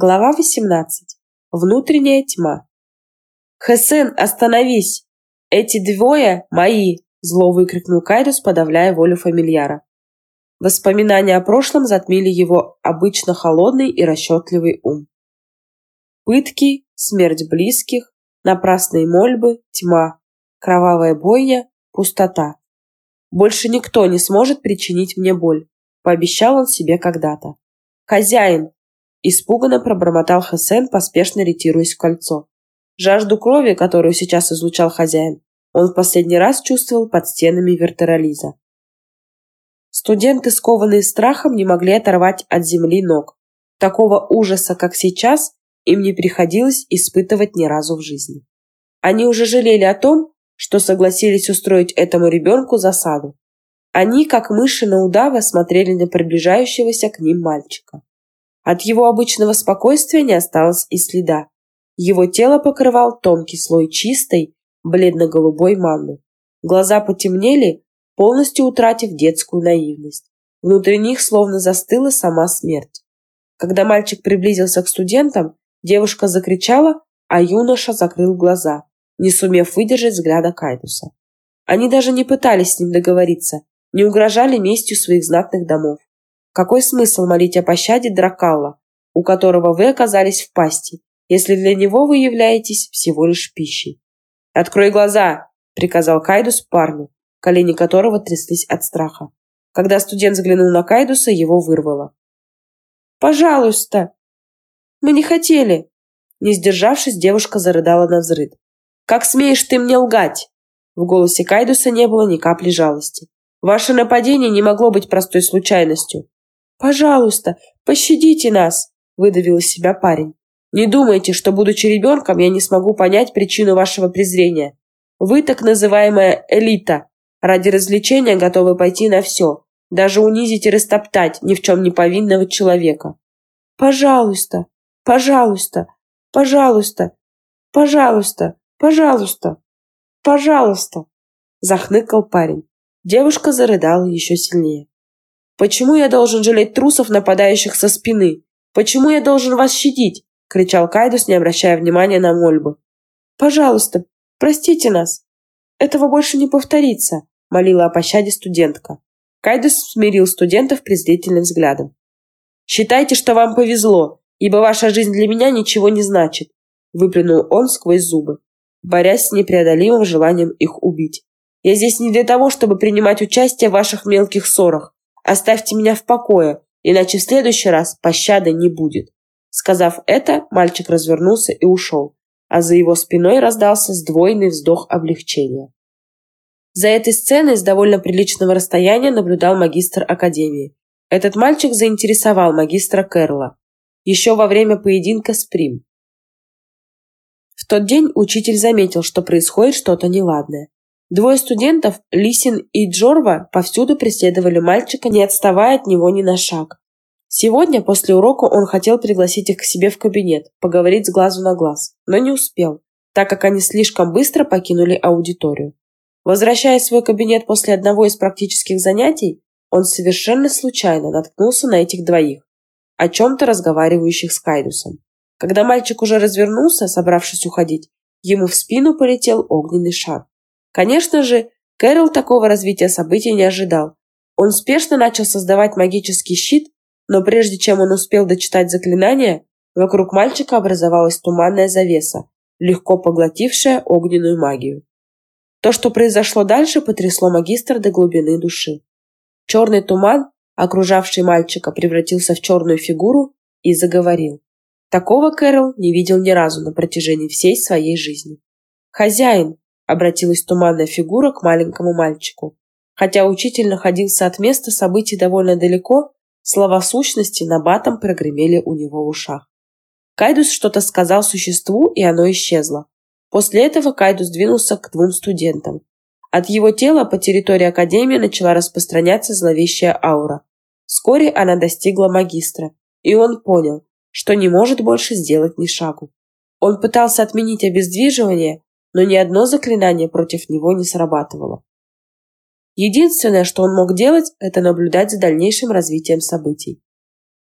Глава 18. Внутренняя тьма. «Хесен, остановись! Эти двое мои!» Зло выкрикнул Кайдус, подавляя волю фамильяра. Воспоминания о прошлом затмили его обычно холодный и расчетливый ум. Пытки, смерть близких, напрасные мольбы, тьма, кровавая бойня, пустота. Больше никто не сможет причинить мне боль, пообещал он себе когда-то. «Хозяин, Испуганно пробормотал Хасен, поспешно ретируясь в кольцо. Жажду крови, которую сейчас излучал хозяин, он в последний раз чувствовал под стенами Вертерализа. Студенты, скованные страхом, не могли оторвать от земли ног. Такого ужаса, как сейчас, им не приходилось испытывать ни разу в жизни. Они уже жалели о том, что согласились устроить этому ребенку засаду. Они, как мыши на удава, смотрели на приближающегося к ним мальчика. От его обычного спокойствия не осталось и следа. Его тело покрывал тонкий слой чистой, бледно-голубой манны. Глаза потемнели, полностью утратив детскую наивность. Внутри них словно застыла сама смерть. Когда мальчик приблизился к студентам, девушка закричала, а юноша закрыл глаза, не сумев выдержать взгляда Кайдуса. Они даже не пытались с ним договориться, не угрожали местью своих знатных домов. Какой смысл молить о пощаде Дракалла, у которого вы оказались в пасти, если для него вы являетесь всего лишь пищей? «Открой глаза!» – приказал Кайдус парню, колени которого тряслись от страха. Когда студент взглянул на Кайдуса, его вырвало. «Пожалуйста!» «Мы не хотели!» Не сдержавшись, девушка зарыдала на взрыд. «Как смеешь ты мне лгать?» В голосе Кайдуса не было ни капли жалости. «Ваше нападение не могло быть простой случайностью. «Пожалуйста, пощадите нас!» – выдавил из себя парень. «Не думайте, что, будучи ребенком, я не смогу понять причину вашего презрения. Вы так называемая элита. Ради развлечения готовы пойти на все, даже унизить и растоптать ни в чем не повинного человека. Пожалуйста, пожалуйста, пожалуйста, пожалуйста, пожалуйста, пожалуйста!» – захныкал парень. Девушка зарыдала еще сильнее. Почему я должен жалеть трусов, нападающих со спины? Почему я должен вас щадить?» — кричал Кайдус, не обращая внимания на мольбы. «Пожалуйста, простите нас. Этого больше не повторится», — молила о пощаде студентка. Кайдус смирил студентов презрительным взглядом. «Считайте, что вам повезло, ибо ваша жизнь для меня ничего не значит», — выплюнул он сквозь зубы, борясь с непреодолимым желанием их убить. «Я здесь не для того, чтобы принимать участие в ваших мелких ссорах. Оставьте меня в покое, иначе в следующий раз пощады не будет. Сказав это, мальчик развернулся и ушел, а за его спиной раздался сдвоенный вздох облегчения. За этой сценой с довольно приличного расстояния наблюдал магистр академии. Этот мальчик заинтересовал магистра Кэрла еще во время поединка с Прим. В тот день учитель заметил, что происходит что-то неладное. Двое студентов, Лисин и Джорва, повсюду преследовали мальчика, не отставая от него ни на шаг. Сегодня, после урока, он хотел пригласить их к себе в кабинет, поговорить с глазу на глаз, но не успел, так как они слишком быстро покинули аудиторию. Возвращаясь в свой кабинет после одного из практических занятий, он совершенно случайно наткнулся на этих двоих, о чем-то разговаривающих с Кайдусом. Когда мальчик уже развернулся, собравшись уходить, ему в спину полетел огненный шар. Конечно же, Кэрол такого развития событий не ожидал. Он спешно начал создавать магический щит, но прежде чем он успел дочитать заклинание, вокруг мальчика образовалась туманная завеса, легко поглотившая огненную магию. То, что произошло дальше, потрясло магистра до глубины души. Черный туман, окружавший мальчика, превратился в черную фигуру и заговорил. Такого Кэрол не видел ни разу на протяжении всей своей жизни. «Хозяин, обратилась туманная фигура к маленькому мальчику. Хотя учитель находился от места событий довольно далеко, слова сущности на батом прогремели у него в ушах. Кайдус что-то сказал существу, и оно исчезло. После этого Кайдус двинулся к двум студентам. От его тела по территории Академии начала распространяться зловещая аура. Вскоре она достигла магистра, и он понял, что не может больше сделать ни шагу. Он пытался отменить обездвиживание, но ни одно заклинание против него не срабатывало. Единственное, что он мог делать, это наблюдать за дальнейшим развитием событий.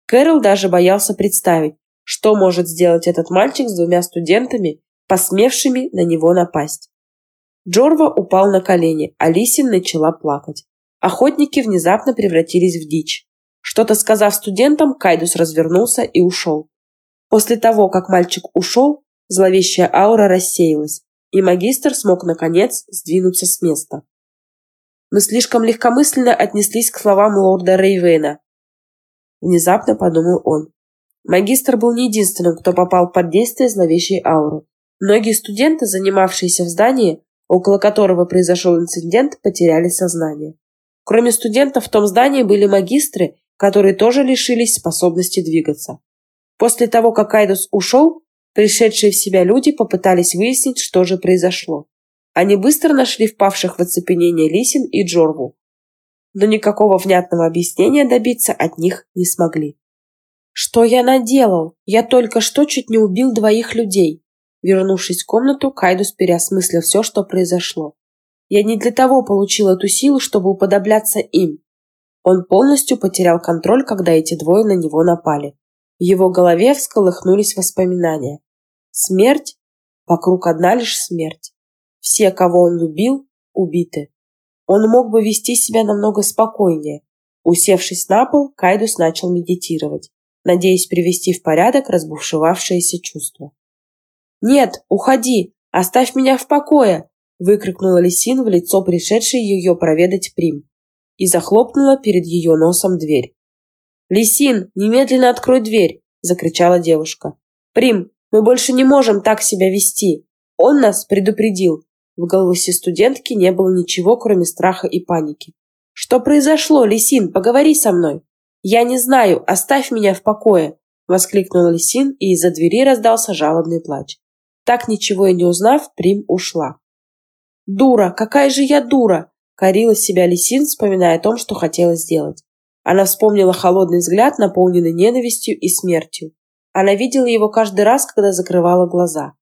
Кэрол даже боялся представить, что может сделать этот мальчик с двумя студентами, посмевшими на него напасть. Джорва упал на колени, а Лисин начала плакать. Охотники внезапно превратились в дичь. Что-то сказав студентам, Кайдус развернулся и ушел. После того, как мальчик ушел, зловещая аура рассеялась, и магистр смог, наконец, сдвинуться с места. Мы слишком легкомысленно отнеслись к словам лорда Рейвена. Внезапно подумал он. Магистр был не единственным, кто попал под действие зловещей ауры. Многие студенты, занимавшиеся в здании, около которого произошел инцидент, потеряли сознание. Кроме студентов, в том здании были магистры, которые тоже лишились способности двигаться. После того, как Айдус ушел, пришедшие в себя люди попытались выяснить, что же произошло. Они быстро нашли впавших в оцепенение Лисин и Джорву, но никакого внятного объяснения добиться от них не смогли. «Что я наделал? Я только что чуть не убил двоих людей!» Вернувшись в комнату, Кайдус переосмыслил все, что произошло. «Я не для того получил эту силу, чтобы уподобляться им». Он полностью потерял контроль, когда эти двое на него напали. В его голове всколыхнулись воспоминания. Смерть? Вокруг одна лишь смерть. Все, кого он любил, убиты. Он мог бы вести себя намного спокойнее. Усевшись на пол, Кайдус начал медитировать, надеясь привести в порядок разбушевавшиеся чувства. «Нет, уходи! Оставь меня в покое!» выкрикнула Лисин в лицо пришедшей ее проведать Прим и захлопнула перед ее носом дверь. «Лисин, немедленно открой дверь!» – закричала девушка. «Прим, мы больше не можем так себя вести. Он нас предупредил. В голосе студентки не было ничего, кроме страха и паники. «Что произошло, Лисин? Поговори со мной!» «Я не знаю, оставь меня в покое!» Воскликнула Лисин, и из-за двери раздался жалобный плач. Так ничего и не узнав, Прим ушла. «Дура! Какая же я дура!» Корила себя Лисин, вспоминая о том, что хотела сделать. Она вспомнила холодный взгляд, наполненный ненавистью и смертью. Она видела его каждый раз, когда закрывала глаза.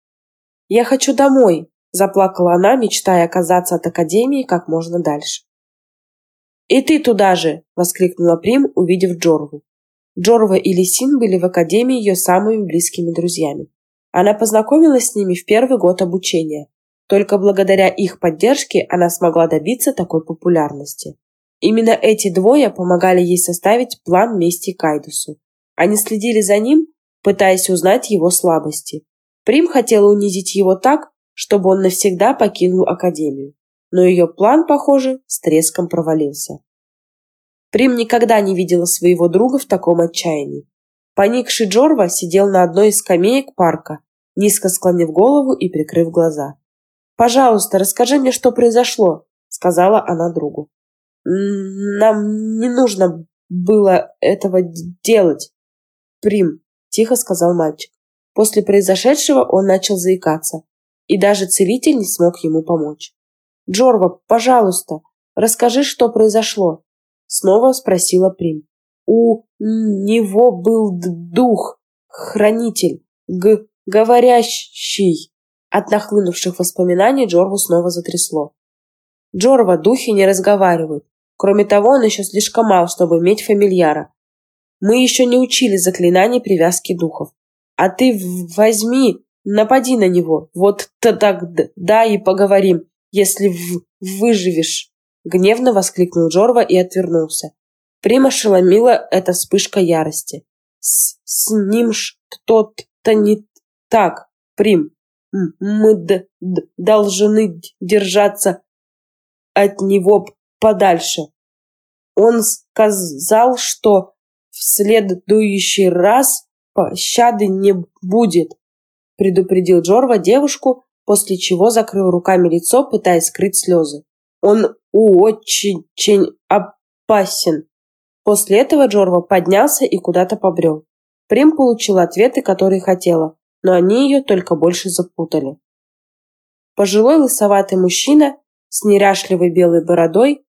«Я хочу домой!» Заплакала она, мечтая оказаться от Академии как можно дальше. «И ты туда же!» – воскликнула Прим, увидев Джорву. Джорва и Лисин были в Академии ее самыми близкими друзьями. Она познакомилась с ними в первый год обучения. Только благодаря их поддержке она смогла добиться такой популярности. Именно эти двое помогали ей составить план мести Кайдусу. Они следили за ним, пытаясь узнать его слабости. Прим хотела унизить его так, чтобы он навсегда покинул Академию. Но ее план, похоже, с треском провалился. Прим никогда не видела своего друга в таком отчаянии. Поникший Джорва сидел на одной из скамеек парка, низко склонив голову и прикрыв глаза. «Пожалуйста, расскажи мне, что произошло», — сказала она другу. «Нам не нужно было этого делать, Прим», — тихо сказал мальчик. После произошедшего он начал заикаться и даже целитель не смог ему помочь. «Джорва, пожалуйста, расскажи, что произошло?» Снова спросила Прим. «У него был дух, хранитель, г говорящий». От нахлынувших воспоминаний Джорву снова затрясло. Джорва, духи не разговаривают. Кроме того, он еще слишком мал, чтобы иметь фамильяра. Мы еще не учили заклинаний привязки духов. А ты возьми Напади на него. Вот так да и поговорим, если выживешь. Гневно воскликнул Джорва и отвернулся. Прима шеломила эта вспышка ярости. С, с ним что-то не так, Прим. Мы д д должны держаться от него подальше. Он сказал, что в следующий раз пощады не будет предупредил Джорва девушку, после чего закрыл руками лицо, пытаясь скрыть слезы. Он очень опасен. После этого Джорва поднялся и куда-то побрел. Прим получил ответы, которые хотела, но они ее только больше запутали. Пожилой лысоватый мужчина с неряшливой белой бородой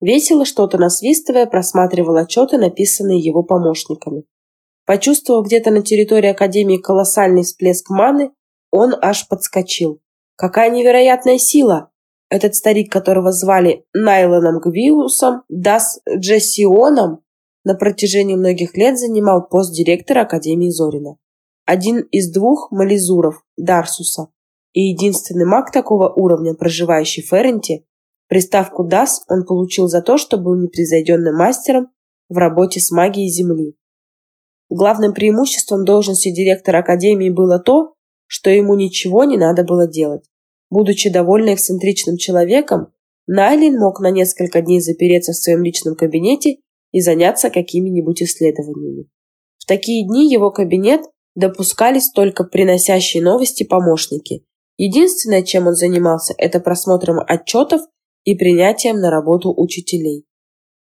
весело что-то насвистывая просматривал отчеты, написанные его помощниками. Почувствовав где-то на территории Академии колоссальный всплеск маны, он аж подскочил. Какая невероятная сила! Этот старик, которого звали Найлоном Гвиусом, Дас Джессионом, на протяжении многих лет занимал пост директора Академии Зорина. один из двух мализуров Дарсуса и единственный маг такого уровня, проживающий в Ферренте, приставку «Дас» он получил за то, что был непревзойденным мастером в работе с магией Земли. Главным преимуществом должности директора Академии было то, что ему ничего не надо было делать. Будучи довольно эксцентричным человеком, Найлин мог на несколько дней запереться в своем личном кабинете и заняться какими-нибудь исследованиями. В такие дни его кабинет допускались только приносящие новости помощники. Единственное, чем он занимался, это просмотром отчетов и принятием на работу учителей.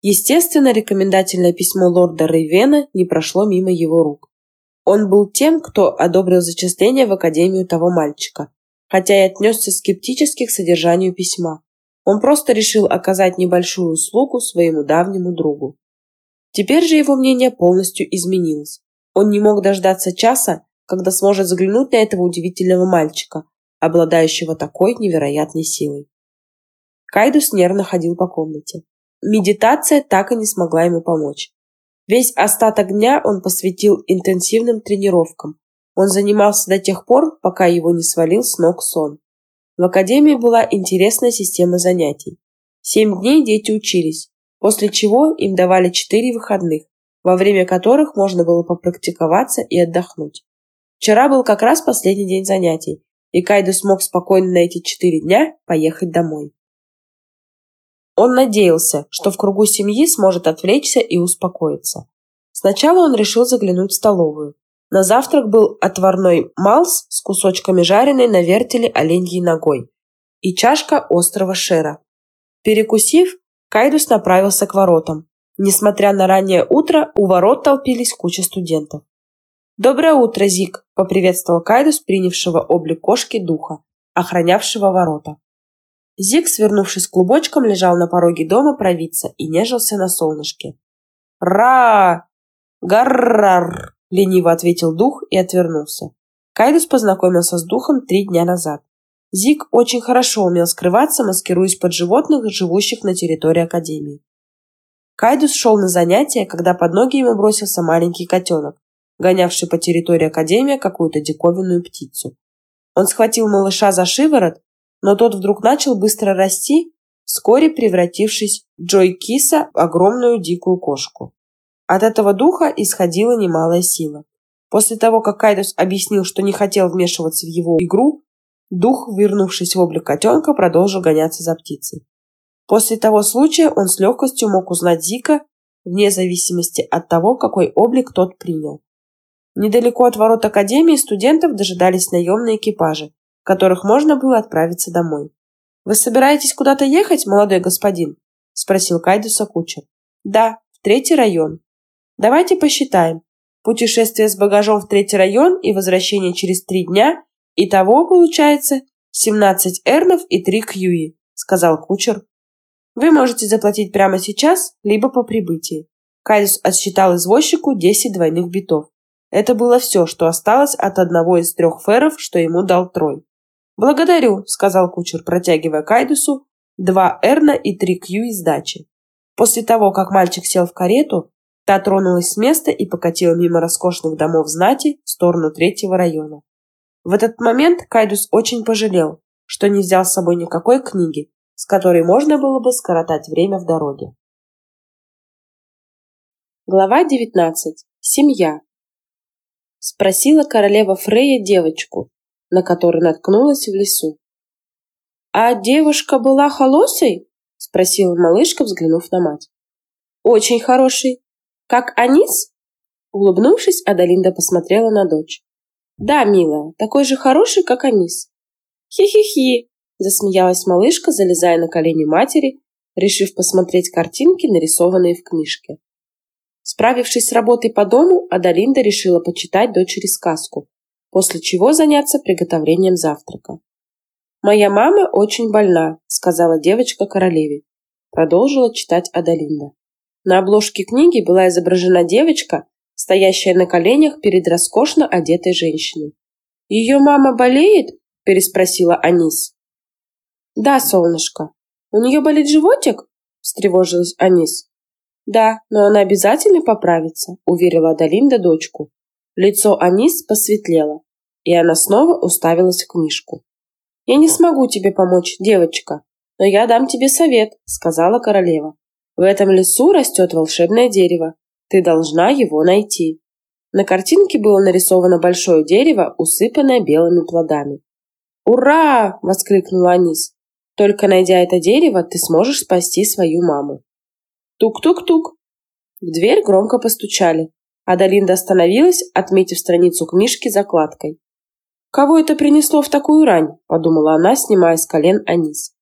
Естественно, рекомендательное письмо лорда Рейвена не прошло мимо его рук. Он был тем, кто одобрил зачисление в академию того мальчика, хотя и отнесся скептически к содержанию письма. Он просто решил оказать небольшую услугу своему давнему другу. Теперь же его мнение полностью изменилось. Он не мог дождаться часа, когда сможет взглянуть на этого удивительного мальчика, обладающего такой невероятной силой. Кайдус нервно ходил по комнате. Медитация так и не смогла ему помочь. Весь остаток дня он посвятил интенсивным тренировкам. Он занимался до тех пор, пока его не свалил с ног сон. В академии была интересная система занятий. Семь дней дети учились, после чего им давали четыре выходных, во время которых можно было попрактиковаться и отдохнуть. Вчера был как раз последний день занятий, и Кайду смог спокойно на эти четыре дня поехать домой. Он надеялся, что в кругу семьи сможет отвлечься и успокоиться. Сначала он решил заглянуть в столовую. На завтрак был отварной малс с кусочками жареной на вертеле оленьей ногой и чашка острого шера. Перекусив, Кайдус направился к воротам. Несмотря на раннее утро, у ворот толпились куча студентов. «Доброе утро, Зик!» – поприветствовал Кайдус, принявшего облик кошки духа, охранявшего ворота. Зик, свернувшись клубочком, лежал на пороге дома провидца и нежился на солнышке. «Ра! Гаррар!» – лениво ответил дух и отвернулся. Кайдус познакомился с духом три дня назад. Зик очень хорошо умел скрываться, маскируясь под животных, живущих на территории Академии. Кайдус шел на занятия, когда под ноги ему бросился маленький котенок, гонявший по территории Академии какую-то диковинную птицу. Он схватил малыша за шиворот, но тот вдруг начал быстро расти, вскоре превратившись в Джой Киса в огромную дикую кошку. От этого духа исходила немалая сила. После того, как Кайдус объяснил, что не хотел вмешиваться в его игру, Дух, вернувшись в облик котенка, продолжил гоняться за птицей. После того случая он с легкостью мог узнать Зика, вне зависимости от того, какой облик тот принял. Недалеко от ворот Академии студентов дожидались наемные экипажи, в которых можно было отправиться домой. «Вы собираетесь куда-то ехать, молодой господин?» – спросил Кайдуса кучер. «Да, в третий район». «Давайте посчитаем. Путешествие с багажом в третий район и возвращение через три дня Итого получается 17 эрнов и 3 кьюи, сказал кучер. Вы можете заплатить прямо сейчас, либо по прибытии. Кайдус отсчитал извозчику 10 двойных битов. Это было все, что осталось от одного из трех феров, что ему дал Трой. «Благодарю», — сказал кучер, протягивая Кайдусу два эрна и три кью из дачи. После того, как мальчик сел в карету, та тронулась с места и покатила мимо роскошных домов знати в сторону третьего района. В этот момент Кайдус очень пожалел, что не взял с собой никакой книги, с которой можно было бы скоротать время в дороге. Глава 19. Семья. Спросила королева Фрея девочку, на которой наткнулась в лесу. «А девушка была холосой?» – спросила малышка, взглянув на мать. «Очень хороший. Как Анис?» Улыбнувшись, Адалинда посмотрела на дочь. Да, милая, такой же хороший, как Анис. Хи-хи-хи, засмеялась малышка, залезая на колени матери, решив посмотреть картинки, нарисованные в книжке. Справившись с работой по дому, Адалинда решила почитать дочери сказку, после чего заняться приготовлением завтрака. «Моя мама очень больна», — сказала девочка королеве. Продолжила читать Адалинда. На обложке книги была изображена девочка, стоящая на коленях перед роскошно одетой женщиной. «Ее мама болеет?» – переспросила Анис. «Да, солнышко. У нее болит животик?» – встревожилась Анис. «Да, но она обязательно поправится», – уверила Далинда дочку. Лицо Анис посветлело, и она снова уставилась в книжку. «Я не смогу тебе помочь, девочка, но я дам тебе совет», — сказала королева. «В этом лесу растет волшебное дерево. Ты должна его найти». На картинке было нарисовано большое дерево, усыпанное белыми плодами. «Ура!» – воскликнула Анис. «Только найдя это дерево, ты сможешь спасти свою маму». Тук-тук-тук. В дверь громко постучали. Адалинда остановилась, отметив страницу книжки закладкой. «Кого это принесло в такую рань?» – подумала она, снимая с колен Анис.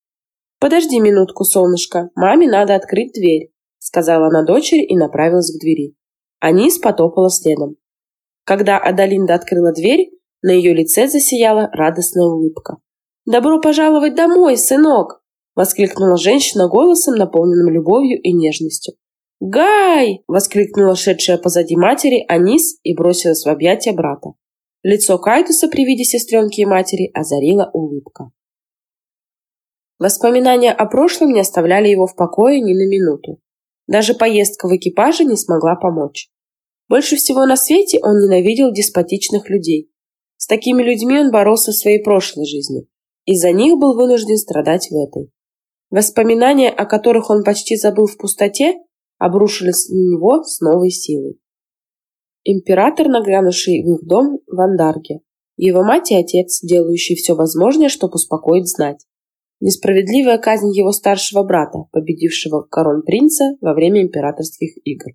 «Подожди минутку, солнышко, маме надо открыть дверь», – сказала она дочери и направилась к двери. Анис потопала следом. Когда Адалинда открыла дверь, на ее лице засияла радостная улыбка. «Добро пожаловать домой, сынок!» – воскликнула женщина голосом, наполненным любовью и нежностью. «Гай!» – воскликнула шедшая позади матери Анис и бросилась в объятия брата. Лицо Кайтуса при виде сестренки и матери озарила улыбка. Воспоминания о прошлом не оставляли его в покое ни на минуту. Даже поездка в экипаже не смогла помочь. Больше всего на свете он ненавидел деспотичных людей. С такими людьми он боролся в своей прошлой жизни, и за них был вынужден страдать в этой. Воспоминания, о которых он почти забыл в пустоте, обрушились на него с новой силой. Император, нагрянувший в их дом в Андарге, его мать и отец, делающие все возможное, чтобы успокоить знать. Несправедливая казнь его старшего брата, победившего корон принца во время императорских игр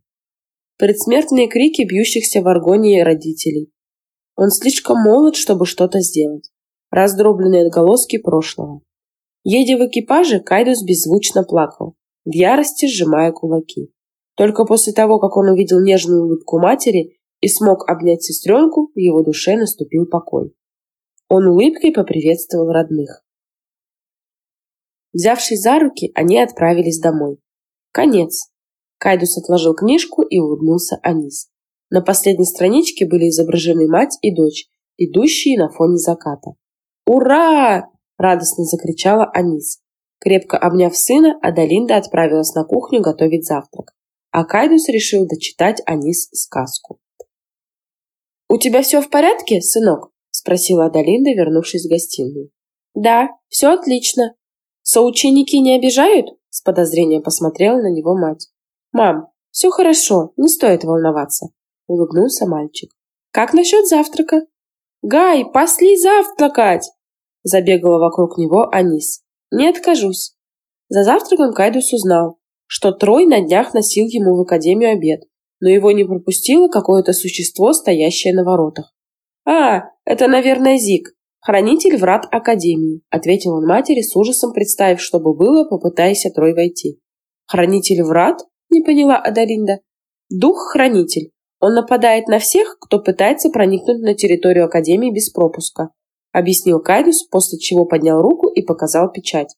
предсмертные крики бьющихся в аргонии родителей. Он слишком молод, чтобы что-то сделать. Раздробленные отголоски прошлого. Едя в экипаже, Кайдус беззвучно плакал, в ярости сжимая кулаки. Только после того, как он увидел нежную улыбку матери и смог обнять сестренку, в его душе наступил покой. Он улыбкой поприветствовал родных. Взявшись за руки, они отправились домой. Конец. Кайдус отложил книжку и улыбнулся Анис. На последней страничке были изображены мать и дочь, идущие на фоне заката. «Ура!» – радостно закричала Анис. Крепко обняв сына, Адалинда отправилась на кухню готовить завтрак, а Кайдус решил дочитать Анис сказку. «У тебя все в порядке, сынок?» – спросила Адалинда, вернувшись в гостиную. «Да, все отлично. Соученики не обижают?» – с подозрением посмотрела на него мать. «Мам, все хорошо, не стоит волноваться», — улыбнулся мальчик. «Как насчет завтрака?» «Гай, пошли завтракать!» Забегала вокруг него Анис. «Не откажусь». За завтраком Кайдус узнал, что Трой на днях носил ему в академию обед, но его не пропустило какое-то существо, стоящее на воротах. «А, это, наверное, Зик, хранитель врат Академии», ответил он матери с ужасом, представив, что бы было, попытаясь Трой войти. «Хранитель врат?» Не поняла Адалинда. Дух-хранитель. Он нападает на всех, кто пытается проникнуть на территорию Академии без пропуска, объяснил Кайдус, после чего поднял руку и показал печать.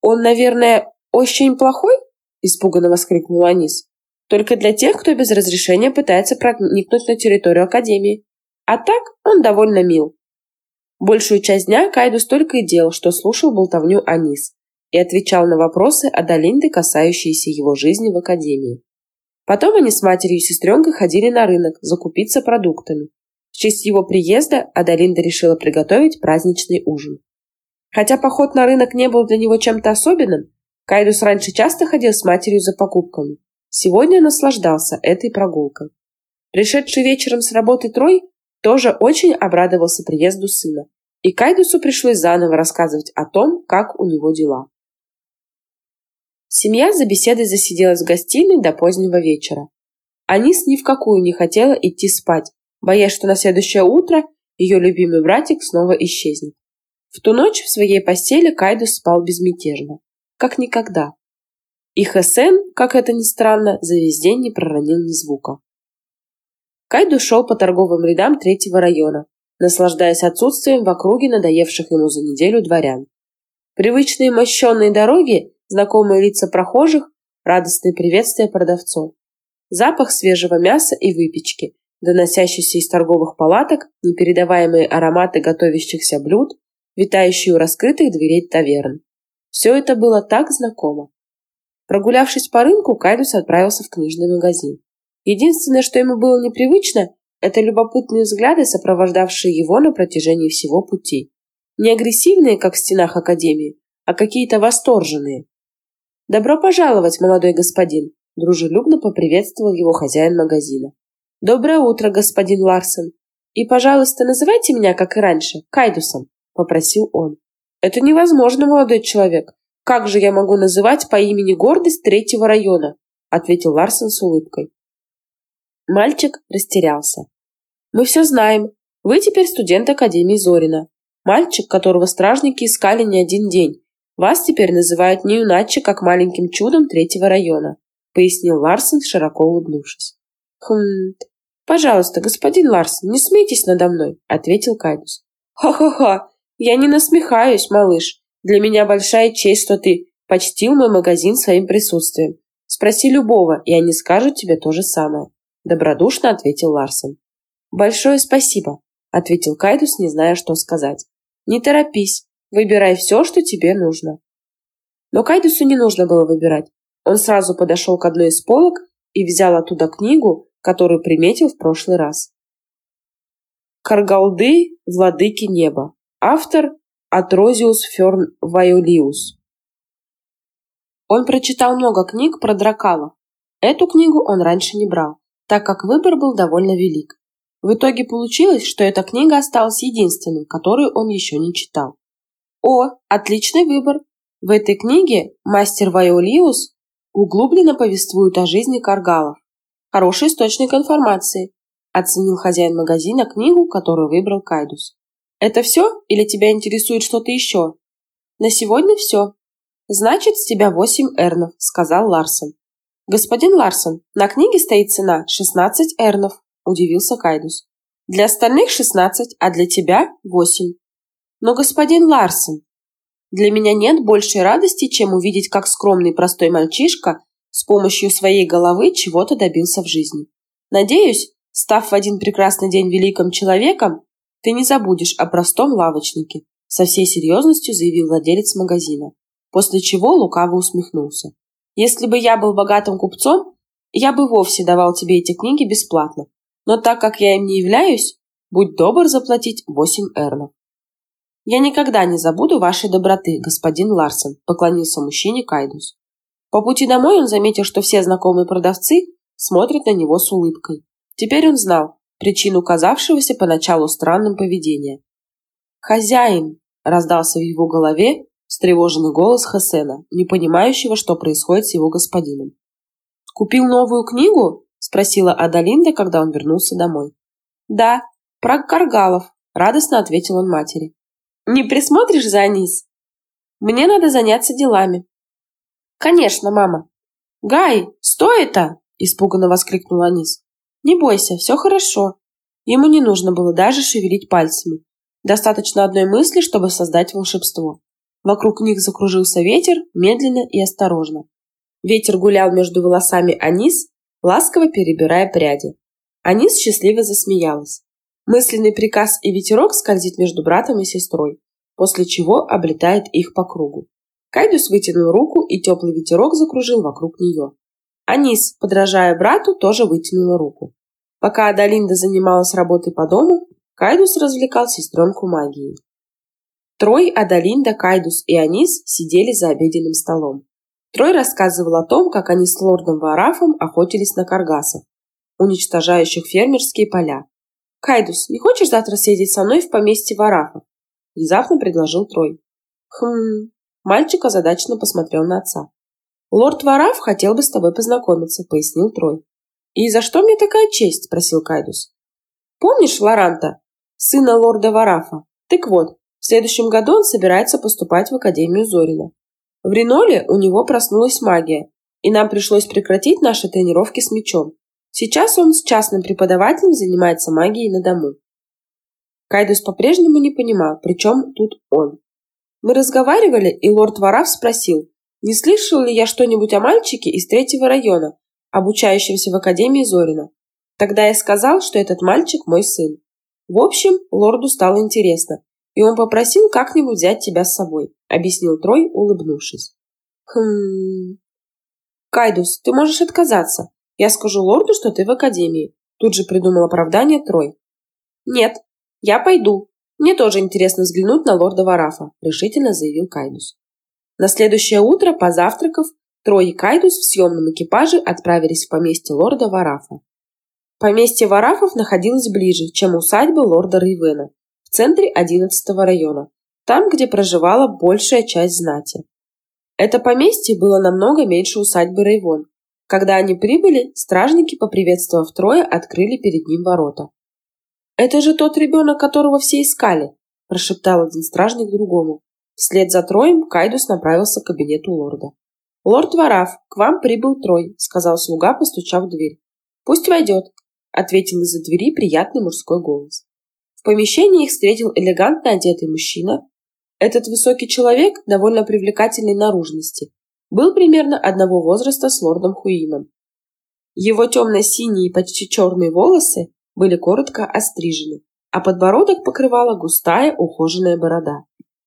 Он, наверное, очень плохой? Испуганно воскликнула Анис. Только для тех, кто без разрешения пытается проникнуть на территорию Академии. А так он довольно мил. Большую часть дня Кайдус только и делал, что слушал болтовню Анис и отвечал на вопросы Адалинды, касающиеся его жизни в академии. Потом они с матерью и сестренкой ходили на рынок закупиться продуктами. В честь его приезда Адалинда решила приготовить праздничный ужин. Хотя поход на рынок не был для него чем-то особенным, Кайдус раньше часто ходил с матерью за покупками. Сегодня наслаждался этой прогулкой. Пришедший вечером с работы Трой тоже очень обрадовался приезду сына, и Кайдусу пришлось заново рассказывать о том, как у него дела. Семья за беседой засиделась в гостиной до позднего вечера. Анис ни в какую не хотела идти спать, боясь, что на следующее утро ее любимый братик снова исчезнет. В ту ночь в своей постели Кайдус спал безмятежно, как никогда. И Хесен, как это ни странно, за весь день не проронил ни звука. Кайдус шел по торговым рядам третьего района, наслаждаясь отсутствием в округе надоевших ему за неделю дворян. Привычные мощенные дороги знакомые лица прохожих, радостные приветствия продавцов. Запах свежего мяса и выпечки, доносящийся из торговых палаток, непередаваемые ароматы готовящихся блюд, витающие у раскрытых дверей таверн. Все это было так знакомо. Прогулявшись по рынку, Кайдус отправился в книжный магазин. Единственное, что ему было непривычно, Это любопытные взгляды, сопровождавшие его на протяжении всего пути. Не агрессивные, как в стенах Академии, а какие-то восторженные. «Добро пожаловать, молодой господин!» Дружелюбно поприветствовал его хозяин магазина. «Доброе утро, господин Ларсен. И, пожалуйста, называйте меня, как и раньше, Кайдусом», — попросил он. «Это невозможно, молодой человек. Как же я могу называть по имени гордость третьего района?» — ответил Ларсен с улыбкой. Мальчик растерялся. «Мы все знаем. Вы теперь студент Академии Зорина. Мальчик, которого стражники искали не один день. Вас теперь называют не иначе, как маленьким чудом третьего района», — пояснил Ларсен, широко улыбнувшись. «Хм, пожалуйста, господин Ларсен, не смейтесь надо мной», — ответил Кайдус. «Ха-ха-ха, я не насмехаюсь, малыш. Для меня большая честь, что ты почтил мой магазин своим присутствием. Спроси любого, и они скажут тебе то же самое», — добродушно ответил Ларсен. «Большое спасибо», — ответил Кайдус, не зная, что сказать. «Не торопись, выбирай все, что тебе нужно». Но Кайдусу не нужно было выбирать. Он сразу подошел к одной из полок и взял оттуда книгу, которую приметил в прошлый раз. Каргалды, владыки неба. Автор Атрозиус Ферн Вайолиус. Он прочитал много книг про дракалов. Эту книгу он раньше не брал, так как выбор был довольно велик. В итоге получилось, что эта книга осталась единственной, которую он еще не читал. О, отличный выбор! В этой книге мастер Вайолиус углубленно повествует о жизни каргалов. Хороший источник информации, оценил хозяин магазина книгу, которую выбрал Кайдус. Это все или тебя интересует что-то еще? На сегодня все. Значит, с тебя восемь эрнов, сказал Ларсон. Господин Ларсон, на книге стоит цена 16 эрнов, удивился Кайдус. Для остальных 16, а для тебя 8. Но, господин Ларсон, для меня нет большей радости, чем увидеть, как скромный простой мальчишка с помощью своей головы чего-то добился в жизни. Надеюсь, став в один прекрасный день великим человеком, ты не забудешь о простом лавочнике, со всей серьезностью заявил владелец магазина, после чего лукаво усмехнулся. Если бы я был богатым купцом, я бы вовсе давал тебе эти книги бесплатно, но так как я им не являюсь, будь добр заплатить восемь эрнов. «Я никогда не забуду вашей доброты, господин Ларсен», – поклонился мужчине Кайдус. По пути домой он заметил, что все знакомые продавцы смотрят на него с улыбкой. Теперь он знал причину казавшегося поначалу странным поведения. «Хозяин!» – раздался в его голове встревоженный голос Хасена, не понимающего, что происходит с его господином. «Купил новую книгу?» – спросила Адалинда, когда он вернулся домой. «Да, про Каргалов», – радостно ответил он матери. Не присмотришь за Анис? Мне надо заняться делами. Конечно, мама. Гай, стой это! Испуганно воскликнул Анис. Не бойся, все хорошо. Ему не нужно было даже шевелить пальцами. Достаточно одной мысли, чтобы создать волшебство. Вокруг них закружился ветер, медленно и осторожно. Ветер гулял между волосами Анис, ласково перебирая пряди. Анис счастливо засмеялась. Мысленный приказ и ветерок скользит между братом и сестрой, после чего облетает их по кругу. Кайдус вытянул руку, и теплый ветерок закружил вокруг нее. Анис, подражая брату, тоже вытянула руку. Пока Адалинда занималась работой по дому, Кайдус развлекал сестренку магией. Трой, Адалинда, Кайдус и Анис сидели за обеденным столом. Трой рассказывал о том, как они с лордом Варафом охотились на каргасов, уничтожающих фермерские поля, «Кайдус, не хочешь завтра съездить со мной в поместье Варафа?» Внезапно предложил Трой. «Хм...» Мальчик озадаченно посмотрел на отца. «Лорд Вараф хотел бы с тобой познакомиться», — пояснил Трой. «И за что мне такая честь?» — спросил Кайдус. «Помнишь Лоранта, сына лорда Варафа? Так вот, в следующем году он собирается поступать в Академию Зорина. В Реноле у него проснулась магия, и нам пришлось прекратить наши тренировки с мечом. Сейчас он с частным преподавателем занимается магией на дому. Кайдус по-прежнему не понимал, при чем тут он. Мы разговаривали, и лорд Вараф спросил, не слышал ли я что-нибудь о мальчике из третьего района, обучающемся в Академии Зорина. Тогда я сказал, что этот мальчик мой сын. В общем, лорду стало интересно, и он попросил как-нибудь взять тебя с собой, объяснил Трой, улыбнувшись. Хм... Кайдус, ты можешь отказаться. Я скажу лорду, что ты в академии. Тут же придумал оправдание Трой. Нет, я пойду. Мне тоже интересно взглянуть на лорда Варафа, решительно заявил Кайдус. На следующее утро, позавтракав, Трой и Кайдус в съемном экипаже отправились в поместье лорда Варафа. Поместье Варафов находилось ближе, чем усадьба лорда Рейвена, в центре 11 района, там, где проживала большая часть знати. Это поместье было намного меньше усадьбы Рейвон. Когда они прибыли, стражники, поприветствовав Троя, открыли перед ним ворота. «Это же тот ребенок, которого все искали!» – прошептал один стражник другому. Вслед за Троем Кайдус направился к кабинету лорда. «Лорд Вараф, к вам прибыл Трой», – сказал слуга, постучав в дверь. «Пусть войдет», — ответил из-за двери приятный мужской голос. В помещении их встретил элегантно одетый мужчина. Этот высокий человек, довольно привлекательной наружности, был примерно одного возраста с лордом Хуином. Его темно-синие и почти черные волосы были коротко острижены, а подбородок покрывала густая ухоженная борода.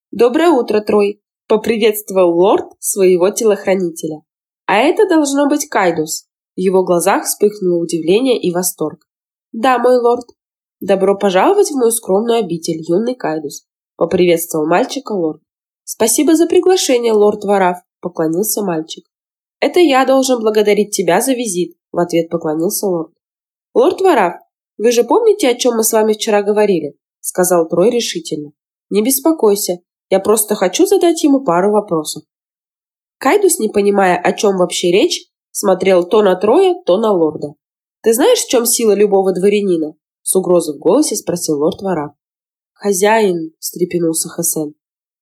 «Доброе утро, Трой!» — поприветствовал лорд своего телохранителя. «А это должно быть Кайдус, в его глазах вспыхнуло удивление и восторг. «Да, мой лорд. Добро пожаловать в мою скромную обитель, юный Кайдус», — поприветствовал мальчика лорд. «Спасибо за приглашение, лорд Вараф», — поклонился мальчик. «Это я должен благодарить тебя за визит», — в ответ поклонился лорд. «Лорд Вараф, вы же помните, о чем мы с вами вчера говорили?» — сказал Трой решительно. «Не беспокойся, я просто хочу задать ему пару вопросов». Кайдус, не понимая, о чем вообще речь, Смотрел то на Троя, то на лорда. «Ты знаешь, в чем сила любого дворянина?» С угрозой в голосе спросил лорд Вара. «Хозяин!» – встрепенулся Хасен.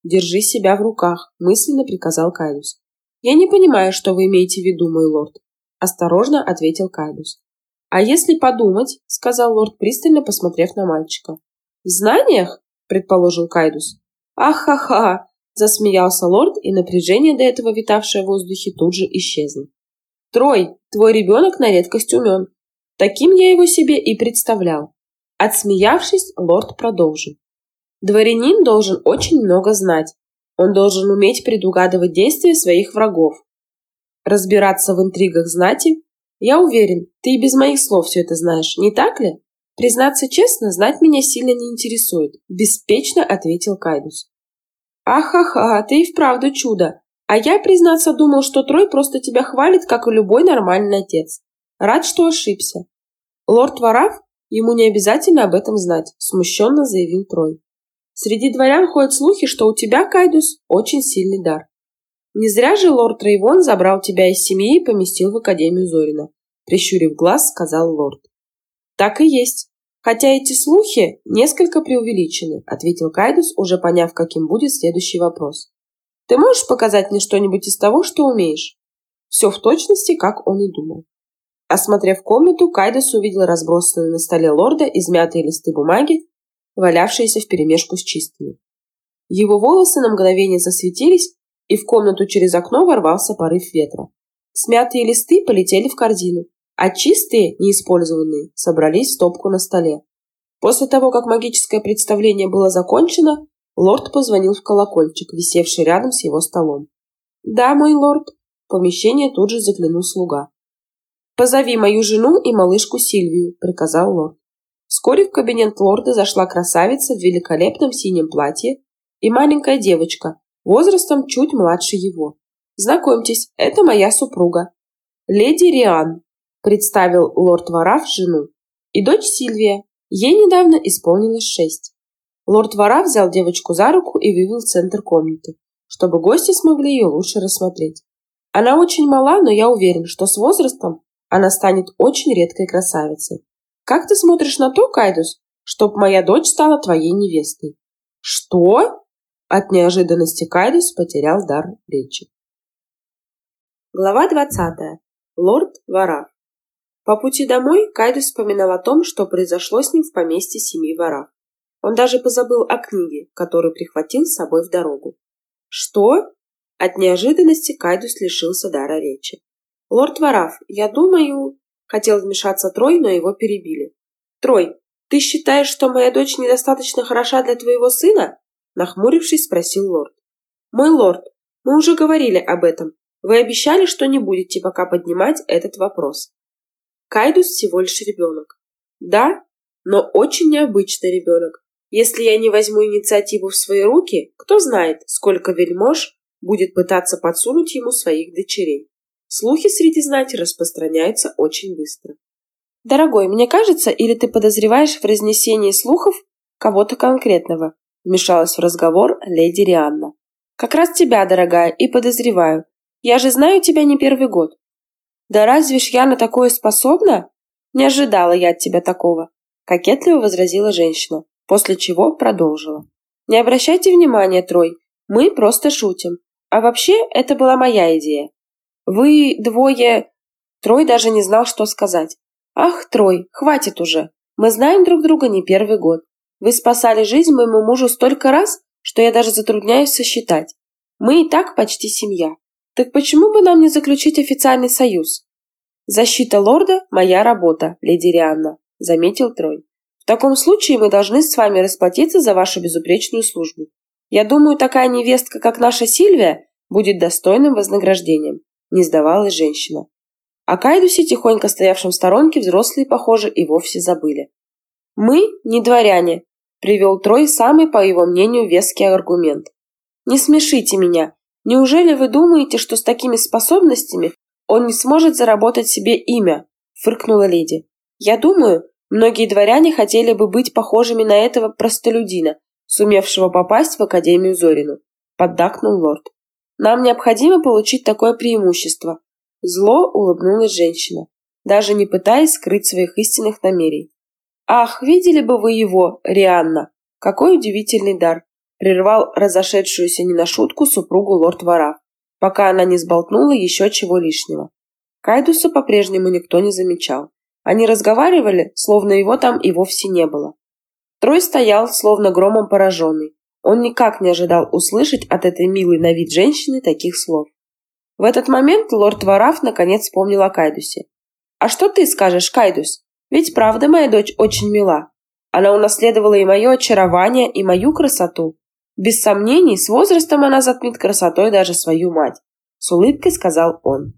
«Держи себя в руках», – мысленно приказал Кайдус. «Я не понимаю, что вы имеете в виду, мой лорд», – осторожно ответил Кайдус. «А если подумать», – сказал лорд, пристально посмотрев на мальчика. «В знаниях?» – предположил Кайдус. «Ах-ха-ха!» – засмеялся лорд, и напряжение, до этого витавшее в воздухе, тут же исчезло. Трой, твой ребенок на редкость умен. Таким я его себе и представлял. Отсмеявшись, лорд продолжил. Дворянин должен очень много знать. Он должен уметь предугадывать действия своих врагов. Разбираться в интригах знати? Я уверен, ты и без моих слов все это знаешь, не так ли? Признаться честно, знать меня сильно не интересует, беспечно ответил Кайдус. Ахаха, ты и вправду чудо. А я, признаться, думал, что Трой просто тебя хвалит, как и любой нормальный отец. Рад, что ошибся. Лорд Вараф, ему не обязательно об этом знать, смущенно заявил Трой. Среди дворян ходят слухи, что у тебя, Кайдус, очень сильный дар. Не зря же лорд Рейвон забрал тебя из семьи и поместил в Академию Зорина. Прищурив глаз, сказал лорд. Так и есть. Хотя эти слухи несколько преувеличены, ответил Кайдус, уже поняв, каким будет следующий вопрос. Ты можешь показать мне что-нибудь из того, что умеешь?» Все в точности, как он и думал. Осмотрев комнату, Кайдас увидел разбросанные на столе лорда измятые листы бумаги, валявшиеся вперемешку с чистыми. Его волосы на мгновение засветились, и в комнату через окно ворвался порыв ветра. Смятые листы полетели в корзину, а чистые, неиспользованные, собрались в стопку на столе. После того, как магическое представление было закончено, Лорд позвонил в колокольчик, висевший рядом с его столом. «Да, мой лорд», — помещение тут же заглянул слуга. «Позови мою жену и малышку Сильвию», — приказал лорд. Вскоре в кабинет лорда зашла красавица в великолепном синем платье и маленькая девочка, возрастом чуть младше его. «Знакомьтесь, это моя супруга». «Леди Риан», — представил лорд Вараф жену, и дочь Сильвия. Ей недавно исполнилось шесть. Лорд Вара взял девочку за руку и вывел в центр комнаты, чтобы гости смогли ее лучше рассмотреть. Она очень мала, но я уверен, что с возрастом она станет очень редкой красавицей. Как ты смотришь на то, Кайдус, чтоб моя дочь стала твоей невестой? Что? От неожиданности Кайдус потерял дар речи. Глава 20. Лорд Вараф. По пути домой Кайдус вспоминал о том, что произошло с ним в поместье семьи Вараф. Он даже позабыл о книге, которую прихватил с собой в дорогу. «Что?» От неожиданности Кайдус лишился дара речи. «Лорд Вараф, я думаю...» Хотел вмешаться Трой, но его перебили. «Трой, ты считаешь, что моя дочь недостаточно хороша для твоего сына?» Нахмурившись, спросил лорд. «Мой лорд, мы уже говорили об этом. Вы обещали, что не будете пока поднимать этот вопрос. Кайдус всего лишь ребенок. Да, но очень необычный ребенок. Если я не возьму инициативу в свои руки, кто знает, сколько вельмож будет пытаться подсунуть ему своих дочерей. Слухи среди знати распространяются очень быстро. «Дорогой, мне кажется, или ты подозреваешь в разнесении слухов кого-то конкретного?» вмешалась в разговор леди Рианна. «Как раз тебя, дорогая, и подозреваю. Я же знаю тебя не первый год». «Да разве ж я на такое способна?» «Не ожидала я от тебя такого», — кокетливо возразила женщина, после чего продолжила. «Не обращайте внимания, Трой, мы просто шутим. А вообще, это была моя идея. Вы двое...» Трой даже не знал, что сказать. «Ах, Трой, хватит уже. Мы знаем друг друга не первый год. Вы спасали жизнь моему мужу столько раз, что я даже затрудняюсь сосчитать. Мы и так почти семья. Так почему бы нам не заключить официальный союз? Защита лорда – моя работа, леди Рианна, заметил Трой. В таком случае мы должны с вами расплатиться за вашу безупречную службу. Я думаю, такая невестка, как наша Сильвия, будет достойным вознаграждением, не сдавалась женщина. О Кайдусе, тихонько стоявшем в сторонке, взрослые, похоже, и вовсе забыли. «Мы не дворяне», – привел Трой самый, по его мнению, веский аргумент. «Не смешите меня. Неужели вы думаете, что с такими способностями он не сможет заработать себе имя?» – фыркнула леди. «Я думаю, многие дворяне хотели бы быть похожими на этого простолюдина, сумевшего попасть в Академию Зорину», – поддакнул лорд. «Нам необходимо получить такое преимущество, Зло улыбнулась женщина, даже не пытаясь скрыть своих истинных намерений. «Ах, видели бы вы его, Рианна! Какой удивительный дар!» Прервал разошедшуюся не на шутку супругу лорд Вараф, пока она не сболтнула еще чего лишнего. Кайдуса по-прежнему никто не замечал. Они разговаривали, словно его там и вовсе не было. Трой стоял, словно громом пораженный. Он никак не ожидал услышать от этой милой на вид женщины таких слов. В этот момент лорд Вараф наконец вспомнил о Кайдусе. «А что ты скажешь, Кайдус? Ведь правда моя дочь очень мила. Она унаследовала и мое очарование, и мою красоту. Без сомнений, с возрастом она затмит красотой даже свою мать», — с улыбкой сказал он.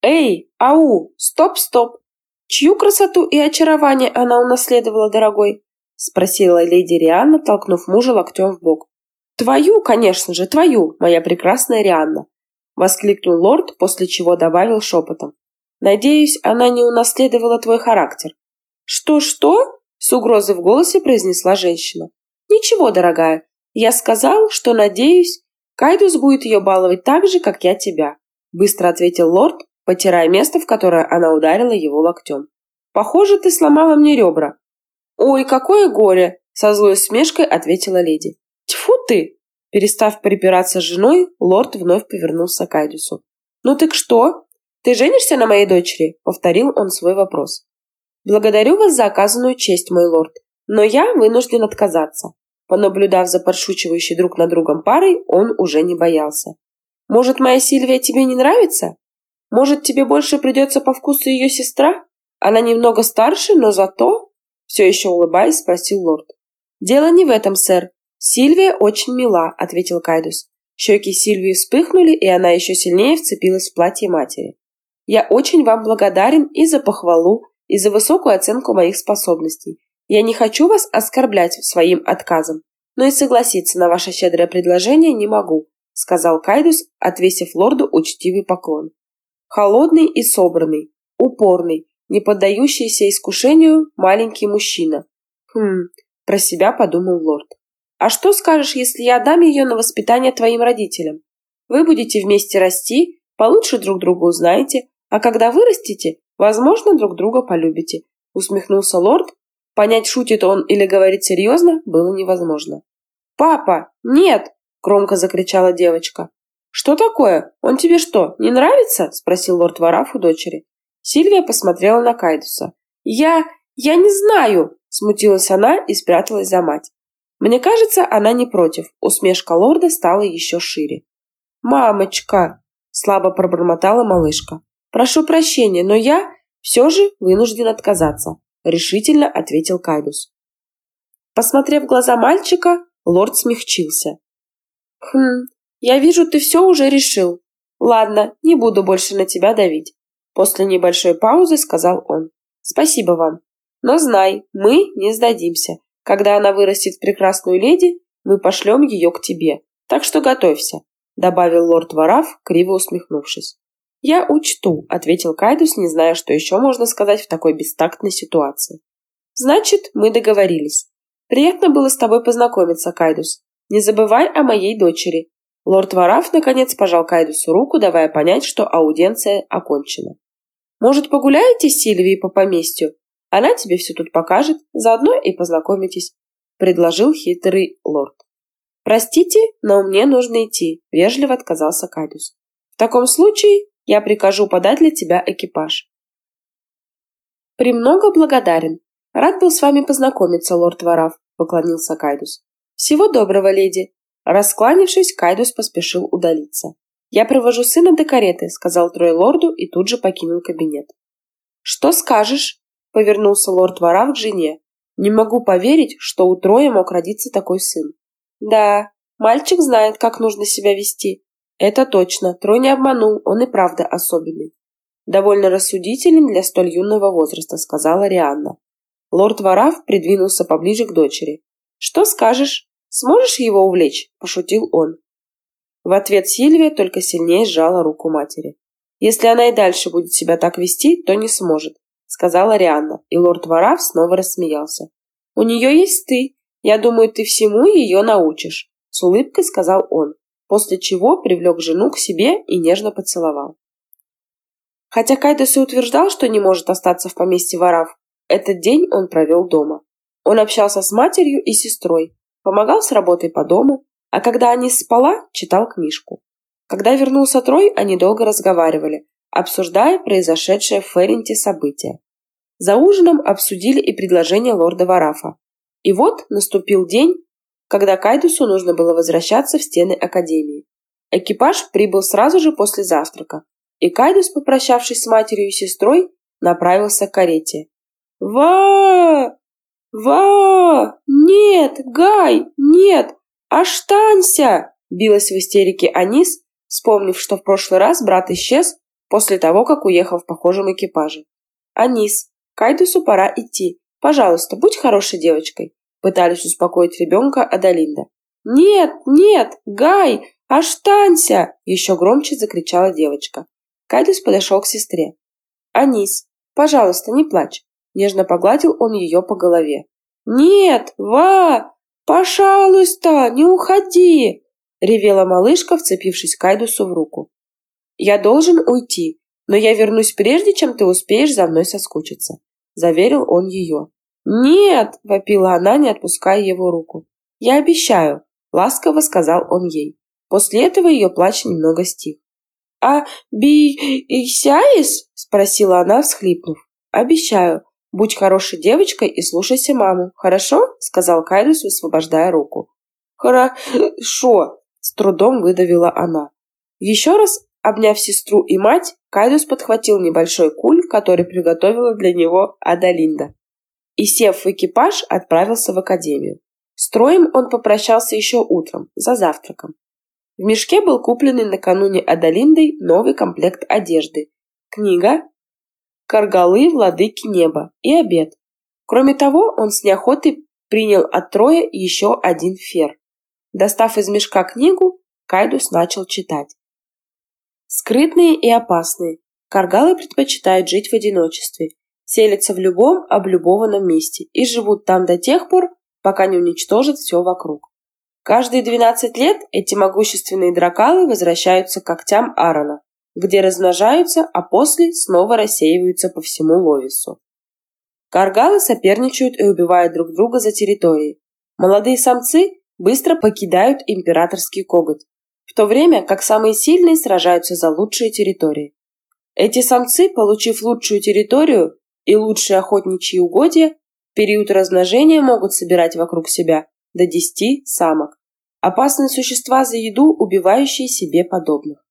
«Эй, ау, стоп-стоп! Чью красоту и очарование она унаследовала, дорогой?» — спросила леди Рианна, толкнув мужа локтем в бок. «Твою, конечно же, твою, моя прекрасная Рианна. — воскликнул лорд, после чего добавил шепотом. «Надеюсь, она не унаследовала твой характер». «Что-что?» — с угрозой в голосе произнесла женщина. «Ничего, дорогая. Я сказал, что, надеюсь, Кайдус будет ее баловать так же, как я тебя», — быстро ответил лорд, потирая место, в которое она ударила его локтем. «Похоже, ты сломала мне ребра». «Ой, какое горе!» — со злой смешкой ответила леди. «Тьфу ты!» Перестав припираться с женой, лорд вновь повернулся к Айдису. «Ну так что? Ты женишься на моей дочери?» – повторил он свой вопрос. «Благодарю вас за оказанную честь, мой лорд, но я вынужден отказаться». Понаблюдав за подшучивающей друг на другом парой, он уже не боялся. «Может, моя Сильвия тебе не нравится? Может, тебе больше придется по вкусу ее сестра? Она немного старше, но зато...» Все еще улыбаясь, спросил лорд. «Дело не в этом, сэр. «Сильвия очень мила», — ответил Кайдус. Щеки Сильвии вспыхнули, и она еще сильнее вцепилась в платье матери. «Я очень вам благодарен и за похвалу, и за высокую оценку моих способностей. Я не хочу вас оскорблять своим отказом, но и согласиться на ваше щедрое предложение не могу», сказал Кайдус, отвесив лорду учтивый поклон. Холодный и собранный, упорный, не поддающийся искушению маленький мужчина. Хм, про себя подумал лорд. А что скажешь, если я отдам ее на воспитание твоим родителям? Вы будете вместе расти, получше друг друга узнаете, а когда вырастете, возможно, друг друга полюбите», — усмехнулся лорд. Понять, шутит он или говорит серьезно, было невозможно. «Папа, нет!» — громко закричала девочка. «Что такое? Он тебе что, не нравится?» — спросил лорд Вараф у дочери. Сильвия посмотрела на Кайдуса. «Я... я не знаю!» — смутилась она и спряталась за мать. Мне кажется, она не против. Усмешка лорда стала еще шире. «Мамочка!» – слабо пробормотала малышка. «Прошу прощения, но я все же вынужден отказаться», – решительно ответил Кайдус. Посмотрев в глаза мальчика, лорд смягчился. «Хм, я вижу, ты все уже решил. Ладно, не буду больше на тебя давить», – после небольшой паузы сказал он. «Спасибо вам. Но знай, мы не сдадимся. Когда она вырастет в прекрасную леди, мы пошлем ее к тебе. Так что готовься», — добавил лорд Вараф, криво усмехнувшись. «Я учту», — ответил Кайдус, не зная, что еще можно сказать в такой бестактной ситуации. «Значит, мы договорились. Приятно было с тобой познакомиться, Кайдус. Не забывай о моей дочери». Лорд Вараф, наконец, пожал Кайдусу руку, давая понять, что аудиенция окончена. «Может, погуляете с Сильвией по поместью? Она тебе все тут покажет, заодно и познакомитесь», — предложил хитрый лорд. «Простите, но мне нужно идти», — вежливо отказался Кайдус. «В таком случае я прикажу подать для тебя экипаж». «Премного благодарен. Рад был с вами познакомиться, лорд Вараф», — поклонился Кайдус. «Всего доброго, леди». Раскланившись, Кайдус поспешил удалиться. «Я провожу сына до кареты», — сказал Трой лорду и тут же покинул кабинет. «Что скажешь?» — повернулся лорд Вараф к жене. «Не могу поверить, что у Троя мог родиться такой сын. Да, мальчик знает, как нужно себя вести. Это точно, Трой не обманул, он и правда особенный. Довольно рассудителен для столь юного возраста, сказала Рианна. Лорд Вараф придвинулся поближе к дочери. Что скажешь? Сможешь его увлечь? Пошутил он. В ответ Сильвия только сильнее сжала руку матери. Если она и дальше будет себя так вести, то не сможет, сказала Рианна, и лорд Вараф снова рассмеялся. У нее есть ты, «Я думаю, ты всему ее научишь», — с улыбкой сказал он, после чего привлек жену к себе и нежно поцеловал. Хотя Кайдес и утверждал, что не может остаться в поместье воров, этот день он провел дома. Он общался с матерью и сестрой, помогал с работой по дому, а когда они спала, читал книжку. Когда вернулся Трой, они долго разговаривали, обсуждая произошедшее в Ферренте событие. За ужином обсудили и предложение лорда Варафа, и вот наступил день, когда Кайдусу нужно было возвращаться в стены Академии. Экипаж прибыл сразу же после завтрака, и Кайдус, попрощавшись с матерью и сестрой, направился к карете. «Ва! Ва! Нет, Гай, нет! Останься!» билась в истерике Анис, вспомнив, что в прошлый раз брат исчез после того, как уехал в похожем экипаже. «Анис, Кайдусу пора идти. Пожалуйста, будь хорошей девочкой», — пытались успокоить ребенка Адалинда. «Нет, нет, Гай, останься!» — еще громче закричала девочка. Кайдус подошел к сестре. «Анис, пожалуйста, не плачь», — нежно погладил он ее по голове. «Нет, Ва, пожалуйста, не уходи!» — ревела малышка, вцепившись Кайдусу в руку. «Я должен уйти, но я вернусь прежде, чем ты успеешь за мной соскучиться», — заверил он ее. «Нет!» – вопила она, не отпуская его руку. «Я обещаю!» – ласково сказал он ей. После этого ее плач немного стих. «А бисяис?» – спросила она, всхлипнув. «Обещаю. Будь хорошей девочкой и слушайся маму, хорошо?» – сказал Кайдус, высвобождая руку. «Хорошо!» – с трудом выдавила она. Еще раз обняв сестру и мать, Кайдус подхватил небольшой куль, который приготовила для него Адалинда и, сев в экипаж, отправился в академию. С Троем он попрощался еще утром, за завтраком. В мешке был купленный накануне Адалиндой новый комплект одежды, книга, каргалы владыки неба и обед. Кроме того, он с неохотой принял от Троя еще один фер. Достав из мешка книгу, Кайдус начал читать. Скрытные и опасные, каргалы предпочитают жить в одиночестве селятся в любом облюбованном месте и живут там до тех пор, пока не уничтожат все вокруг. Каждые 12 лет эти могущественные дракалы возвращаются к когтям Аарона, где размножаются, а после снова рассеиваются по всему Ловису. Каргалы соперничают и убивают друг друга за территории. Молодые самцы быстро покидают императорский коготь, в то время как самые сильные сражаются за лучшие территории. Эти самцы, получив лучшую территорию, и лучшие охотничьи угодья в период размножения могут собирать вокруг себя до 10 самок. Опасные существа за еду, убивающие себе подобных.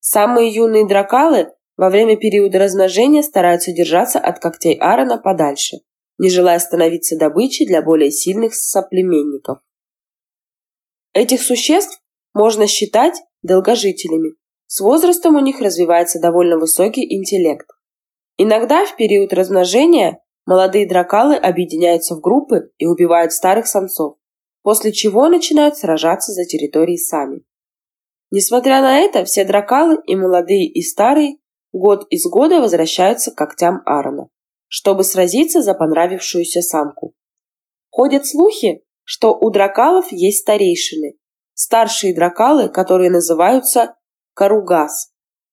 Самые юные дракалы во время периода размножения стараются держаться от когтей Аарона подальше, не желая становиться добычей для более сильных соплеменников. Этих существ можно считать долгожителями. С возрастом у них развивается довольно высокий интеллект. Иногда в период размножения Молодые дракалы объединяются в группы и убивают старых самцов, после чего начинают сражаться за территории сами. Несмотря на это, все дракалы, и молодые, и старые, год из года возвращаются к когтям Аарона, чтобы сразиться за понравившуюся самку. Ходят слухи, что у дракалов есть старейшины, старшие дракалы, которые называются Каругас.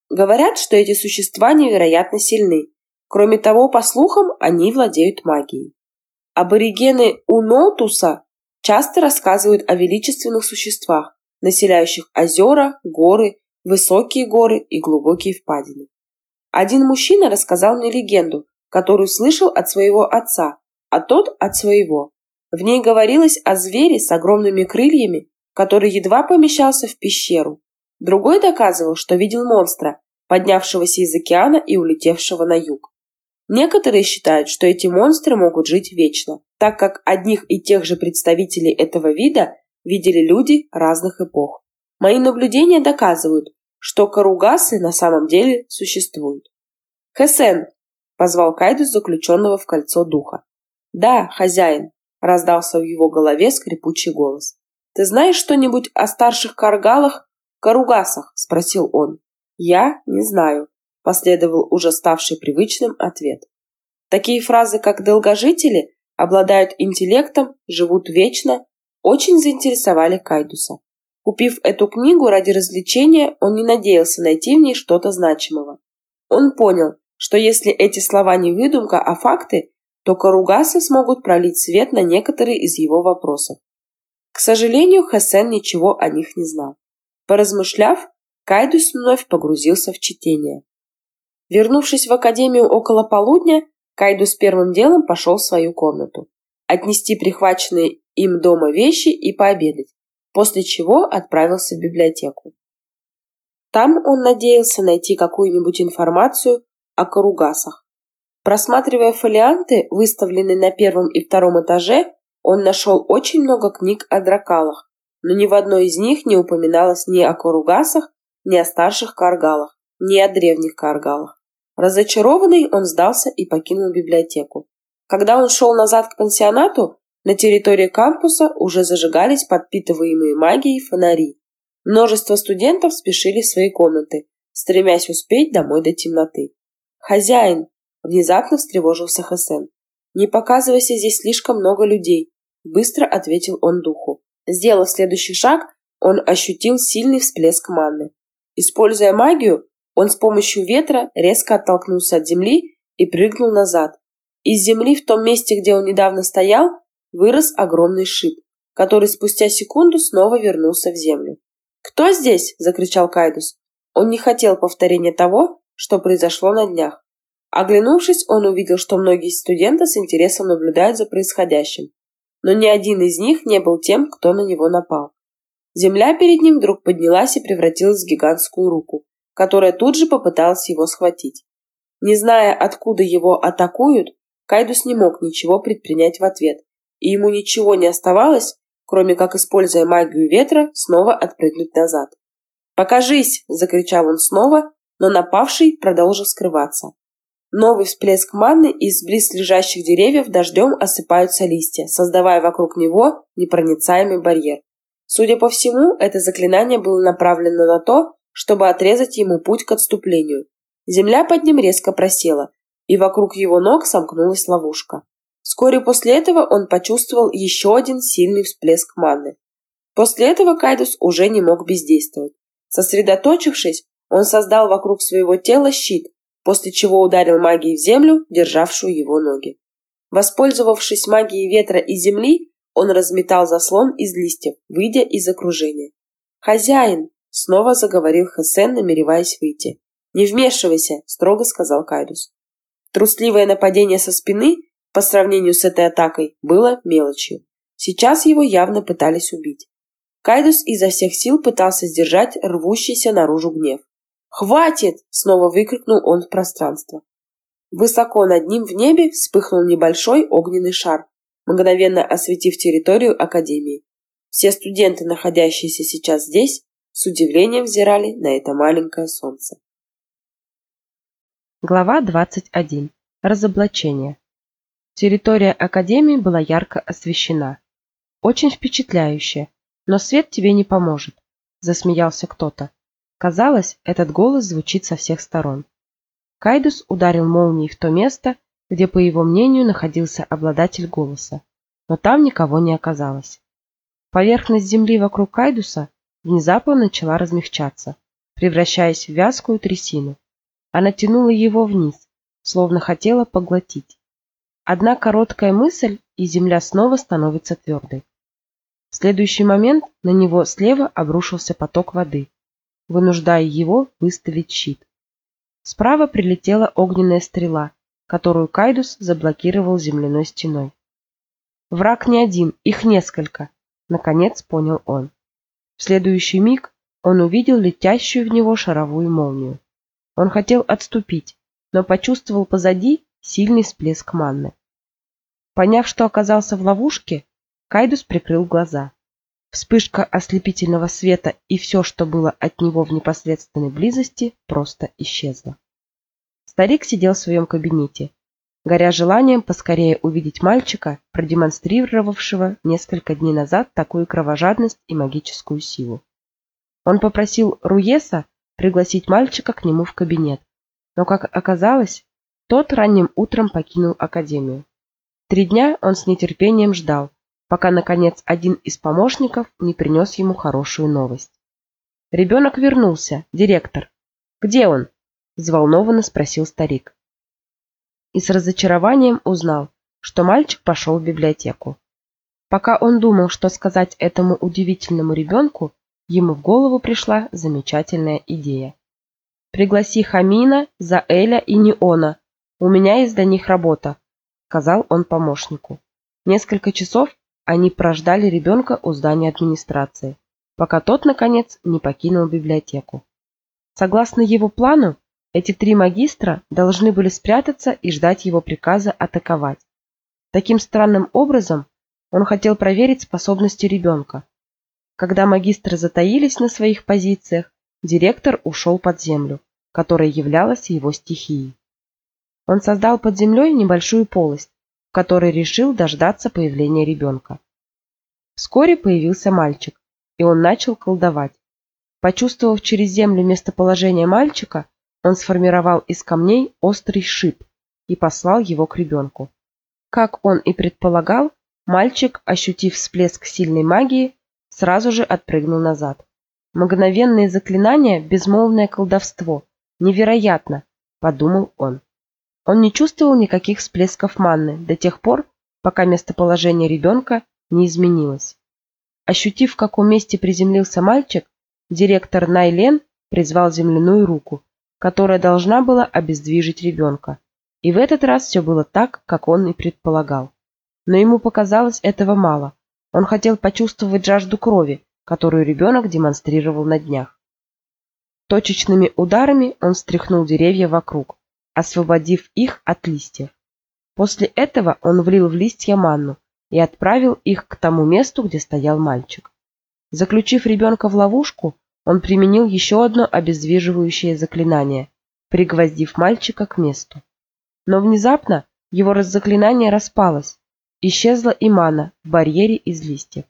Говорят, что эти существа невероятно сильны. Кроме того, по слухам, они владеют магией. Аборигены Унотуса часто рассказывают о величественных существах, населяющих озера, горы, высокие горы и глубокие впадины. Один мужчина рассказал мне легенду, которую слышал от своего отца, а тот от своего. В ней говорилось о звере с огромными крыльями, который едва помещался в пещеру. Другой доказывал, что видел монстра, поднявшегося из океана и улетевшего на юг. Некоторые считают, что эти монстры могут жить вечно, так как одних и тех же представителей этого вида видели люди разных эпох. Мои наблюдения доказывают, что каругасы на самом деле существуют. «Хесен!» – позвал Кайдус заключенного в кольцо духа. «Да, хозяин!» – раздался в его голове скрипучий голос. «Ты знаешь что-нибудь о старших каргалах, каругасах?» – спросил он. «Я не знаю», – последовал уже ставший привычным ответ. Такие фразы, как «долгожители», обладают интеллектом, живут вечно, очень заинтересовали Кайдуса. Купив эту книгу ради развлечения, он не надеялся найти в ней что-то значимого. Он понял, что если эти слова не выдумка, а факты, то Каругасы смогут пролить свет на некоторые из его вопросов. К сожалению, Хасен ничего о них не знал. Поразмышляв, Кайдус вновь погрузился в чтение. Вернувшись в академию около полудня, Кайдус первым делом пошел в свою комнату. Отнести прихваченные им дома вещи и пообедать, после чего отправился в библиотеку. Там он надеялся найти какую-нибудь информацию о Каругасах. Просматривая фолианты, выставленные на первом и втором этаже, он нашел очень много книг о дракалах, но ни в одной из них не упоминалось ни о Каругасах, ни о старших каргалах, ни о древних каргалах. Разочарованный, он сдался и покинул библиотеку. Когда он шел назад к пансионату, на территории кампуса уже зажигались подпитываемые магией фонари. Множество студентов спешили в свои комнаты, стремясь успеть домой до темноты. «Хозяин!» – внезапно встревожился Хасен. «Не показывайся, здесь слишком много людей», – быстро ответил он духу. Сделав следующий шаг, он ощутил сильный всплеск манны. Используя магию, он с помощью ветра резко оттолкнулся от земли и прыгнул назад. Из земли в том месте, где он недавно стоял, вырос огромный шип, который спустя секунду снова вернулся в землю. «Кто здесь?» – закричал Кайдус. Он не хотел повторения того, что произошло на днях. Оглянувшись, он увидел, что многие студенты с интересом наблюдают за происходящим, но ни один из них не был тем, кто на него напал. Земля перед ним вдруг поднялась и превратилась в гигантскую руку, которая тут же попыталась его схватить. Не зная, откуда его атакуют, Кайдус не мог ничего предпринять в ответ, и ему ничего не оставалось, кроме как, используя магию ветра, снова отпрыгнуть назад. «Покажись!» – закричал он снова, но напавший продолжил скрываться. Новый всплеск маны из близлежащих деревьев дождем осыпаются листья, создавая вокруг него непроницаемый барьер. Судя по всему, это заклинание было направлено на то, чтобы отрезать ему путь к отступлению. Земля под ним резко просела, и вокруг его ног сомкнулась ловушка. Вскоре после этого он почувствовал еще один сильный всплеск маны. После этого Кайдус уже не мог бездействовать. Сосредоточившись, он создал вокруг своего тела щит, после чего ударил магией в землю, державшую его ноги. Воспользовавшись магией ветра и земли, он разметал заслон из листьев, выйдя из окружения. «Хозяин!» — снова заговорил Хасен, намереваясь выйти. «Не вмешивайся!» — строго сказал Кайдус. Трусливое нападение со спины по сравнению с этой атакой было мелочью. Сейчас его явно пытались убить. Кайдус изо всех сил пытался сдержать рвущийся наружу гнев. «Хватит!» — снова выкрикнул он в пространство. Высоко над ним в небе вспыхнул небольшой огненный шар, мгновенно осветив территорию Академии. Все студенты, находящиеся сейчас здесь, с удивлением взирали на это маленькое солнце. Глава 21. Разоблачение. Территория Академии была ярко освещена. Очень впечатляюще, но свет тебе не поможет, засмеялся кто-то. Казалось, этот голос звучит со всех сторон. Кайдус ударил молнией в то место, где, по его мнению, находился обладатель голоса, но там никого не оказалось. Поверхность земли вокруг Кайдуса внезапно начала размягчаться, превращаясь в вязкую трясину. Она тянула его вниз, словно хотела поглотить. Одна короткая мысль, и земля снова становится твердой. В следующий момент на него слева обрушился поток воды, вынуждая его выставить щит. Справа прилетела огненная стрела, которую Кайдус заблокировал земляной стеной. Враг не один, их несколько, наконец понял он. В следующий миг он увидел летящую в него шаровую молнию. Он хотел отступить, но почувствовал позади сильный всплеск манны. Поняв, что оказался в ловушке, Кайдус прикрыл глаза. Вспышка ослепительного света и все, что было от него в непосредственной близости, просто исчезло. Старик сидел в своем кабинете, горя желанием поскорее увидеть мальчика, продемонстрировавшего несколько дней назад такую кровожадность и магическую силу. Он попросил Руеса пригласить мальчика к нему в кабинет, но, как оказалось, тот ранним утром покинул академию. Три дня он с нетерпением ждал, пока, наконец, один из помощников не принес ему хорошую новость. «Ребенок вернулся, директор. Где он?» – взволнованно спросил старик. И с разочарованием узнал, что мальчик пошел в библиотеку. Пока он думал, что сказать этому удивительному ребенку, ему в голову пришла замечательная идея. «Пригласи Хамина, Заэля и Неона. У меня есть для них работа сказал он помощнику. Несколько часов они прождали ребенка у здания администрации, пока тот, наконец, не покинул библиотеку. Согласно его плану, эти три магистра должны были спрятаться и ждать его приказа атаковать. Таким странным образом он хотел проверить способности ребенка. Когда магистры затаились на своих позициях, директор ушел под землю, которая являлась его стихией. Он создал под землей небольшую полость, в которой решил дождаться появления ребенка. Вскоре появился мальчик, и он начал колдовать. Почувствовав через землю местоположение мальчика, он сформировал из камней острый шип и послал его к ребенку. Как он и предполагал, мальчик, ощутив всплеск сильной магии, сразу же отпрыгнул назад. Мгновенные заклинания, безмолвное колдовство. Невероятно, подумал он. Он не чувствовал никаких всплесков манны до тех пор, пока местоположение ребенка не изменилось. Ощутив, в каком месте приземлился мальчик, директор Найлен призвал земляную руку, которая должна была обездвижить ребенка. И в этот раз все было так, как он и предполагал. Но ему показалось этого мало. Он хотел почувствовать жажду крови, которую ребенок демонстрировал на днях. Точечными ударами он встряхнул деревья вокруг, освободив их от листьев. После этого он влил в листья манну и отправил их к тому месту, где стоял мальчик. Заключив ребенка в ловушку, он применил еще одно обездвиживающее заклинание, пригвоздив мальчика к месту. Но внезапно его заклинание распалось, исчезла и мана в барьере из листьев.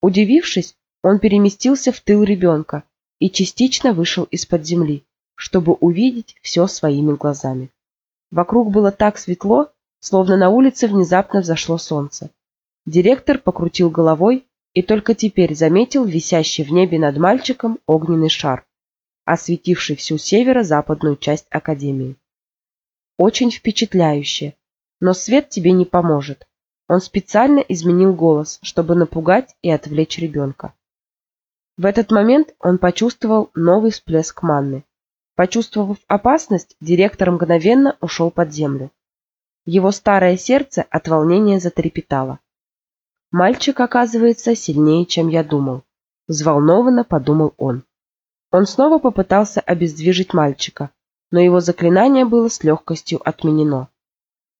Удивившись, он переместился в тыл ребенка и частично вышел из-под земли чтобы увидеть все своими глазами. Вокруг было так светло, словно на улице внезапно взошло солнце. Директор покрутил головой и только теперь заметил висящий в небе над мальчиком огненный шар, осветивший всю северо-западную часть Академии. Очень впечатляюще, но свет тебе не поможет. Он специально изменил голос, чтобы напугать и отвлечь ребенка. В этот момент он почувствовал новый всплеск манны. Почувствовав опасность, директор мгновенно ушел под землю. Его старое сердце от волнения затрепетало. Мальчик, оказывается, сильнее, чем я думал, взволнованно подумал он. Он снова попытался обездвижить мальчика, но его заклинание было с легкостью отменено.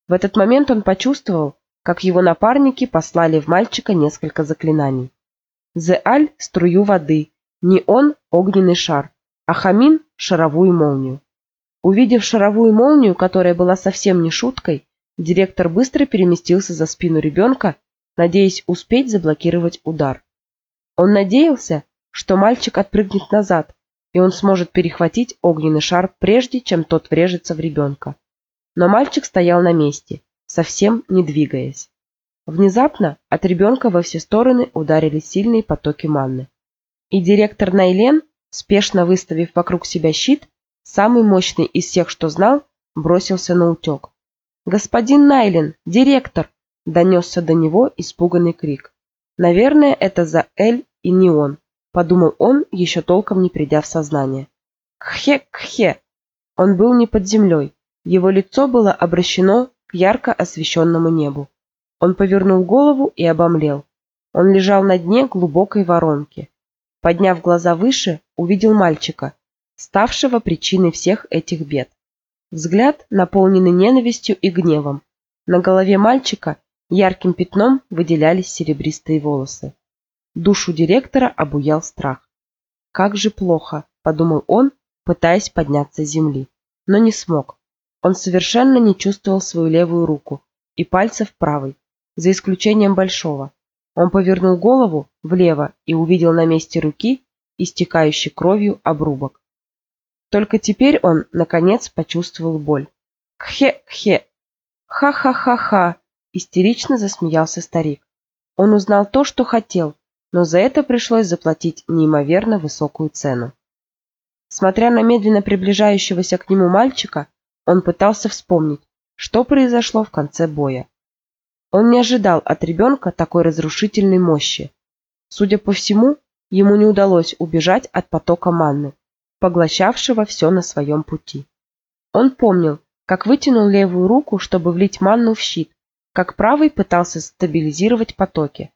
В этот момент он почувствовал, как его напарники послали в мальчика несколько заклинаний. Зеаль – струю воды, не он – огненный шар, а Хамин – шаровую молнию. Увидев шаровую молнию, которая была совсем не шуткой, Директор быстро переместился за спину ребенка, надеясь успеть заблокировать удар. Он надеялся, что мальчик отпрыгнет назад, и он сможет перехватить огненный шар прежде, чем тот врежется в ребенка. Но мальчик стоял на месте, совсем не двигаясь. Внезапно от ребенка во все стороны ударили сильные потоки манны. И директор Найлен, спешно выставив вокруг себя щит, самый мощный из всех, что знал, бросился на утек. «Господин Найлен! Директор!» – донесся до него испуганный крик. «Наверное, это за Эль и не он», – подумал он, еще толком не придя в сознание. «Кхе-кхе!» Он был не под землей. Его лицо было обращено к ярко освещенному небу. Он повернул голову и обомлел. Он лежал на дне глубокой воронки. Подняв глаза выше, увидел мальчика, ставшего причиной всех этих бед. Взгляд, наполненный ненавистью и гневом. На голове мальчика ярким пятном выделялись серебристые волосы. Душу директора обуял страх. «Как же плохо», — подумал он, пытаясь подняться с земли. Но не смог. Он совершенно не чувствовал свою левую руку и пальцев правой, за исключением большого. Он повернул голову влево и увидел на месте руки истекающий кровью обрубок. Только теперь он, наконец, почувствовал боль. «Кхе-кхе! Ха-ха-ха-ха!» Истерично засмеялся старик. Он узнал то, что хотел, но за это пришлось заплатить неимоверно высокую цену. Смотря на медленно приближающегося к нему мальчика, он пытался вспомнить, что произошло в конце боя. Он не ожидал от ребенка такой разрушительной мощи. Судя по всему, ему не удалось убежать от потока манны, поглощавшего все на своем пути. Он помнил, как вытянул левую руку, чтобы влить манну в щит, как правый пытался стабилизировать потоки.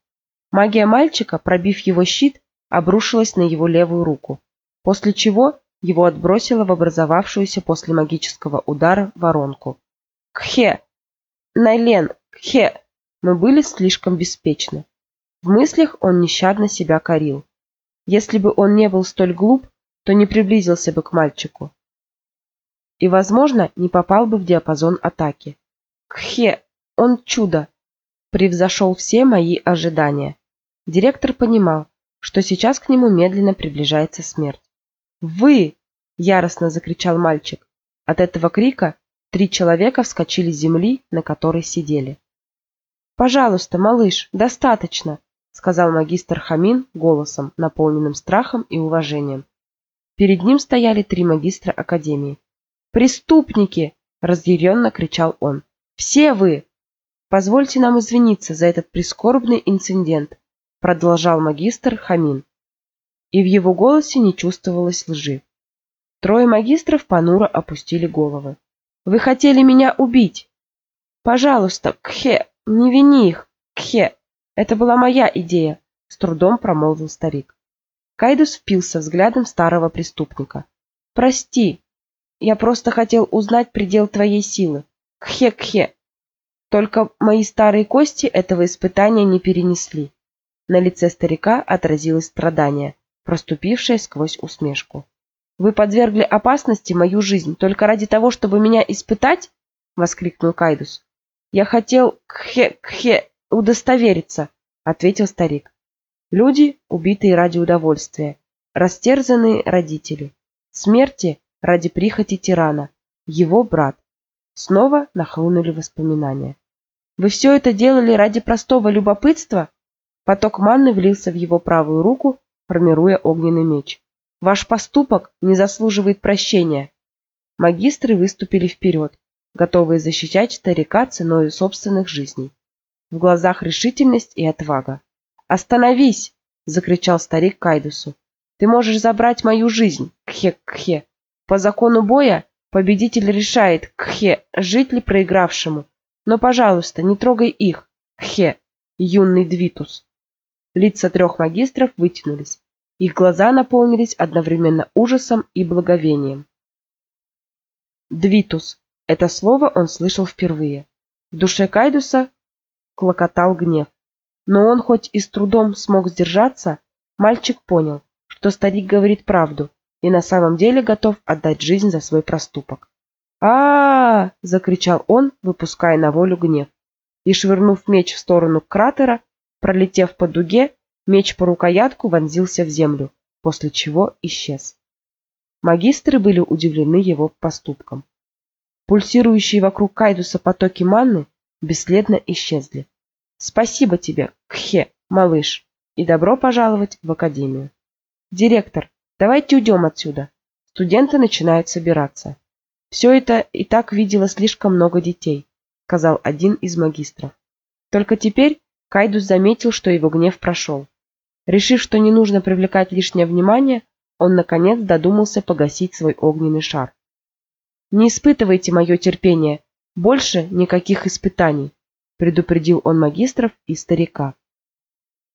Магия мальчика, пробив его щит, обрушилась на его левую руку, после чего его отбросило в образовавшуюся после магического удара воронку. «Кхе! Найлен! Кхе!» Мы были слишком беспечны. В мыслях он нещадно себя корил. Если бы он не был столь глуп, то не приблизился бы к мальчику. И, возможно, не попал бы в диапазон атаки. Кхе, он чудо! Превзошел все мои ожидания. Директор понимал, что сейчас к нему медленно приближается смерть. «Вы!» – яростно закричал мальчик. От этого крика три человека вскочили с земли, на которой сидели. «Пожалуйста, малыш, достаточно!» – сказал магистр Хамин голосом, наполненным страхом и уважением. Перед ним стояли три магистра академии. «Преступники!» – разъяренно кричал он. «Все вы!» «Позвольте нам извиниться за этот прискорбный инцидент», – продолжал магистр Хамин. И в его голосе не чувствовалось лжи. Трое магистров понуро опустили головы. «Вы хотели меня убить!» «Пожалуйста, Кхе, не вини их, Кхе, это была моя идея», – с трудом промолвил старик. Кайдус впился взглядом старого преступника. «Прости, я просто хотел узнать предел твоей силы. Кхе-кхе. Только мои старые кости этого испытания не перенесли». На лице старика отразилось страдание, проступившее сквозь усмешку. «Вы подвергли опасности мою жизнь только ради того, чтобы меня испытать?» — воскликнул Кайдус. «Я хотел кхе-кхе удостовериться», — ответил старик. Люди, убитые ради удовольствия, растерзанные родители, смерти ради прихоти тирана, его брат. Снова нахлынули воспоминания. Вы все это делали ради простого любопытства? Поток манны влился в его правую руку, формируя огненный меч. Ваш поступок не заслуживает прощения. Магистры выступили вперед, готовые защищать старика ценой собственных жизней. В глазах решительность и отвага. «Остановись!» — закричал старик Кайдусу. «Ты можешь забрать мою жизнь, Кхе-Кхе. По закону боя победитель решает, Кхе, жить ли проигравшему. Но, пожалуйста, не трогай их, Кхе, юный Двитус». Лица трех магистров вытянулись. Их глаза наполнились одновременно ужасом и благовением. Двитус. Это слово он слышал впервые. В душе Кайдуса клокотал гнев. Но он хоть и с трудом смог сдержаться, мальчик понял, что старик говорит правду и на самом деле готов отдать жизнь за свой проступок. А, закричал он, выпуская на волю гнев. И швырнув меч в сторону кратера, пролетев по дуге, меч по рукоятку вонзился в землю, после чего исчез. Магистры были удивлены его поступком. Пульсирующие вокруг Кайдуса потоки манны бесследно исчезли. Спасибо тебе, Кхе, малыш, и добро пожаловать в академию. Директор, давайте уйдем отсюда. Студенты начинают собираться. Все это и так видело слишком много детей, сказал один из магистров. Только теперь Кайдус заметил, что его гнев прошел. Решив, что не нужно привлекать лишнее внимание, он наконец додумался погасить свой огненный шар. Не испытывайте мое терпение, больше никаких испытаний, предупредил он магистров и старика.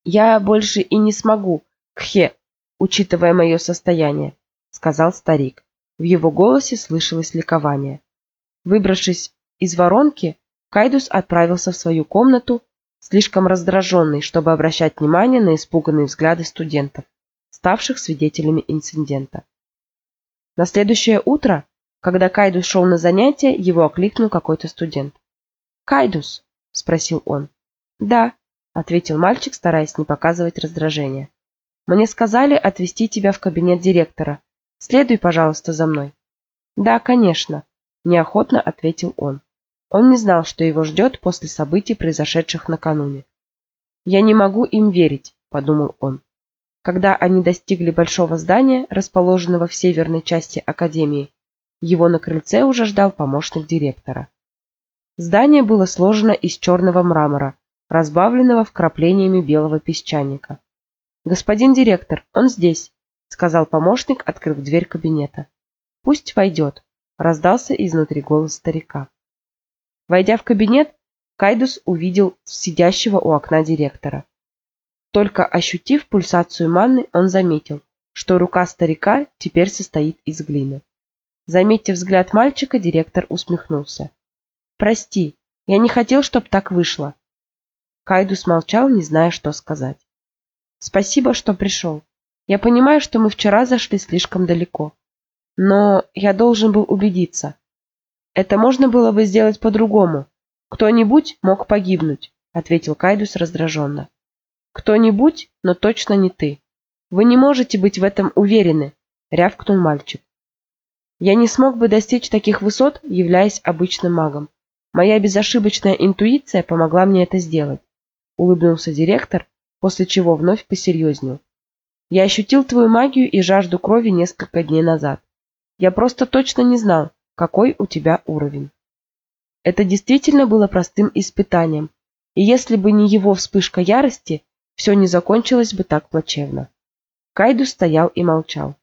Я больше и не смогу, Кхе, учитывая мое состояние, сказал старик. В его голосе слышалось ликование. Выбравшись из воронки, Кайдус отправился в свою комнату, слишком раздраженный, чтобы обращать внимание на испуганные взгляды студентов, ставших свидетелями инцидента. На следующее утро, когда Кайдус шел на занятия, его окликнул какой-то студент. «Кайдус?» – спросил он. «Да», ответил мальчик, стараясь не показывать раздражения. Мне сказали отвезти тебя в кабинет директора. Следуй, пожалуйста, за мной. Да, конечно, неохотно ответил он. Он не знал, что его ждет после событий, произошедших накануне. Я не могу им верить, подумал он. Когда они достигли большого здания, расположенного в северной части академии, его на крыльце уже ждал помощник директора. Здание было сложено из черного мрамора, разбавленного вкраплениями белого песчаника. «Господин директор, он здесь», — сказал помощник, открыв дверь кабинета. «Пусть войдет», — раздался изнутри голос старика. Войдя в кабинет, Кайдус увидел сидящего у окна директора. Только ощутив пульсацию манны, он заметил, что рука старика теперь состоит из глины. Заметив взгляд мальчика, директор усмехнулся. «Прости, я не хотел, чтоб так вышло. Кайдус молчал, не зная, что сказать. «Спасибо, что пришел. Я понимаю, что мы вчера зашли слишком далеко. Но я должен был убедиться. Это можно было бы сделать по-другому. Кто-нибудь мог погибнуть», — ответил Кайдус раздраженно. «Кто-нибудь, но точно не ты. Вы не можете быть в этом уверены», — рявкнул мальчик. «Я не смог бы достичь таких высот, являясь обычным магом. Моя безошибочная интуиция помогла мне это сделать улыбнулся директор, после чего вновь посерьезнел. Я ощутил твою магию и жажду крови несколько дней назад. Я просто точно не знал, какой у тебя уровень. Это действительно было простым испытанием, и если бы не его вспышка ярости, все не закончилось бы так плачевно. Кайду стоял и молчал.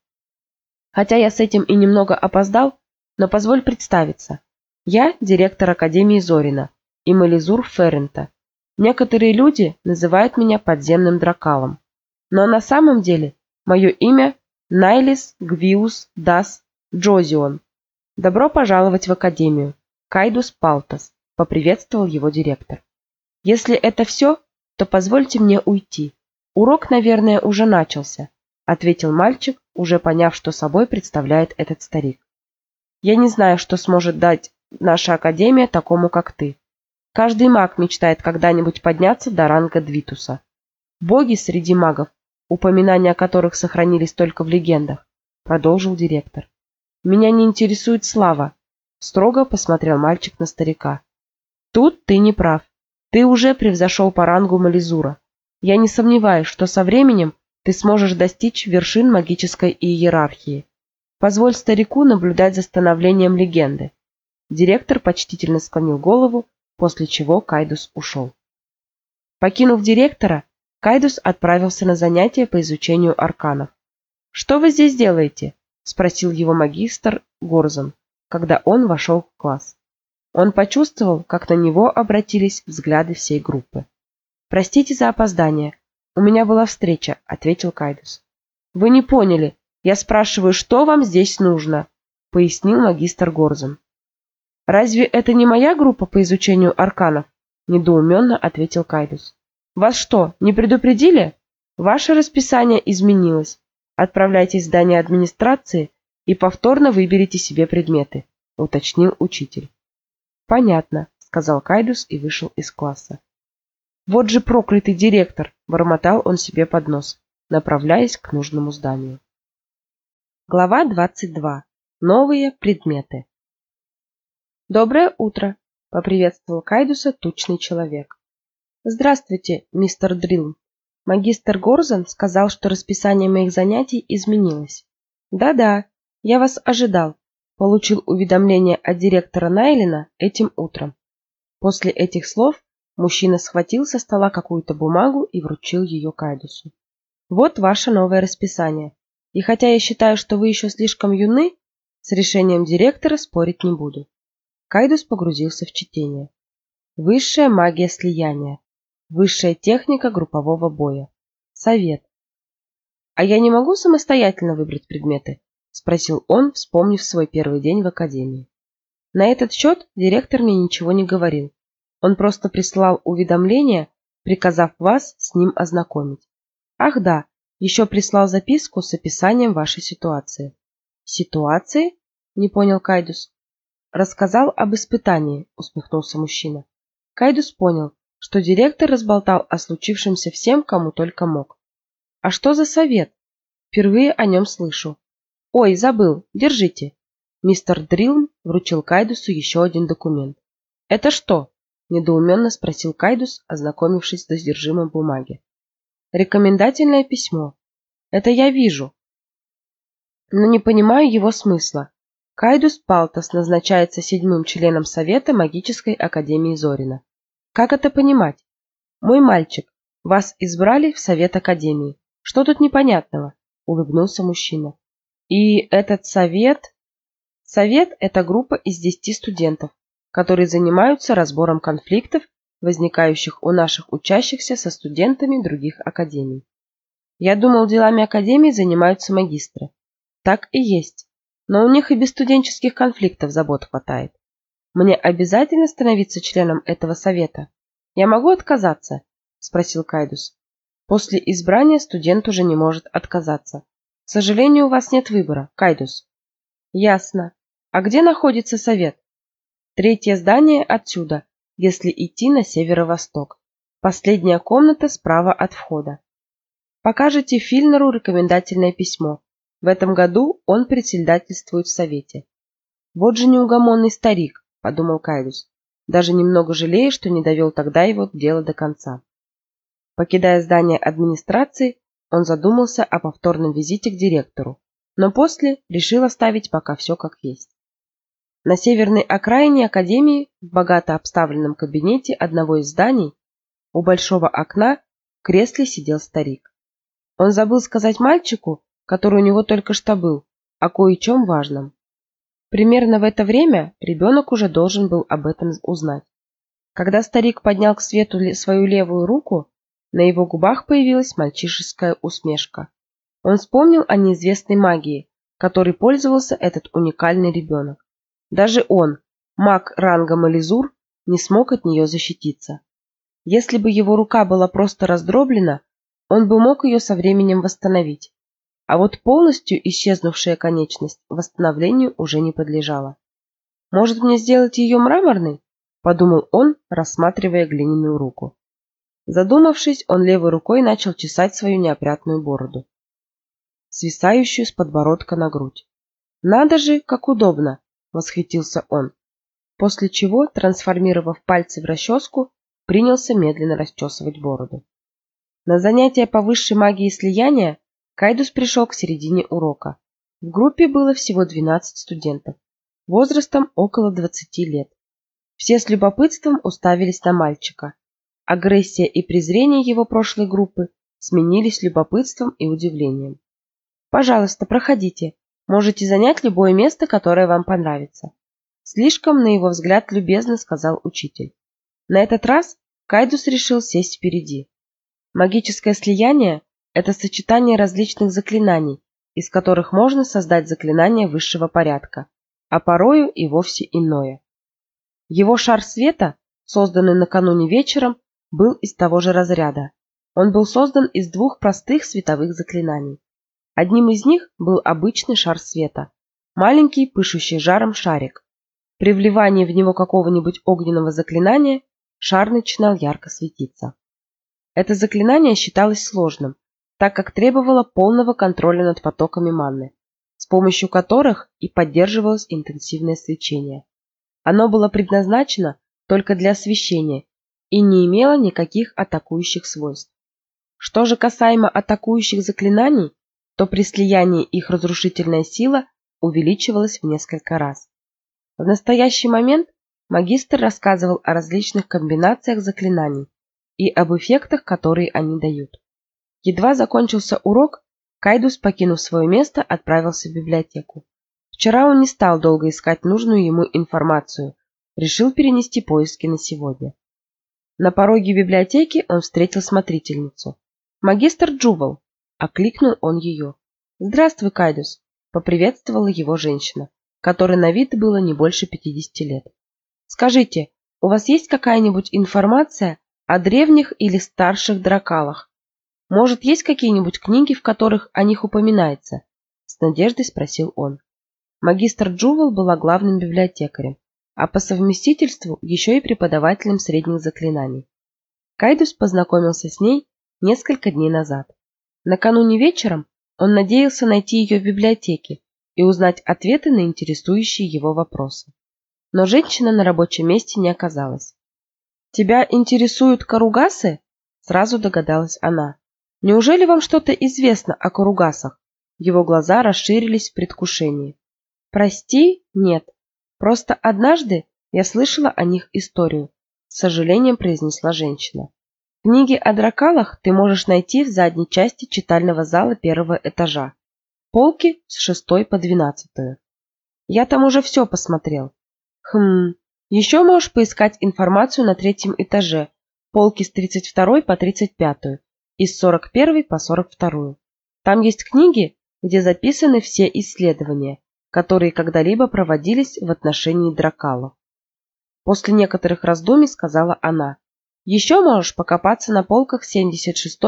Хотя я с этим и немного опоздал, но позволь представиться. Я директор Академии Зорина и Мализур Феррента, Некоторые люди называют меня подземным дракалом. Но на самом деле мое имя Найлис Гвиус Дас Джозион. Добро пожаловать в Академию. Кайдус Палтас, поприветствовал его директор. Если это все, то позвольте мне уйти. Урок, наверное, уже начался, ответил мальчик, уже поняв, что собой представляет этот старик. Я не знаю, что сможет дать наша Академия такому, как ты. Каждый маг мечтает когда-нибудь подняться до ранга Двитуса. Боги среди магов, упоминания о которых сохранились только в легендах, продолжил директор. Меня не интересует слава, строго посмотрел мальчик на старика. Тут ты не прав. Ты уже превзошел по рангу Мализура. Я не сомневаюсь, что со временем ты сможешь достичь вершин магической иерархии. Позволь старику наблюдать за становлением легенды. Директор почтительно склонил голову после чего Кайдус ушел. Покинув директора, Кайдус отправился на занятия по изучению арканов. «Что вы здесь делаете?» – спросил его магистр Горзон, когда он вошел в класс. Он почувствовал, как на него обратились взгляды всей группы. «Простите за опоздание. У меня была встреча», – ответил Кайдус. «Вы не поняли. Я спрашиваю, что вам здесь нужно?» – пояснил магистр Горзон. «Разве это не моя группа по изучению арканов?» – недоуменно ответил Кайдус. «Вас что, не предупредили? Ваше расписание изменилось. Отправляйтесь в здание администрации и повторно выберите себе предметы. уточнил учитель. Понятно, сказал Кайдус и вышел из класса. Вот же проклятый директор, бормотал он себе под нос, направляясь к нужному зданию. Глава 22. Новые предметы. Доброе утро, поприветствовал Кайдуса тучный человек. Здравствуйте, мистер Дрилл. Магистр Горзон сказал, что расписание моих занятий изменилось. Да-да, я вас ожидал. Получил уведомление от директора Найлина этим утром. После этих слов мужчина схватил со стола какую-то бумагу и вручил ее Кайдусу. Вот ваше новое расписание. И хотя я считаю, что вы еще слишком юны, с решением директора спорить не буду. Кайдус погрузился в чтение. Высшая магия слияния. Высшая техника группового боя. Совет. А я не могу самостоятельно выбрать предметы? Спросил он, вспомнив свой первый день в академии. На этот счет директор мне ничего не говорил. Он просто прислал уведомление, приказав вас с ним ознакомить. Ах да, еще прислал записку с описанием вашей ситуации. Ситуации? Не понял Кайдус. Рассказал об испытании, усмехнулся мужчина. Кайдус понял, что директор разболтал о случившемся всем, кому только мог. А что за совет? Впервые о нем слышу. Ой, забыл, держите. Мистер Дрилм вручил Кайдусу еще один документ. Это что? недоуменно спросил Кайдус, ознакомившись с содержимым бумаги. Рекомендательное письмо. Это я вижу, но не понимаю его смысла. Кайдус Палтас назначается седьмым членом Совета Магической Академии Зорина. Как это понимать? Мой мальчик, вас избрали в Совет Академии. Что тут непонятного? Улыбнулся мужчина. И этот совет... Совет – это группа из 10 студентов, которые занимаются разбором конфликтов, возникающих у наших учащихся со студентами других академий. Я думал, делами академии занимаются магистры. Так и есть. Но у них и без студенческих конфликтов забот хватает. Мне обязательно становиться членом этого совета? Я могу отказаться? Спросил Кайдус. После избрания студент уже не может отказаться. К сожалению, у вас нет выбора, Кайдус. Ясно. А где находится совет? Третье здание отсюда, если идти на северо-восток. Последняя комната справа от входа. Покажите Фильнеру рекомендательное письмо. В этом году он председательствует в совете. Вот же неугомонный старик, подумал Кайдус, даже немного жалея, что не довел тогда его дело до конца. Покидая здание администрации, он задумался о повторном визите к директору, но после решил оставить пока все как есть. На северной окраине академии, в богато обставленном кабинете одного из зданий, у большого окна в кресле сидел старик. Он забыл сказать мальчику, который у него только что был, о кое-чем важном. Примерно в это время ребенок уже должен был об этом узнать. Когда старик поднял к свету свою левую руку, на его губах появилась мальчишеская усмешка. Он вспомнил о неизвестной магии, которой пользовался этот уникальный ребенок. Даже он, маг ранга Мализур, не смог от нее защититься. Если бы его рука была просто раздроблена, он бы мог ее со временем восстановить. А вот полностью исчезнувшая конечность восстановлению уже не подлежала. «Может мне сделать ее мраморной?» – подумал он, рассматривая глиняную руку. Задумавшись, он левой рукой начал чесать свою неопрятную бороду, свисающую с подбородка на грудь. «Надо же, как удобно!» – восхитился он. После чего, трансформировав пальцы в расческу, принялся медленно расчесывать бороду. На занятия по высшей магии слияния Кайдус пришел к середине урока. В группе было всего 12 студентов, возрастом около 20 лет. Все с любопытством уставились на мальчика. Агрессия и презрение его прошлой группы сменились любопытством и удивлением. «Пожалуйста, проходите. Можете занять любое место, которое вам понравится». Слишком, на его взгляд, любезно сказал учитель. На этот раз Кайдус решил сесть впереди. Магическое слияние – это сочетание различных заклинаний, из которых можно создать заклинание высшего порядка, а порою и вовсе иное. Его шар света, созданный накануне вечером, был из того же разряда. Он был создан из двух простых световых заклинаний. Одним из них был обычный шар света, маленький пышущий жаром шарик, При вливании в него какого-нибудь огненного заклинания шар начинал ярко светиться. Это заклинание считалось сложным, так как требовало полного контроля над потоками манны, с помощью которых и поддерживалось интенсивное свечение. Оно было предназначено только для освещения и не имело никаких атакующих свойств. Что же касаемо атакующих заклинаний, то при слиянии их разрушительная сила увеличивалась в несколько раз. В настоящий момент магистр рассказывал о различных комбинациях заклинаний и об эффектах, которые они дают. Едва закончился урок, Кайдус, покинув свое место, отправился в библиотеку. Вчера он не стал долго искать нужную ему информацию, решил перенести поиски на сегодня. На пороге библиотеки он встретил смотрительницу. «Магистр Джувал!» — окликнул он ее. «Здравствуй, Кайдус!» — поприветствовала его женщина которой на вид было не больше 50 лет. Скажите, у вас есть какая-нибудь информация о древних или старших дракалах? Может, есть какие-нибудь книги, в которых о них упоминается? С надеждой спросил он. Магистр Джувел была главным библиотекарем, а по совместительству еще и преподавателем средних заклинаний. Кайдус познакомился с ней несколько дней назад. Накануне вечером он надеялся найти ее в библиотеке, и узнать ответы на интересующие его вопросы. Но женщина на рабочем месте не оказалась. «Тебя интересуют каругасы?» – сразу догадалась она. «Неужели вам что-то известно о каругасах?» Его глаза расширились в предвкушении. «Прости, нет. Просто однажды я слышала о них историю», – с сожалением произнесла женщина. Книги о дракалах ты можешь найти в задней части читального зала первого этажа полки с шестой по двенадцатую. Я там уже все посмотрел. Хм, еще можешь поискать информацию на третьем этаже, полки с 32 по 35 и с 41 по 42. Там есть книги, где записаны все исследования, которые когда-либо проводились в отношении дракалов. После некоторых раздумий сказала она. Еще можешь покопаться на полках 76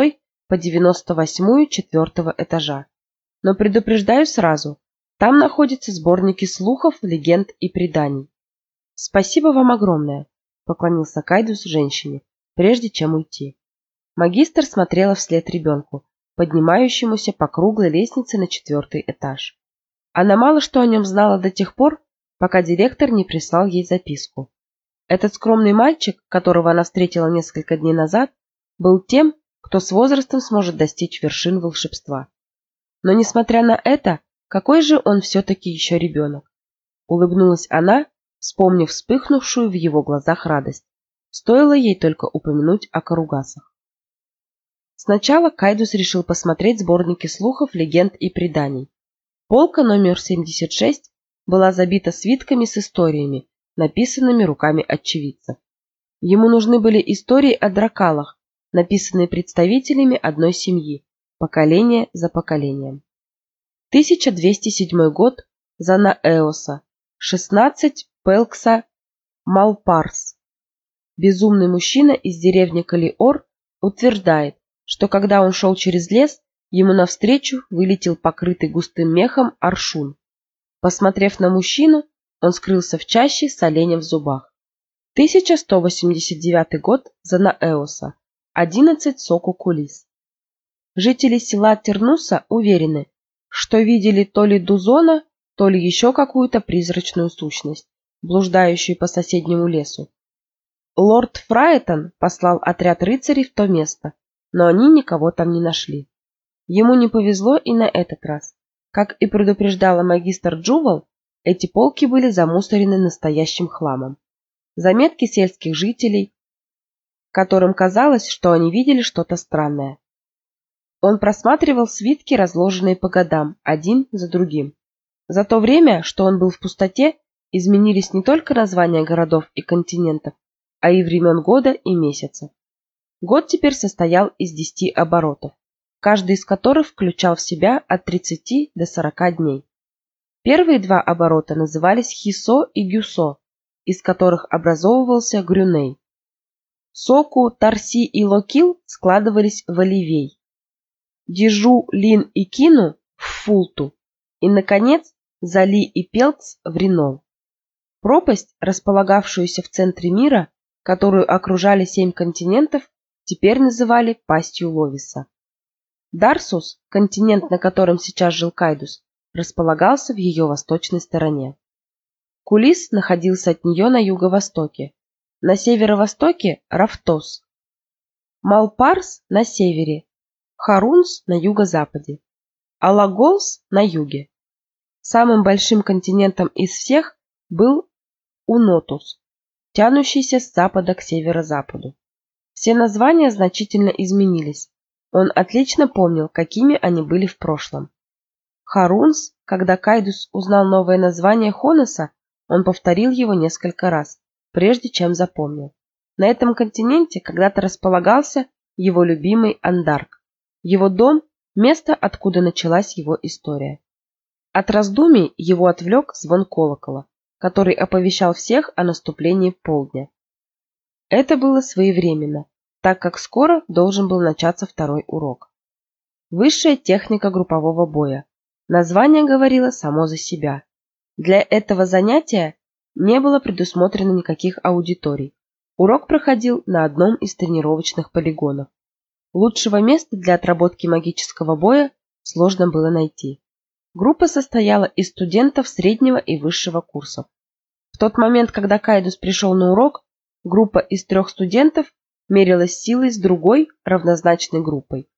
по 98 четвертого этажа но предупреждаю сразу, там находятся сборники слухов, легенд и преданий. Спасибо вам огромное, поклонился Кайдус женщине, прежде чем уйти. Магистр смотрела вслед ребенку, поднимающемуся по круглой лестнице на четвертый этаж. Она мало что о нем знала до тех пор, пока директор не прислал ей записку. Этот скромный мальчик, которого она встретила несколько дней назад, был тем, кто с возрастом сможет достичь вершин волшебства. Но, несмотря на это, какой же он все-таки еще ребенок? Улыбнулась она, вспомнив вспыхнувшую в его глазах радость. Стоило ей только упомянуть о Каругасах. Сначала Кайдус решил посмотреть сборники слухов, легенд и преданий. Полка номер 76 была забита свитками с историями, написанными руками очевидцев. Ему нужны были истории о дракалах, написанные представителями одной семьи, поколение за поколением. 1207 год Зана Эоса, 16 Пелкса Малпарс. Безумный мужчина из деревни Калиор утверждает, что когда он шел через лес, ему навстречу вылетел покрытый густым мехом аршун. Посмотрев на мужчину, он скрылся в чаще с оленем в зубах. 1189 год Занаэоса, 11 Соку Кулис. Жители села Тернуса уверены, что видели то ли Дузона, то ли еще какую-то призрачную сущность, блуждающую по соседнему лесу. Лорд Фрайтон послал отряд рыцарей в то место, но они никого там не нашли. Ему не повезло и на этот раз. Как и предупреждала магистр Джувал, эти полки были замусорены настоящим хламом. Заметки сельских жителей, которым казалось, что они видели что-то странное. Он просматривал свитки, разложенные по годам, один за другим. За то время, что он был в пустоте, изменились не только названия городов и континентов, а и времен года и месяца. Год теперь состоял из десяти оборотов, каждый из которых включал в себя от 30 до 40 дней. Первые два оборота назывались Хисо и Гюсо, из которых образовывался Грюней. Соку, Тарси и Локил складывались в Оливей. Дижу, Лин и Кину в Фулту и, наконец, Зали и Пелкс в Ренол. Пропасть, располагавшуюся в центре мира, которую окружали семь континентов, теперь называли пастью Ловиса. Дарсус, континент, на котором сейчас жил Кайдус, располагался в ее восточной стороне. Кулис находился от нее на юго-востоке. На северо-востоке – Рафтос. Малпарс на севере, Харунс на юго-западе, Алаголс на юге. Самым большим континентом из всех был Унотус, тянущийся с запада к северо-западу. Все названия значительно изменились. Он отлично помнил, какими они были в прошлом. Харунс, когда Кайдус узнал новое название Хонеса, он повторил его несколько раз, прежде чем запомнил. На этом континенте когда-то располагался его любимый Андарк. Его дом – место, откуда началась его история. От раздумий его отвлек звон колокола, который оповещал всех о наступлении полдня. Это было своевременно, так как скоро должен был начаться второй урок. Высшая техника группового боя. Название говорило само за себя. Для этого занятия не было предусмотрено никаких аудиторий. Урок проходил на одном из тренировочных полигонов. Лучшего места для отработки магического боя сложно было найти. Группа состояла из студентов среднего и высшего курсов. В тот момент, когда Кайдус пришел на урок, группа из трех студентов мерилась силой с другой равнозначной группой.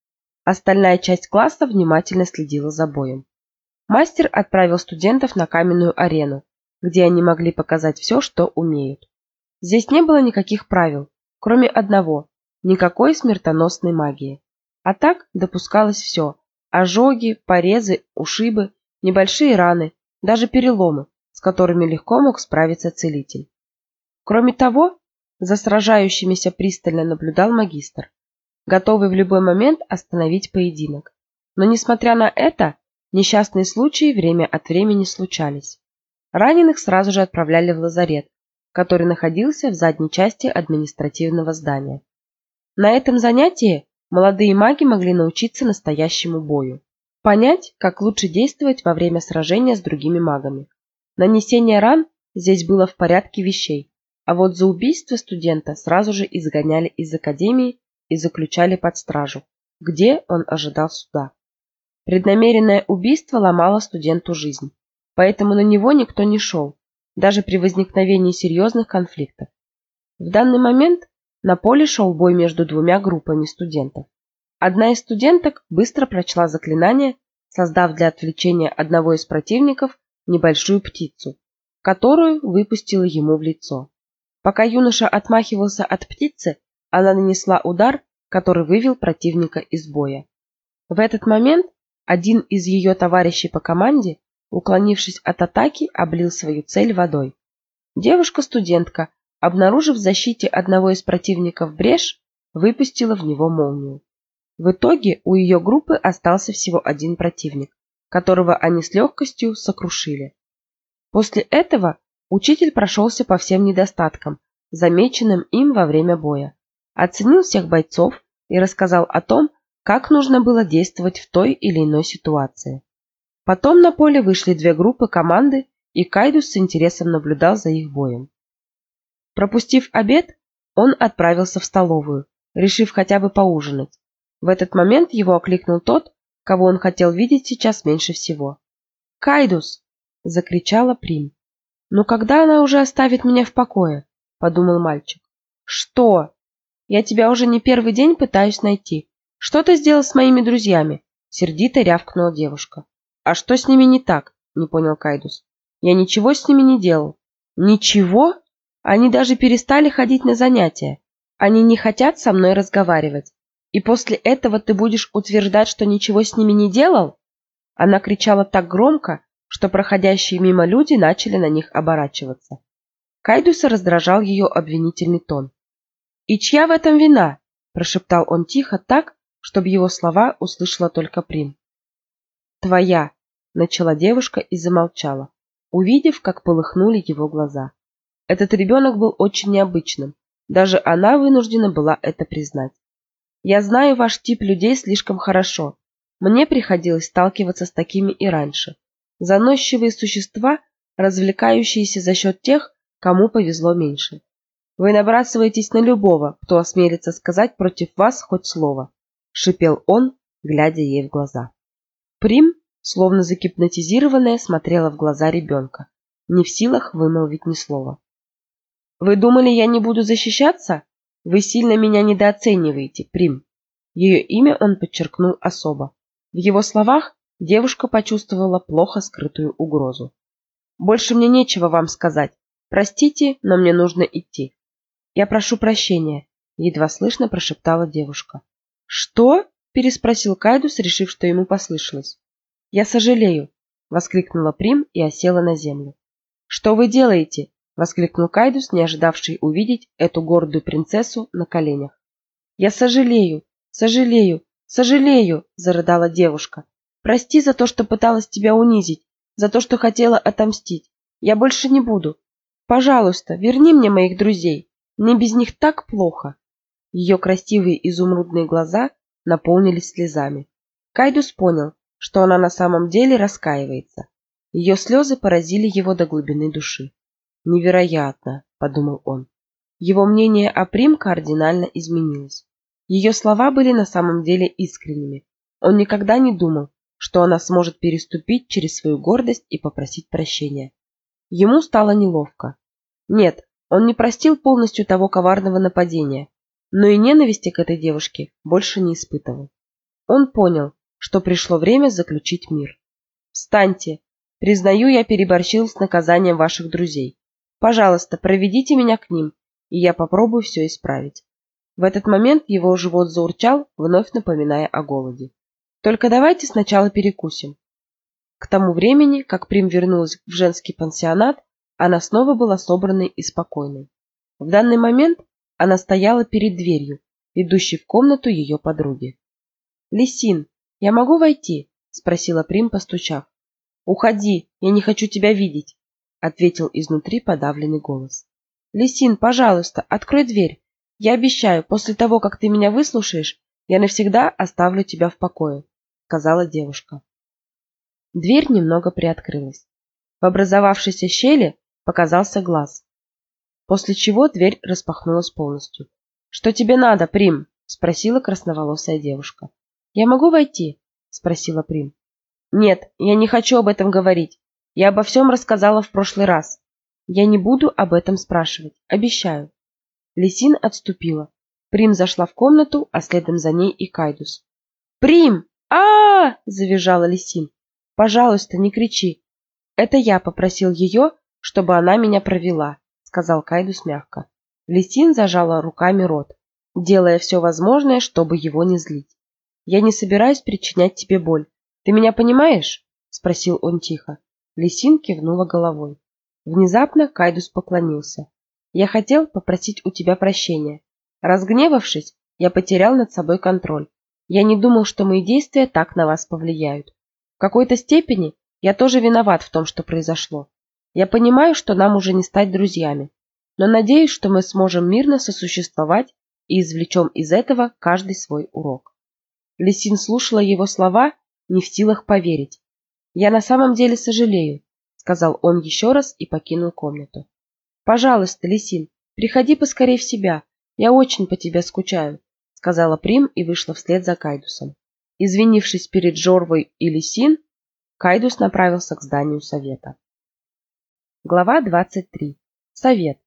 Остальная часть класса внимательно следила за боем. Мастер отправил студентов на каменную арену, где они могли показать все, что умеют. Здесь не было никаких правил, кроме одного – никакой смертоносной магии. А так допускалось все – ожоги, порезы, ушибы, небольшие раны, даже переломы, с которыми легко мог справиться целитель. Кроме того, за сражающимися пристально наблюдал магистр, готовый в любой момент остановить поединок. Но несмотря на это, Несчастные случаи время от времени случались. Раненых сразу же отправляли в лазарет, который находился в задней части административного здания. На этом занятии молодые маги могли научиться настоящему бою, понять, как лучше действовать во время сражения с другими магами. Нанесение ран здесь было в порядке вещей, а вот за убийство студента сразу же изгоняли из академии и заключали под стражу, где он ожидал суда. Преднамеренное убийство ломало студенту жизнь, поэтому на него никто не шел, даже при возникновении серьезных конфликтов. В данный момент на поле шел бой между двумя группами студентов. Одна из студенток быстро прочла заклинание, создав для отвлечения одного из противников небольшую птицу, которую выпустила ему в лицо. Пока юноша отмахивался от птицы, она нанесла удар, который вывел противника из боя. В этот момент один из ее товарищей по команде, уклонившись от атаки, облил свою цель водой. Девушка-студентка, обнаружив в защите одного из противников брешь, выпустила в него молнию. В итоге у ее группы остался всего один противник, которого они с легкостью сокрушили. После этого учитель прошелся по всем недостаткам, замеченным им во время боя, оценил всех бойцов и рассказал о том, как нужно было действовать в той или иной ситуации. Потом на поле вышли две группы команды, и Кайдус с интересом наблюдал за их боем. Пропустив обед, он отправился в столовую, решив хотя бы поужинать. В этот момент его окликнул тот, кого он хотел видеть сейчас меньше всего. «Кайдус!» – закричала Прим. «Ну когда она уже оставит меня в покое?» – подумал мальчик. «Что? Я тебя уже не первый день пытаюсь найти. «Что ты сделал с моими друзьями?» — сердито рявкнула девушка. «А что с ними не так?» — не понял Кайдус. «Я ничего с ними не делал». «Ничего? Они даже перестали ходить на занятия. Они не хотят со мной разговаривать. И после этого ты будешь утверждать, что ничего с ними не делал?» Она кричала так громко, что проходящие мимо люди начали на них оборачиваться. Кайдуса раздражал ее обвинительный тон. «И чья в этом вина?» – прошептал он тихо так, чтобы его слова услышала только Прим. «Твоя!» — начала девушка и замолчала, увидев, как полыхнули его глаза. Этот ребенок был очень необычным. Даже она вынуждена была это признать. «Я знаю ваш тип людей слишком хорошо. Мне приходилось сталкиваться с такими и раньше. Заносчивые существа, развлекающиеся за счет тех, кому повезло меньше. Вы набрасываетесь на любого, кто осмелится сказать против вас хоть слово, шипел он, глядя ей в глаза. Прим, словно загипнотизированная, смотрела в глаза ребенка, не в силах вымолвить ни слова. Вы думали, я не буду защищаться? Вы сильно меня недооцениваете, Прим. Ее имя он подчеркнул особо. В его словах девушка почувствовала плохо скрытую угрозу. Больше мне нечего вам сказать. Простите, но мне нужно идти. Я прошу прощения, едва слышно прошептала девушка. Что? переспросил Кайдус, решив, что ему послышалось. Я сожалею, воскликнула Прим и осела на землю. Что вы делаете? воскликнул Кайдус, не ожидавший увидеть эту гордую принцессу на коленях. Я сожалею, сожалею, сожалею, зарыдала девушка. Прости за то, что пыталась тебя унизить, за то, что хотела отомстить. Я больше не буду. Пожалуйста, верни мне моих друзей. Мне без них так плохо. Ее красивые изумрудные глаза наполнились слезами. Кайдус понял, что она на самом деле раскаивается. Ее слезы поразили его до глубины души. Невероятно, подумал он. Его мнение о Прим кардинально изменилось. Ее слова были на самом деле искренними. Он никогда не думал, что она сможет переступить через свою гордость и попросить прощения. Ему стало неловко. Нет, он не простил полностью того коварного нападения, но и ненависти к этой девушке больше не испытывал. Он понял, что пришло время заключить мир. «Встаньте! Признаю, я переборщил с наказанием ваших друзей. Пожалуйста, проведите меня к ним, и я попробую все исправить». В этот момент его живот заурчал, вновь напоминая о голоде. «Только давайте сначала перекусим». К тому времени, как Прим вернулась в женский пансионат, она снова была собранной и спокойной. В данный момент она стояла перед дверью, ведущей в комнату ее подруги. «Лисин, я могу войти?» – спросила Прим, постучав. «Уходи, я не хочу тебя видеть», – ответил изнутри подавленный голос. «Лисин, пожалуйста, открой дверь. Я обещаю, после того, как ты меня выслушаешь, я навсегда оставлю тебя в покое», – сказала девушка. Дверь немного приоткрылась. В образовавшейся щели показался глаз. После чего дверь распахнулась полностью. «Что тебе надо, Прим?» – спросила красноволосая девушка. «Я могу войти?» – спросила Прим. «Нет, я не хочу об этом говорить. Я обо всем рассказала в прошлый раз. Я не буду об этом спрашивать, обещаю». Лисин отступила. Прим зашла в комнату, а следом за ней и Кайдус. «Прим! а, -а, -а завизжала Лисин. «Пожалуйста, не кричи. Это я попросил ее, чтобы она меня провела, сказал Кайдус мягко. Лисин зажала руками рот, делая все возможное, чтобы его не злить. Я не собираюсь причинять тебе боль. Ты меня понимаешь? спросил он тихо. Лисин кивнула головой. Внезапно Кайдус поклонился. Я хотел попросить у тебя прощения. Разгневавшись, я потерял над собой контроль. Я не думал, что мои действия так на вас повлияют. В какой-то степени я тоже виноват в том, что произошло. Я понимаю, что нам уже не стать друзьями, но надеюсь, что мы сможем мирно сосуществовать и извлечем из этого каждый свой урок. Лисин слушала его слова, не в силах поверить. «Я на самом деле сожалею», — сказал он еще раз и покинул комнату. «Пожалуйста, Лисин, приходи поскорей в себя. Я очень по тебе скучаю», — сказала Прим и вышла вслед за Кайдусом. Извинившись перед Жорвой и Лисин, Кайдус направился к зданию совета. Глава 23. Совет.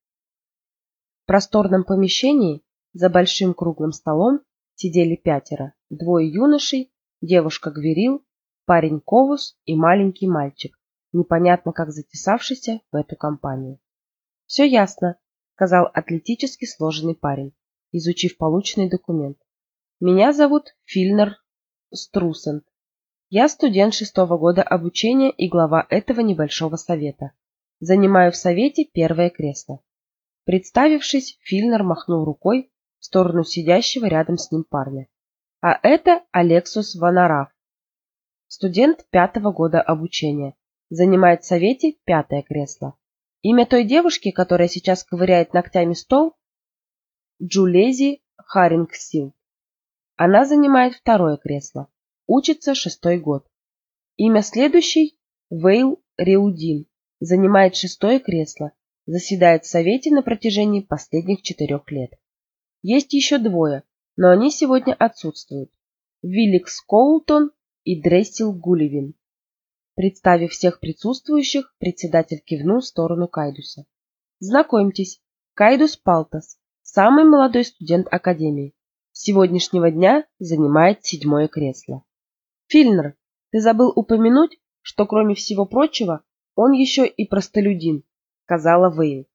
В просторном помещении за большим круглым столом сидели пятеро. Двое юношей, девушка-гверил, парень Ковус и маленький мальчик, непонятно как затесавшийся в эту компанию. «Все ясно», — сказал атлетически сложенный парень, изучив полученный документ. «Меня зовут Фильнер Струсент. Я студент шестого года обучения и глава этого небольшого совета. Занимаю в совете первое кресло. Представившись, Фильнер махнул рукой в сторону сидящего рядом с ним парня. А это Алексус Ванараф, студент пятого года обучения. Занимает в совете пятое кресло. Имя той девушки, которая сейчас ковыряет ногтями стол, Джулези Харингсил. Она занимает второе кресло. Учится шестой год. Имя следующей – Вейл Реудин занимает шестое кресло, заседает в Совете на протяжении последних четырех лет. Есть еще двое, но они сегодня отсутствуют. Вилликс Коултон и Дрессил Гулливин. Представив всех присутствующих, председатель кивнул в сторону Кайдуса. Знакомьтесь, Кайдус Палтас, самый молодой студент Академии. С сегодняшнего дня занимает седьмое кресло. Фильнер, ты забыл упомянуть, что кроме всего прочего, он еще и простолюдин, сказала Вейл.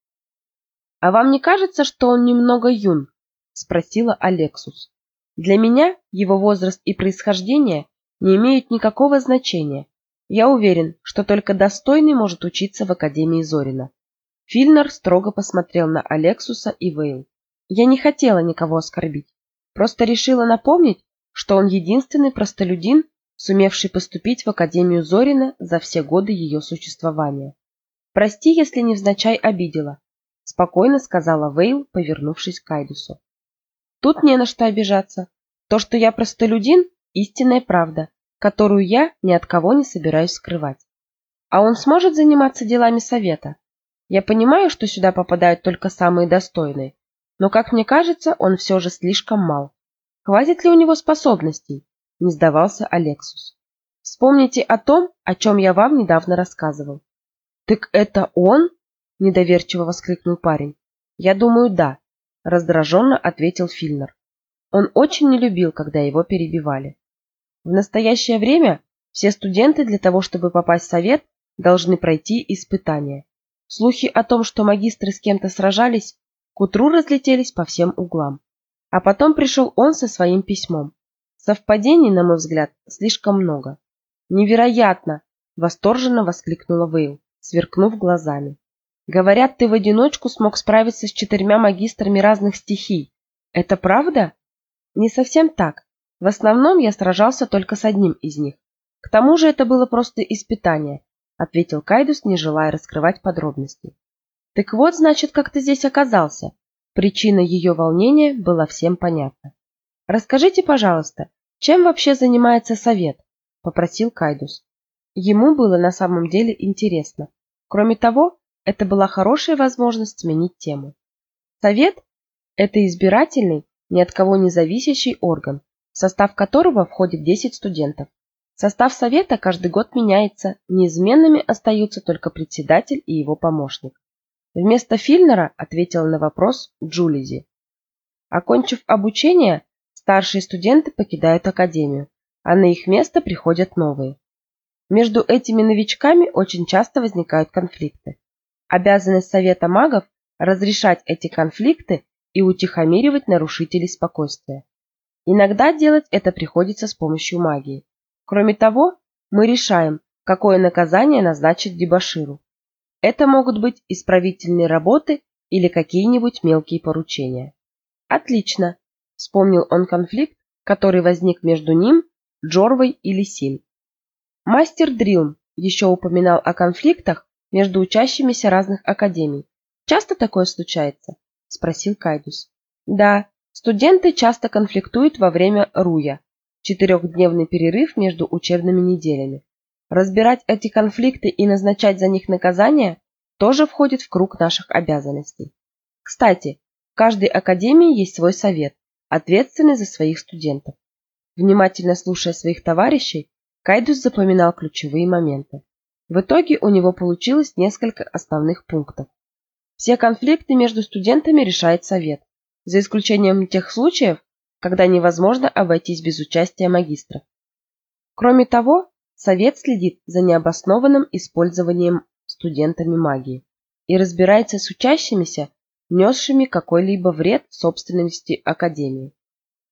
А вам не кажется, что он немного юн? спросила Алексус. Для меня его возраст и происхождение не имеют никакого значения. Я уверен, что только достойный может учиться в Академии Зорина. Фильнер строго посмотрел на Алексуса и Вейл. Я не хотела никого оскорбить. Просто решила напомнить, что он единственный простолюдин, сумевший поступить в Академию Зорина за все годы ее существования. «Прости, если невзначай обидела», — спокойно сказала Вейл, повернувшись к Кайдусу. «Тут не на что обижаться. То, что я простолюдин, истинная правда которую я ни от кого не собираюсь скрывать. А он сможет заниматься делами совета? Я понимаю, что сюда попадают только самые достойные, но, как мне кажется, он все же слишком мал. Хватит ли у него способностей? Не сдавался Алексус. Вспомните о том, о чем я вам недавно рассказывал. Так это он? Недоверчиво воскликнул парень. Я думаю, да, раздраженно ответил Фильнер. Он очень не любил, когда его перебивали. В настоящее время все студенты для того, чтобы попасть в совет, должны пройти испытания. Слухи о том, что магистры с кем-то сражались, к утру разлетелись по всем углам. А потом пришел он со своим письмом. Совпадений, на мой взгляд, слишком много. Невероятно, восторженно воскликнула Вейл, сверкнув глазами. Говорят, ты в одиночку смог справиться с четырьмя магистрами разных стихий. Это правда? Не совсем так. В основном я сражался только с одним из них. К тому же это было просто испытание, ответил Кайдус, не желая раскрывать подробности. Так вот, значит, как ты здесь оказался. Причина ее волнения была всем понятна. Расскажите, пожалуйста, чем вообще занимается совет? попросил Кайдус. Ему было на самом деле интересно. Кроме того, это была хорошая возможность сменить тему. Совет это избирательный, ни от кого не зависящий орган, состав которого входит 10 студентов. Состав совета каждый год меняется, неизменными остаются только председатель и его помощник. Вместо Фильнера ответила на вопрос Джулизи. Окончив обучение, старшие студенты покидают академию, а на их место приходят новые. Между этими новичками очень часто возникают конфликты. Обязанность Совета магов – разрешать эти конфликты и утихомиривать нарушителей спокойствия. Иногда делать это приходится с помощью магии. Кроме того, мы решаем, какое наказание назначить дебоширу. Это могут быть исправительные работы или какие-нибудь мелкие поручения. Отлично, вспомнил он конфликт, который возник между ним, Джорвой и Лисин. Мастер Дрилм еще упоминал о конфликтах между учащимися разных академий. Часто такое случается? спросил Кайдус. Да, Студенты часто конфликтуют во время РУЯ – четырехдневный перерыв между учебными неделями. Разбирать эти конфликты и назначать за них наказания тоже входит в круг наших обязанностей. Кстати, в каждой академии есть свой совет, ответственный за своих студентов. Внимательно слушая своих товарищей, Кайдус запоминал ключевые моменты. В итоге у него получилось несколько основных пунктов. Все конфликты между студентами решает совет, за исключением тех случаев, когда невозможно обойтись без участия магистров. Кроме того, Совет следит за необоснованным использованием студентами магии и разбирается с учащимися, несшими какой-либо вред собственности Академии.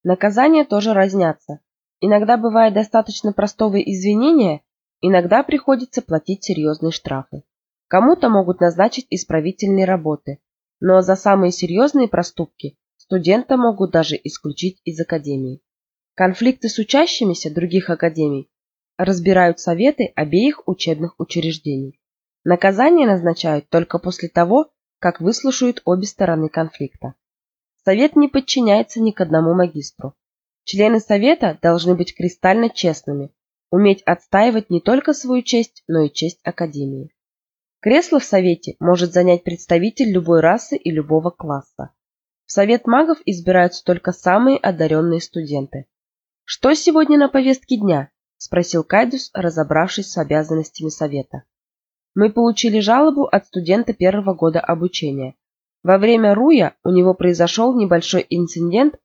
Наказания тоже разнятся. Иногда бывает достаточно простого извинения, иногда приходится платить серьезные штрафы. Кому-то могут назначить исправительные работы, но за самые серьезные проступки Студента могут даже исключить из академии. Конфликты с учащимися других академий разбирают советы обеих учебных учреждений. Наказание назначают только после того, как выслушают обе стороны конфликта. Совет не подчиняется ни к одному магистру. Члены совета должны быть кристально честными, уметь отстаивать не только свою честь, но и честь академии. Кресло в совете может занять представитель любой расы и любого класса. В совет магов избираются только самые одаренные студенты. «Что сегодня на повестке дня?» – спросил Кайдус, разобравшись с обязанностями совета. «Мы получили жалобу от студента первого года обучения. Во время Руя у него произошел небольшой инцидент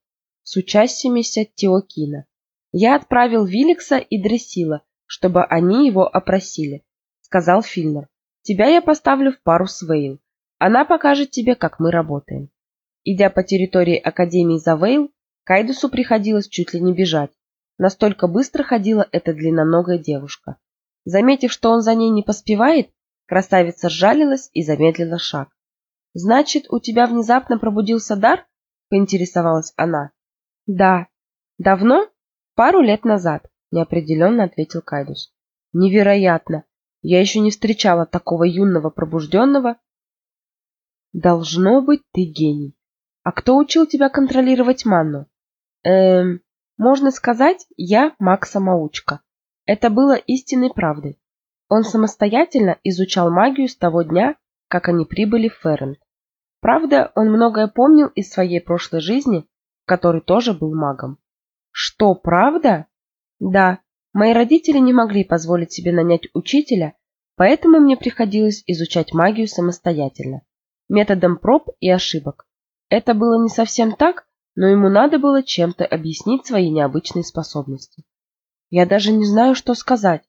с участиями Теокина. Я отправил Виликса и Дресила, чтобы они его опросили», – сказал Фильнер. Тебя я поставлю в пару с Вейл. Она покажет тебе, как мы работаем. Идя по территории Академии за Вейл, Кайдусу приходилось чуть ли не бежать. Настолько быстро ходила эта длинноногая девушка. Заметив, что он за ней не поспевает, красавица сжалилась и замедлила шаг. «Значит, у тебя внезапно пробудился дар?» – поинтересовалась она. «Да». «Давно?» «Пару лет назад», – неопределенно ответил Кайдус. «Невероятно! Я еще не встречала такого юного пробужденного. Должно быть, ты гений. А кто учил тебя контролировать манну? Эм, можно сказать, я маг-самоучка. Это было истинной правдой. Он самостоятельно изучал магию с того дня, как они прибыли в Феррент. Правда, он многое помнил из своей прошлой жизни, в которой тоже был магом. Что, правда? Да, Мои родители не могли позволить себе нанять учителя, поэтому мне приходилось изучать магию самостоятельно, методом проб и ошибок. Это было не совсем так, но ему надо было чем-то объяснить свои необычные способности. Я даже не знаю, что сказать.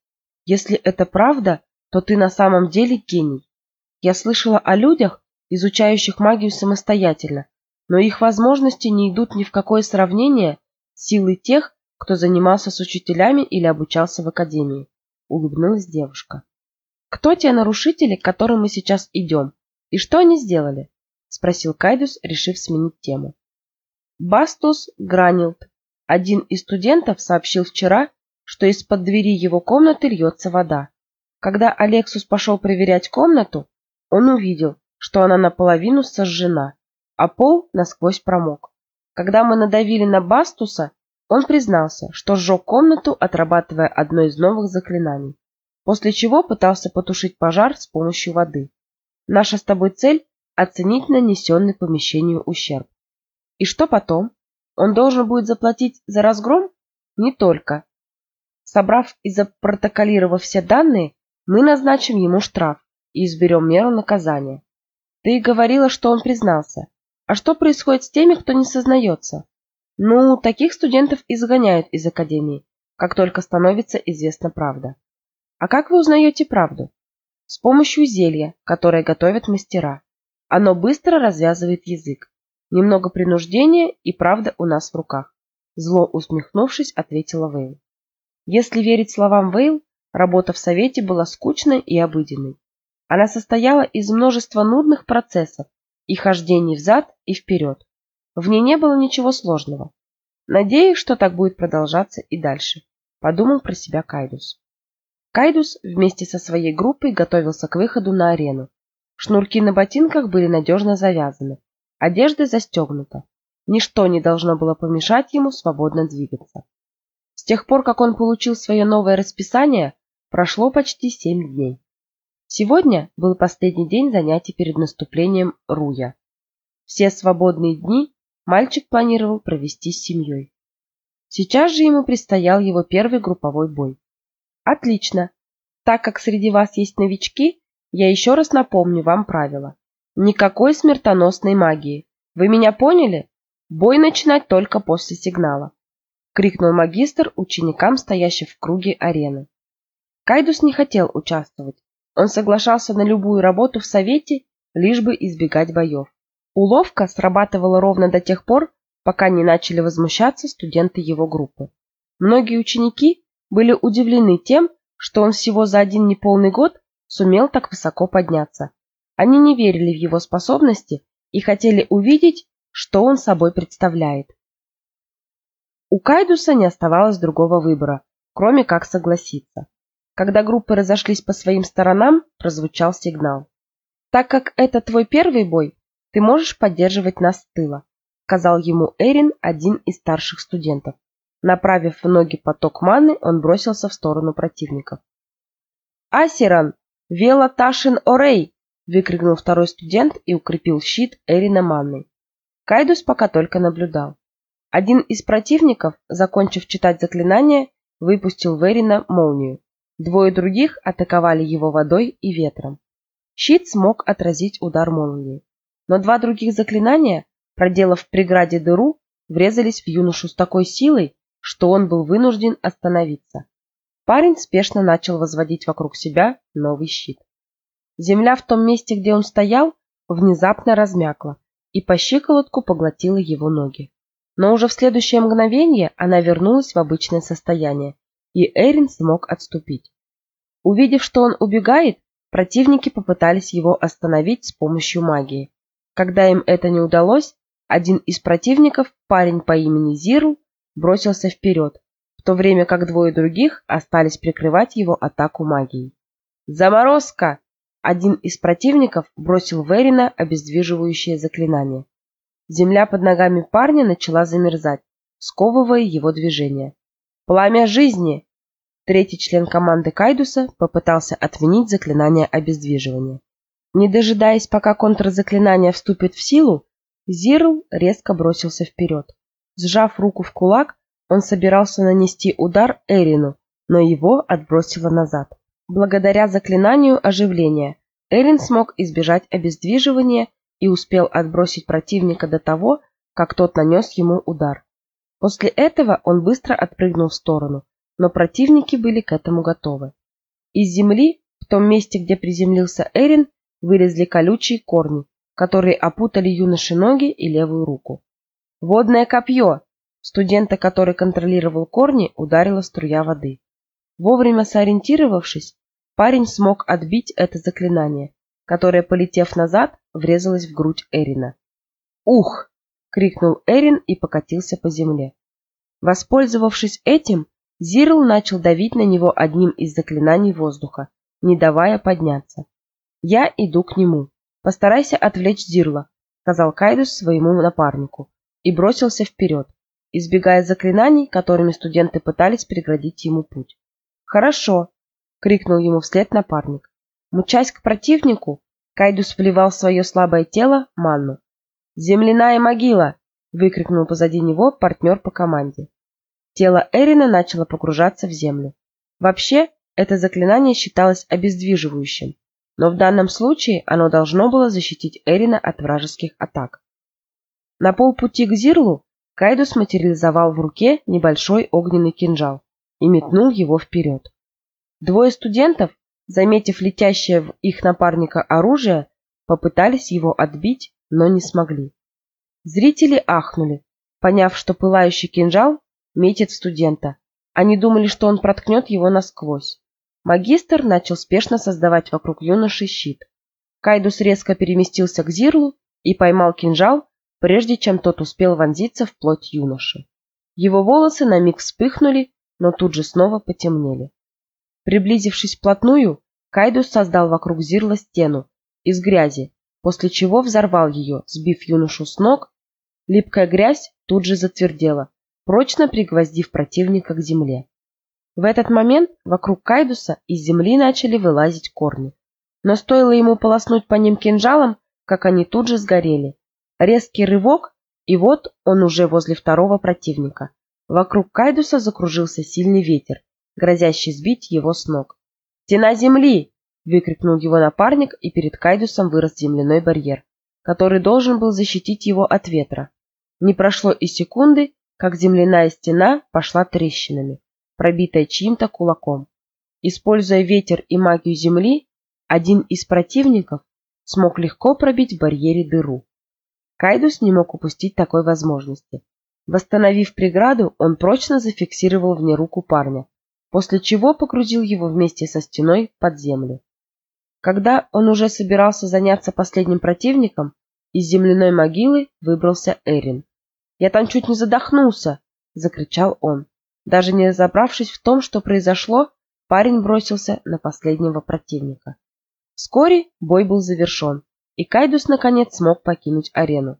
Если это правда, то ты на самом деле гений. Я слышала о людях, изучающих магию самостоятельно, но их возможности не идут ни в какое сравнение с силой тех, кто занимался с учителями или обучался в академии, улыбнулась девушка. Кто те нарушители, к которым мы сейчас идем? И что они сделали? Спросил Кайдус, решив сменить тему. Бастус Гранилд, один из студентов, сообщил вчера, что из-под двери его комнаты льется вода. Когда Алексус пошел проверять комнату, он увидел, что она наполовину сожжена, а пол насквозь промок. Когда мы надавили на Бастуса, он признался, что сжег комнату, отрабатывая одно из новых заклинаний, после чего пытался потушить пожар с помощью воды. Наша с тобой цель – оценить нанесенный помещению ущерб. И что потом? Он должен будет заплатить за разгром? Не только. Собрав и запротоколировав все данные, мы назначим ему штраф и изберем меру наказания. Ты говорила, что он признался. А что происходит с теми, кто не сознается? Ну, таких студентов изгоняют из академии, как только становится известна правда. А как вы узнаете правду? С помощью зелья, которое готовят мастера. Оно быстро развязывает язык. Немного принуждения, и правда у нас в руках. Зло усмехнувшись, ответила Вейл. Если верить словам Вейл, работа в совете была скучной и обыденной. Она состояла из множества нудных процессов и хождений взад и вперед. В ней не было ничего сложного. Надеюсь, что так будет продолжаться и дальше, подумал про себя Кайдус. Кайдус вместе со своей группой готовился к выходу на арену. Шнурки на ботинках были надежно завязаны, одежда застегнута. Ничто не должно было помешать ему свободно двигаться. С тех пор, как он получил свое новое расписание, прошло почти семь дней. Сегодня был последний день занятий перед наступлением Руя. Все свободные дни мальчик планировал провести с семьей. Сейчас же ему предстоял его первый групповой бой. Отлично. Так как среди вас есть новички, я еще раз напомню вам правила. Никакой смертоносной магии. Вы меня поняли? Бой начинать только после сигнала. Крикнул магистр ученикам, стоящим в круге арены. Кайдус не хотел участвовать. Он соглашался на любую работу в совете, лишь бы избегать боев. Уловка срабатывала ровно до тех пор, пока не начали возмущаться студенты его группы. Многие ученики были удивлены тем, что он всего за один неполный год сумел так высоко подняться. Они не верили в его способности и хотели увидеть, что он собой представляет. У Кайдуса не оставалось другого выбора, кроме как согласиться. Когда группы разошлись по своим сторонам, прозвучал сигнал. Так как это твой первый бой, ты можешь поддерживать нас с тыла, сказал ему Эрин, один из старших студентов. Направив в ноги поток маны, он бросился в сторону противников. Асиран, «Вела Ташин Орей!» — выкрикнул второй студент и укрепил щит Эрина манной. Кайдус пока только наблюдал. Один из противников, закончив читать заклинание, выпустил в Эрина молнию. Двое других атаковали его водой и ветром. Щит смог отразить удар молнии. Но два других заклинания, проделав в преграде дыру, врезались в юношу с такой силой, что он был вынужден остановиться. Парень спешно начал возводить вокруг себя новый щит. Земля в том месте, где он стоял, внезапно размякла и по щиколотку поглотила его ноги. Но уже в следующее мгновение она вернулась в обычное состояние, и Эрин смог отступить. Увидев, что он убегает, противники попытались его остановить с помощью магии. Когда им это не удалось, один из противников, парень по имени Зиру, бросился вперед, в то время как двое других остались прикрывать его атаку магией. «Заморозка!» Один из противников бросил в Эрина обездвиживающее заклинание. Земля под ногами парня начала замерзать, сковывая его движение. «Пламя жизни!» Третий член команды Кайдуса попытался отменить заклинание обездвиживания. Не дожидаясь, пока контрзаклинание вступит в силу, Зирл резко бросился вперед. Сжав руку в кулак, он собирался нанести удар Эрину, но его отбросило назад. Благодаря заклинанию оживления Эрин смог избежать обездвиживания и успел отбросить противника до того, как тот нанес ему удар. После этого он быстро отпрыгнул в сторону, но противники были к этому готовы. Из земли, в том месте, где приземлился Эрин, вылезли колючие корни, которые опутали юноше ноги и левую руку. «Водное копье!» Студента, который контролировал корни, ударила струя воды. Вовремя сориентировавшись, парень смог отбить это заклинание, которое, полетев назад, врезалось в грудь Эрина. «Ух!» — крикнул Эрин и покатился по земле. Воспользовавшись этим, Зирл начал давить на него одним из заклинаний воздуха, не давая подняться. «Я иду к нему. Постарайся отвлечь Зирла», — сказал Кайдус своему напарнику и бросился вперед избегая заклинаний, которыми студенты пытались преградить ему путь. «Хорошо!» — крикнул ему вслед напарник. Мучась к противнику, Кайдус вливал в свое слабое тело манну. «Земляная могила!» — выкрикнул позади него партнер по команде. Тело Эрина начало погружаться в землю. Вообще, это заклинание считалось обездвиживающим, но в данном случае оно должно было защитить Эрина от вражеских атак. На полпути к Зирлу Кайдус материализовал в руке небольшой огненный кинжал и метнул его вперед. Двое студентов, заметив летящее в их напарника оружие, попытались его отбить, но не смогли. Зрители ахнули, поняв, что пылающий кинжал метит студента. Они думали, что он проткнет его насквозь. Магистр начал спешно создавать вокруг юноши щит. Кайдус резко переместился к Зирлу и поймал кинжал, прежде чем тот успел вонзиться в плоть юноши. Его волосы на миг вспыхнули, но тут же снова потемнели. Приблизившись вплотную, Кайдус создал вокруг Зирла стену из грязи, после чего взорвал ее, сбив юношу с ног. Липкая грязь тут же затвердела, прочно пригвоздив противника к земле. В этот момент вокруг Кайдуса из земли начали вылазить корни. Но стоило ему полоснуть по ним кинжалом, как они тут же сгорели, Резкий рывок, и вот он уже возле второго противника. Вокруг Кайдуса закружился сильный ветер, грозящий сбить его с ног. «Стена земли!» — выкрикнул его напарник, и перед Кайдусом вырос земляной барьер, который должен был защитить его от ветра. Не прошло и секунды, как земляная стена пошла трещинами, пробитая чьим-то кулаком. Используя ветер и магию земли, один из противников смог легко пробить в барьере дыру. Кайдус не мог упустить такой возможности. Восстановив преграду, он прочно зафиксировал в ней руку парня, после чего погрузил его вместе со стеной под землю. Когда он уже собирался заняться последним противником, из земляной могилы выбрался Эрин. «Я там чуть не задохнулся!» — закричал он. Даже не разобравшись в том, что произошло, парень бросился на последнего противника. Вскоре бой был завершен и Кайдус наконец смог покинуть арену.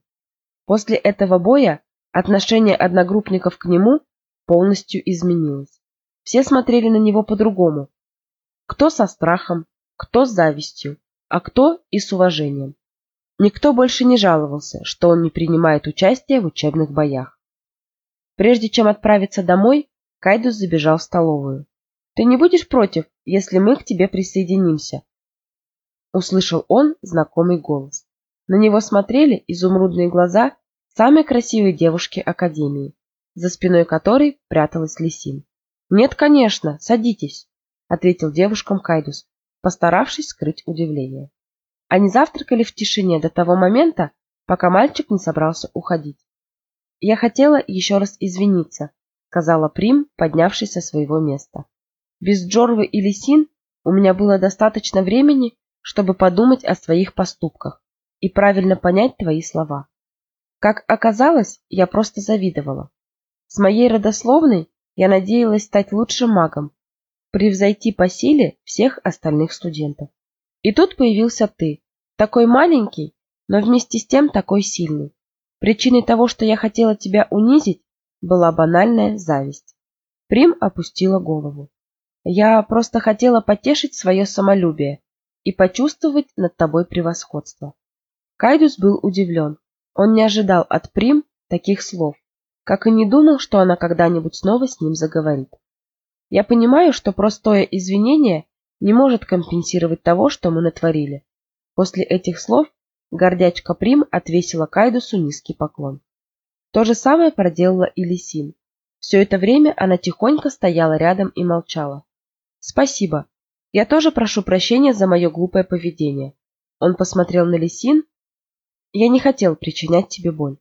После этого боя отношение одногруппников к нему полностью изменилось. Все смотрели на него по-другому. Кто со страхом, Кто с завистью, а кто и с уважением. Никто больше не жаловался, что он не принимает участие в учебных боях. Прежде чем отправиться домой, Кайдус забежал в столовую. «Ты не будешь против, если мы к тебе присоединимся?» Услышал он знакомый голос. На него смотрели изумрудные глаза самой красивой девушки Академии, за спиной которой пряталась Лисин. «Нет, конечно, садитесь», — ответил девушкам Кайдус, постаравшись скрыть удивление. Они завтракали в тишине до того момента, пока мальчик не собрался уходить. «Я хотела еще раз извиниться», — сказала Прим, поднявшись со своего места. «Без Джорвы и Лисин у меня было достаточно времени, чтобы подумать о своих поступках и правильно понять твои слова. Как оказалось, я просто завидовала. С моей родословной я надеялась стать лучшим магом, превзойти по силе всех остальных студентов. И тут появился ты, такой маленький, но вместе с тем такой сильный. Причиной того, что я хотела тебя унизить, была банальная зависть. Прим опустила голову. Я просто хотела потешить свое самолюбие и почувствовать над тобой превосходство. Кайдус был удивлен. Он не ожидал от Прим таких слов, как и не думал, что она когда-нибудь снова с ним заговорит. Я понимаю, что простое извинение не может компенсировать того, что мы натворили. После этих слов гордячка Прим отвесила Кайдусу низкий поклон. То же самое проделала и Лисин. Все это время она тихонько стояла рядом и молчала. «Спасибо. Я тоже прошу прощения за мое глупое поведение». Он посмотрел на Лисин. «Я не хотел причинять тебе боль.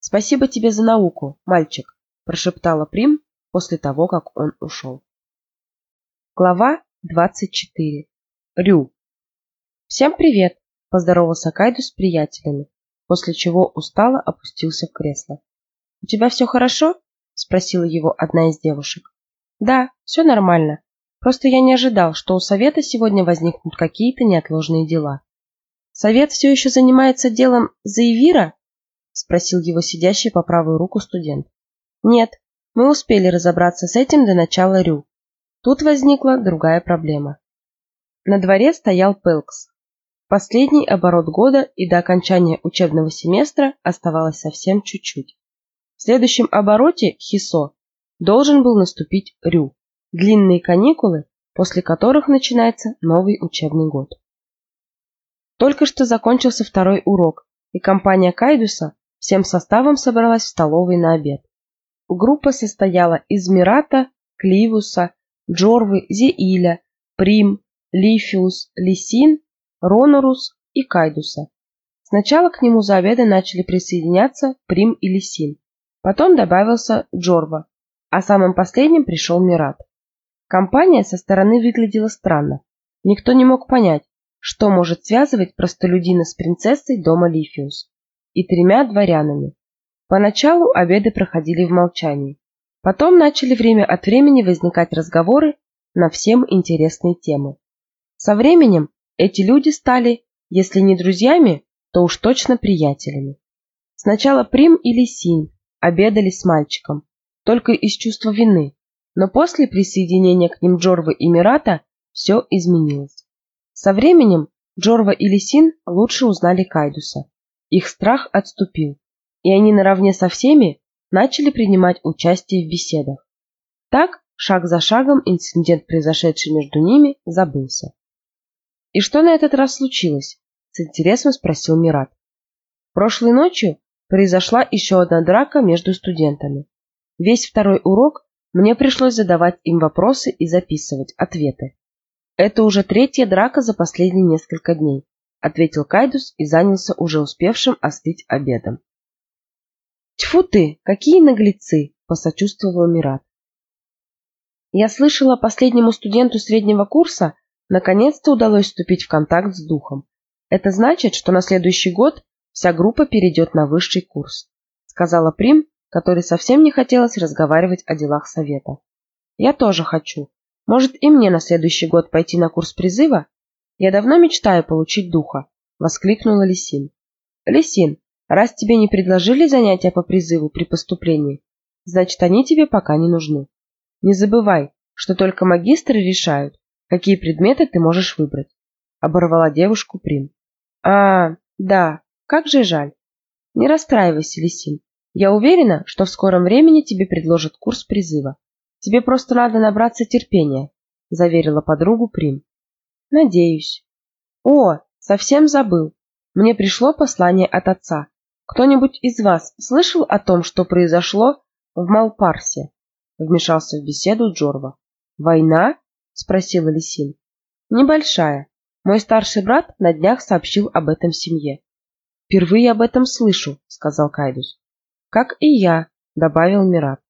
Спасибо тебе за науку, мальчик», прошептала Прим после того, как он ушел. Глава 24. Рю. «Всем привет!» – поздоровался Кайду с приятелями, после чего устало опустился в кресло. «У тебя все хорошо?» – спросила его одна из девушек. «Да, все нормально. Просто я не ожидал, что у совета сегодня возникнут какие-то неотложные дела». «Совет все еще занимается делом Заевира?» – спросил его сидящий по правую руку студент. «Нет, мы успели разобраться с этим до начала Рю. Тут возникла другая проблема. На дворе стоял Пелкс, Последний оборот года и до окончания учебного семестра оставалось совсем чуть-чуть. В следующем обороте Хисо должен был наступить Рю, длинные каникулы, после которых начинается новый учебный год. Только что закончился второй урок, и компания Кайдуса всем составом собралась в столовой на обед. Группа состояла из Мирата, Кливуса, Джорвы, Зеиля, Прим, Лифиус, Лисин Ронорус и Кайдуса. Сначала к нему за обедом начали присоединяться Прим и Лисин. Потом добавился Джорва, а самым последним пришел Мират. Компания со стороны выглядела странно. Никто не мог понять, что может связывать простолюдина с принцессой дома Лифиус и тремя дворянами. Поначалу обеды проходили в молчании. Потом начали время от времени возникать разговоры на всем интересные темы. Со временем эти люди стали, если не друзьями, то уж точно приятелями. Сначала Прим и Лисинь обедали с мальчиком, только из чувства вины, но после присоединения к ним Джорвы и Мирата все изменилось. Со временем Джорва и Лисин лучше узнали Кайдуса. Их страх отступил, и они наравне со всеми начали принимать участие в беседах. Так, шаг за шагом, инцидент, произошедший между ними, забылся. «И что на этот раз случилось?» – с интересом спросил Мират. Прошлой ночью произошла еще одна драка между студентами. Весь второй урок мне пришлось задавать им вопросы и записывать ответы. Это уже третья драка за последние несколько дней, ответил Кайдус и занялся уже успевшим остыть обедом. Тьфу ты, какие наглецы, посочувствовал Мират. Я слышала последнему студенту среднего курса Наконец-то удалось вступить в контакт с духом. Это значит, что на следующий год вся группа перейдет на высший курс, сказала Прим, которой совсем не хотелось разговаривать о делах совета. Я тоже хочу. Может и мне на следующий год пойти на курс призыва? Я давно мечтаю получить духа, воскликнула Лисин. Лисин, раз тебе не предложили занятия по призыву при поступлении, значит они тебе пока не нужны. Не забывай, что только магистры решают, какие предметы ты можешь выбрать. оборвала девушку Прим. А, да, как же жаль. Не расстраивайся, Лисин. Я уверена, что в скором времени тебе предложат курс призыва. Тебе просто надо набраться терпения, заверила подругу Прим. Надеюсь. О, совсем забыл. Мне пришло послание от отца. Кто-нибудь из вас слышал о том, что произошло в Малпарсе? Вмешался в беседу Джорва. Война? спросила Лисин. Небольшая. Мой старший брат на днях сообщил об этом семье. Впервые об этом слышу, сказал Кайдус. Как и я, добавил Мират.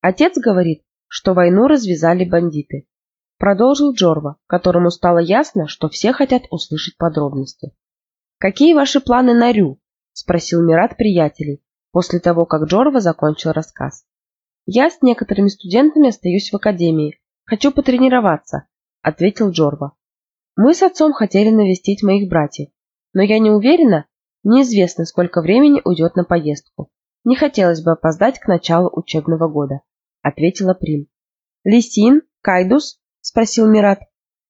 Отец говорит, что войну развязали бандиты. Продолжил Джорва, которому стало ясно, что все хотят услышать подробности. «Какие ваши планы на Рю?» – спросил Мират приятелей, после того, как Джорва закончил рассказ. «Я с некоторыми студентами остаюсь в академии. Хочу потренироваться», – ответил Джорва. «Мы с отцом хотели навестить моих братьев, но я не уверена, неизвестно, сколько времени уйдет на поездку. Не хотелось бы опоздать к началу учебного года», – ответила Прим. «Лисин, Кайдус, спросил Мират.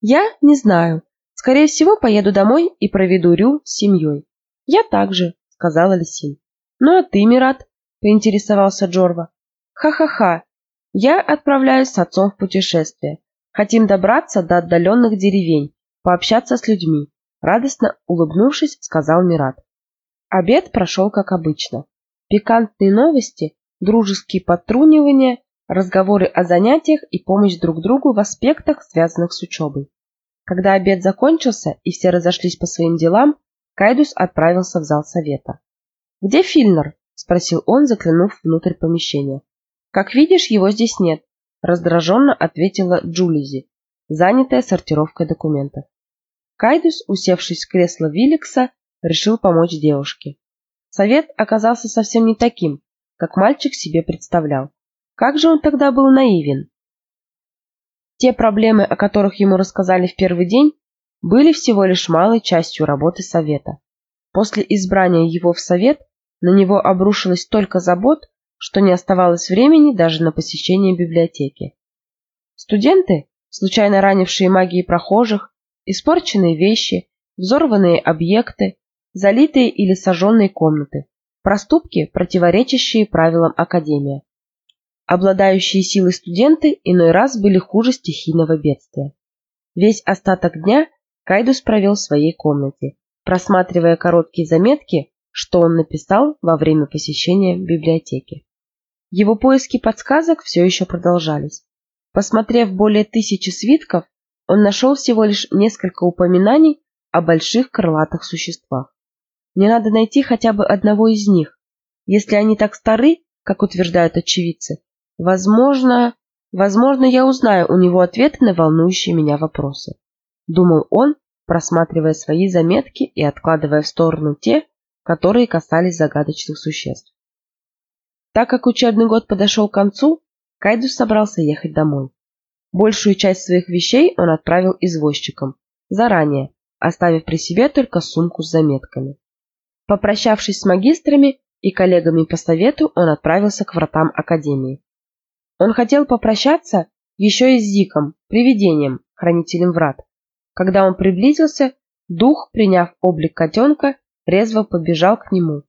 Я не знаю. Скорее всего, поеду домой и проведу Рю с семьей. Я также, сказала Лисин. Ну а ты, Мират? поинтересовался Джорва. Ха-ха-ха. Я отправляюсь с отцом в путешествие. Хотим добраться до отдаленных деревень, пообщаться с людьми. Радостно улыбнувшись, сказал Мират. Обед прошел как обычно. Пикантные новости, дружеские подтрунивания, разговоры о занятиях и помощь друг другу в аспектах, связанных с учебой. Когда обед закончился и все разошлись по своим делам, Кайдус отправился в зал совета. «Где Фильнер?» – спросил он, заглянув внутрь помещения. «Как видишь, его здесь нет», – раздраженно ответила Джулизи, занятая сортировкой документов. Кайдус, усевшись в кресло Вилликса, решил помочь девушке. Совет оказался совсем не таким, как мальчик себе представлял. Как же он тогда был наивен? Те проблемы, о которых ему рассказали в первый день, были всего лишь малой частью работы совета. После избрания его в совет на него обрушилось столько забот, что не оставалось времени даже на посещение библиотеки. Студенты, случайно ранившие магией прохожих, испорченные вещи, взорванные объекты, залитые или сожженные комнаты, проступки, противоречащие правилам Академии. Обладающие силой студенты иной раз были хуже стихийного бедствия. Весь остаток дня Кайдус провел в своей комнате, просматривая короткие заметки, что он написал во время посещения библиотеки. Его поиски подсказок все еще продолжались. Посмотрев более тысячи свитков, он нашел всего лишь несколько упоминаний о больших крылатых существах. Мне надо найти хотя бы одного из них. Если они так стары, как утверждают очевидцы, Возможно, возможно, я узнаю у него ответы на волнующие меня вопросы. Думал он, просматривая свои заметки и откладывая в сторону те, которые касались загадочных существ. Так как учебный год подошел к концу, Кайдус собрался ехать домой. Большую часть своих вещей он отправил извозчикам, заранее, оставив при себе только сумку с заметками. Попрощавшись с магистрами и коллегами по совету, он отправился к вратам Академии. Он хотел попрощаться еще и с Зиком, привидением, хранителем врат. Когда он приблизился, дух, приняв облик котенка, резво побежал к нему.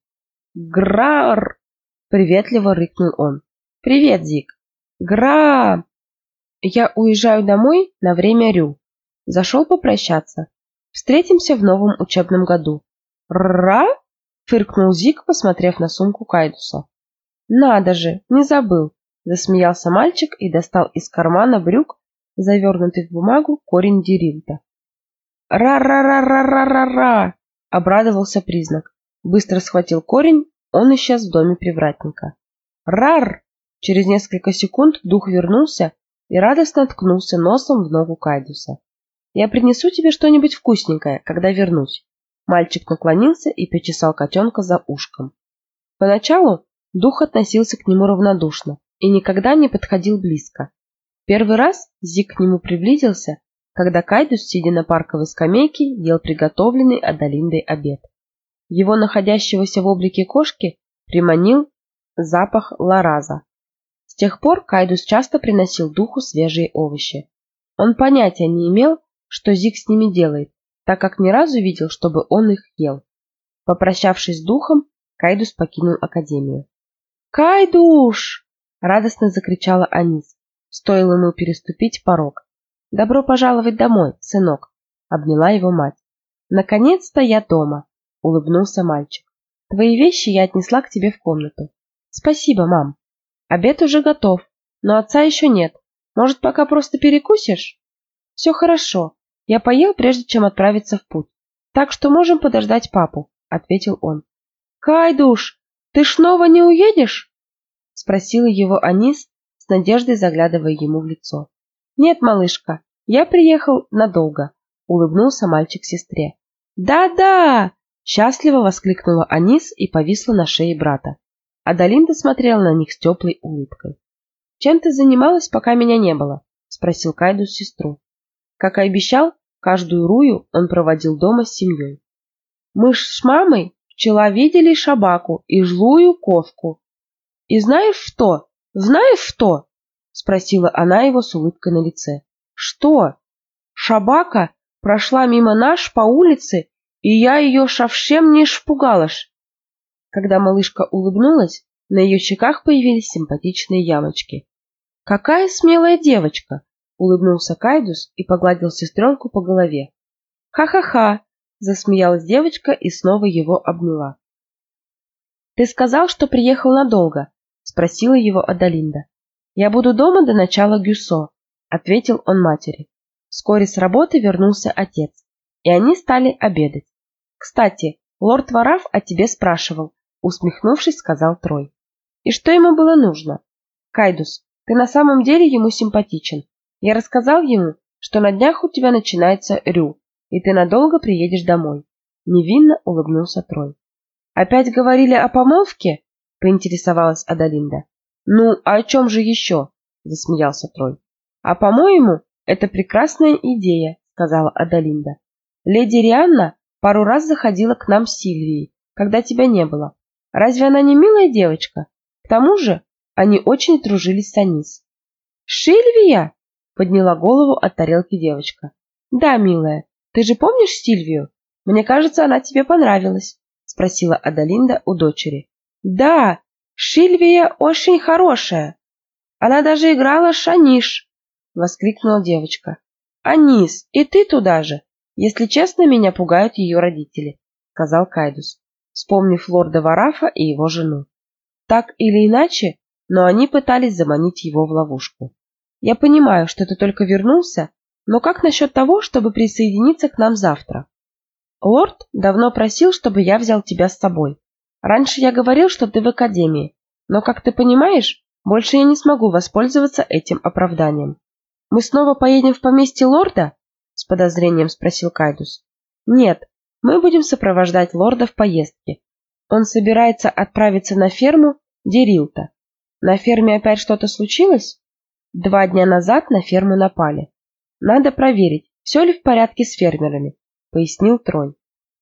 «Грар!» — приветливо рыкнул он. «Привет, Зик!» «Гра!» «Я уезжаю домой на время Рю. Зашел попрощаться. Встретимся в новом учебном году». «Ра?» — фыркнул Зик, посмотрев на сумку Кайдуса. «Надо же, не забыл. Засмеялся мальчик и достал из кармана брюк, завернутый в бумагу, корень дирилта. «Ра-ра-ра-ра-ра-ра-ра!» — обрадовался признак. Быстро схватил корень, он исчез в доме привратника. «Рар!» Через несколько секунд дух вернулся и радостно ткнулся носом в ногу Кайдуса. «Я принесу тебе что-нибудь вкусненькое, когда вернусь». Мальчик наклонился и почесал котенка за ушком. Поначалу дух относился к нему равнодушно, и никогда не подходил близко. Первый раз Зик к нему приблизился, когда Кайдус, сидя на парковой скамейке, ел приготовленный Адалиндой обед. Его находящегося в облике кошки приманил запах лараза. С тех пор Кайдус часто приносил духу свежие овощи. Он понятия не имел, что Зик с ними делает, так как ни разу видел, чтобы он их ел. Попрощавшись с духом, Кайдус покинул академию. «Кайдуш!» — радостно закричала Анис. Стоило ему переступить порог. «Добро пожаловать домой, сынок!» — обняла его мать. «Наконец-то я дома!» — улыбнулся мальчик. «Твои вещи я отнесла к тебе в комнату». «Спасибо, мам. Обед уже готов, но отца еще нет. Может, пока просто перекусишь?» «Все хорошо. Я поел, прежде чем отправиться в путь. Так что можем подождать папу», — ответил он. «Кайдуш, ты снова не уедешь?» — спросила его Анис, с надеждой заглядывая ему в лицо. «Нет, малышка, я приехал надолго», — улыбнулся мальчик сестре. «Да-да!» — счастливо воскликнула Анис и повисла на шее брата. Адалинда смотрела на них с теплой улыбкой. «Чем ты занималась, пока меня не было?» — спросил Кайдус сестру. Как и обещал, каждую рую он проводил дома с семьей. «Мы ж с мамой вчера видели шабаку и жлую кошку. И знаешь что? Знаешь что?» — спросила она его с улыбкой на лице. «Что?» «Шабака прошла мимо наш по улице, и я ее совсем не шпугалаш. Когда малышка улыбнулась, на ее щеках появились симпатичные ямочки. «Какая смелая девочка!» — улыбнулся Кайдус и погладил сестренку по голове. «Ха-ха-ха!» — засмеялась девочка и снова его обняла. «Ты сказал, что приехал надолго?» — спросила его Адалинда. «Я буду дома до начала Гюсо», — ответил он матери. Вскоре с работы вернулся отец, и они стали обедать. «Кстати, лорд Вараф о тебе спрашивал», — усмехнувшись, сказал Трой. «И что ему было нужно?» «Кайдус, ты на самом деле ему симпатичен. Я рассказал ему, что на днях у тебя начинается Рю, и ты надолго приедешь домой». Невинно улыбнулся Трой. «Опять говорили о помолвке?» — поинтересовалась Адалинда. «Ну, а о чем же еще?» — засмеялся Трой. «А по-моему, это прекрасная идея», — сказала Адалинда. «Леди Рианна пару раз заходила к нам с Сильвией, когда тебя не было. Разве она не милая девочка? К тому же они очень дружили с Анис». «Сильвия?» — подняла голову от тарелки девочка. «Да, милая, ты же помнишь Сильвию? Мне кажется, она тебе понравилась», — спросила Адалинда у дочери. «Да, Шильвия очень хорошая. Она даже играла шаниш, воскликнула девочка. Анис, и ты туда же. Если честно, меня пугают ее родители, сказал Кайдус, вспомнив лорда Варафа и его жену. Так или иначе, но они пытались заманить его в ловушку. Я понимаю, что ты только вернулся, но как насчет того, чтобы присоединиться к нам завтра? Лорд давно просил, чтобы я взял тебя с собой. Раньше я говорил, что ты в академии, но, как ты понимаешь, больше я не смогу воспользоваться этим оправданием. Мы снова поедем в поместье лорда? С подозрением спросил Кайдус. Нет, мы будем сопровождать лорда в поездке. Он собирается отправиться на ферму Дерилта. На ферме опять что-то случилось? Два дня назад на ферму напали. Надо проверить, все ли в порядке с фермерами, пояснил Трой.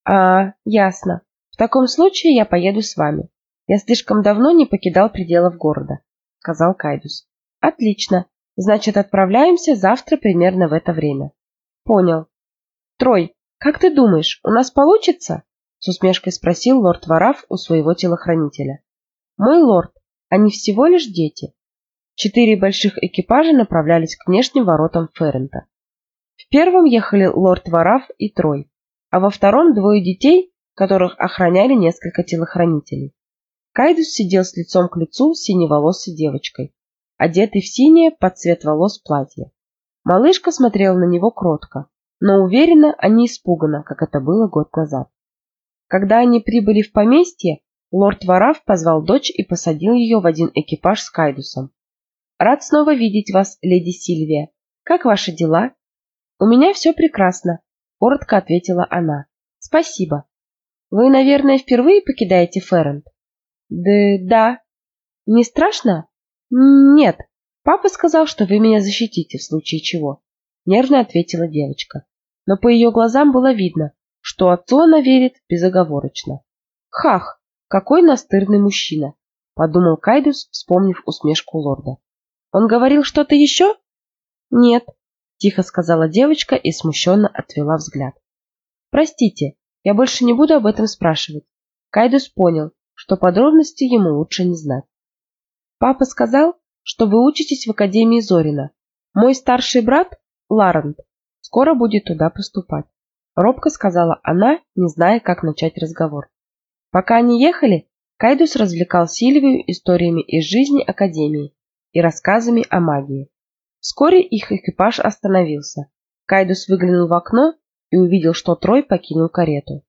А, ясно. В таком случае я поеду с вами. Я слишком давно не покидал пределов города, сказал Кайдус. Отлично. Значит, отправляемся завтра примерно в это время. Понял. Трой, как ты думаешь, у нас получится? С усмешкой спросил лорд Вараф у своего телохранителя. Мой лорд, они всего лишь дети. Четыре больших экипажа направлялись к внешним воротам Феррента. В первом ехали лорд Вараф и Трой, а во втором двое детей которых охраняли несколько телохранителей. Кайдус сидел с лицом к лицу с синеволосой девочкой, одетой в синее под цвет волос платье. Малышка смотрела на него кротко, но уверенно, а не испуганно, как это было год назад. Когда они прибыли в поместье, лорд Вараф позвал дочь и посадил ее в один экипаж с Кайдусом. «Рад снова видеть вас, леди Сильвия. Как ваши дела?» «У меня все прекрасно», — коротко ответила она. «Спасибо. Вы, наверное, впервые покидаете Феррент? Да, да. Не страшно? Нет. Папа сказал, что вы меня защитите в случае чего. Нервно ответила девочка. Но по ее глазам было видно, что отцу она верит безоговорочно. Хах, какой настырный мужчина, подумал Кайдус, вспомнив усмешку лорда. Он говорил что-то еще? Нет, тихо сказала девочка и смущенно отвела взгляд. Простите, я больше не буду об этом спрашивать. Кайдус понял, что подробности ему лучше не знать. Папа сказал, что вы учитесь в Академии Зорина. Мой старший брат, Ларент, скоро будет туда поступать. Робко сказала она, не зная, как начать разговор. Пока они ехали, Кайдус развлекал Сильвию историями из жизни Академии и рассказами о магии. Вскоре их экипаж остановился. Кайдус выглянул в окно и увидел, что Трой покинул карету.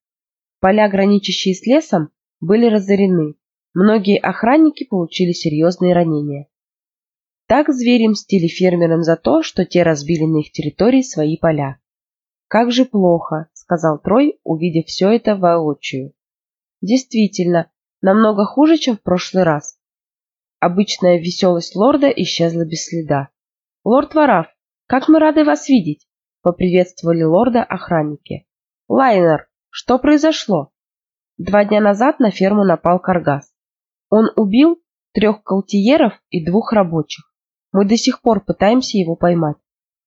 Поля, граничащие с лесом, были разорены. Многие охранники получили серьезные ранения. Так звери мстили фермерам за то, что те разбили на их территории свои поля. «Как же плохо», — сказал Трой, увидев все это воочию. «Действительно, намного хуже, чем в прошлый раз». Обычная веселость лорда исчезла без следа. «Лорд Вараф, как мы рады вас видеть!» — поприветствовали лорда охранники. «Лайнер, что произошло?» Два дня назад на ферму напал Каргас. Он убил трех колтиеров и двух рабочих. Мы до сих пор пытаемся его поймать.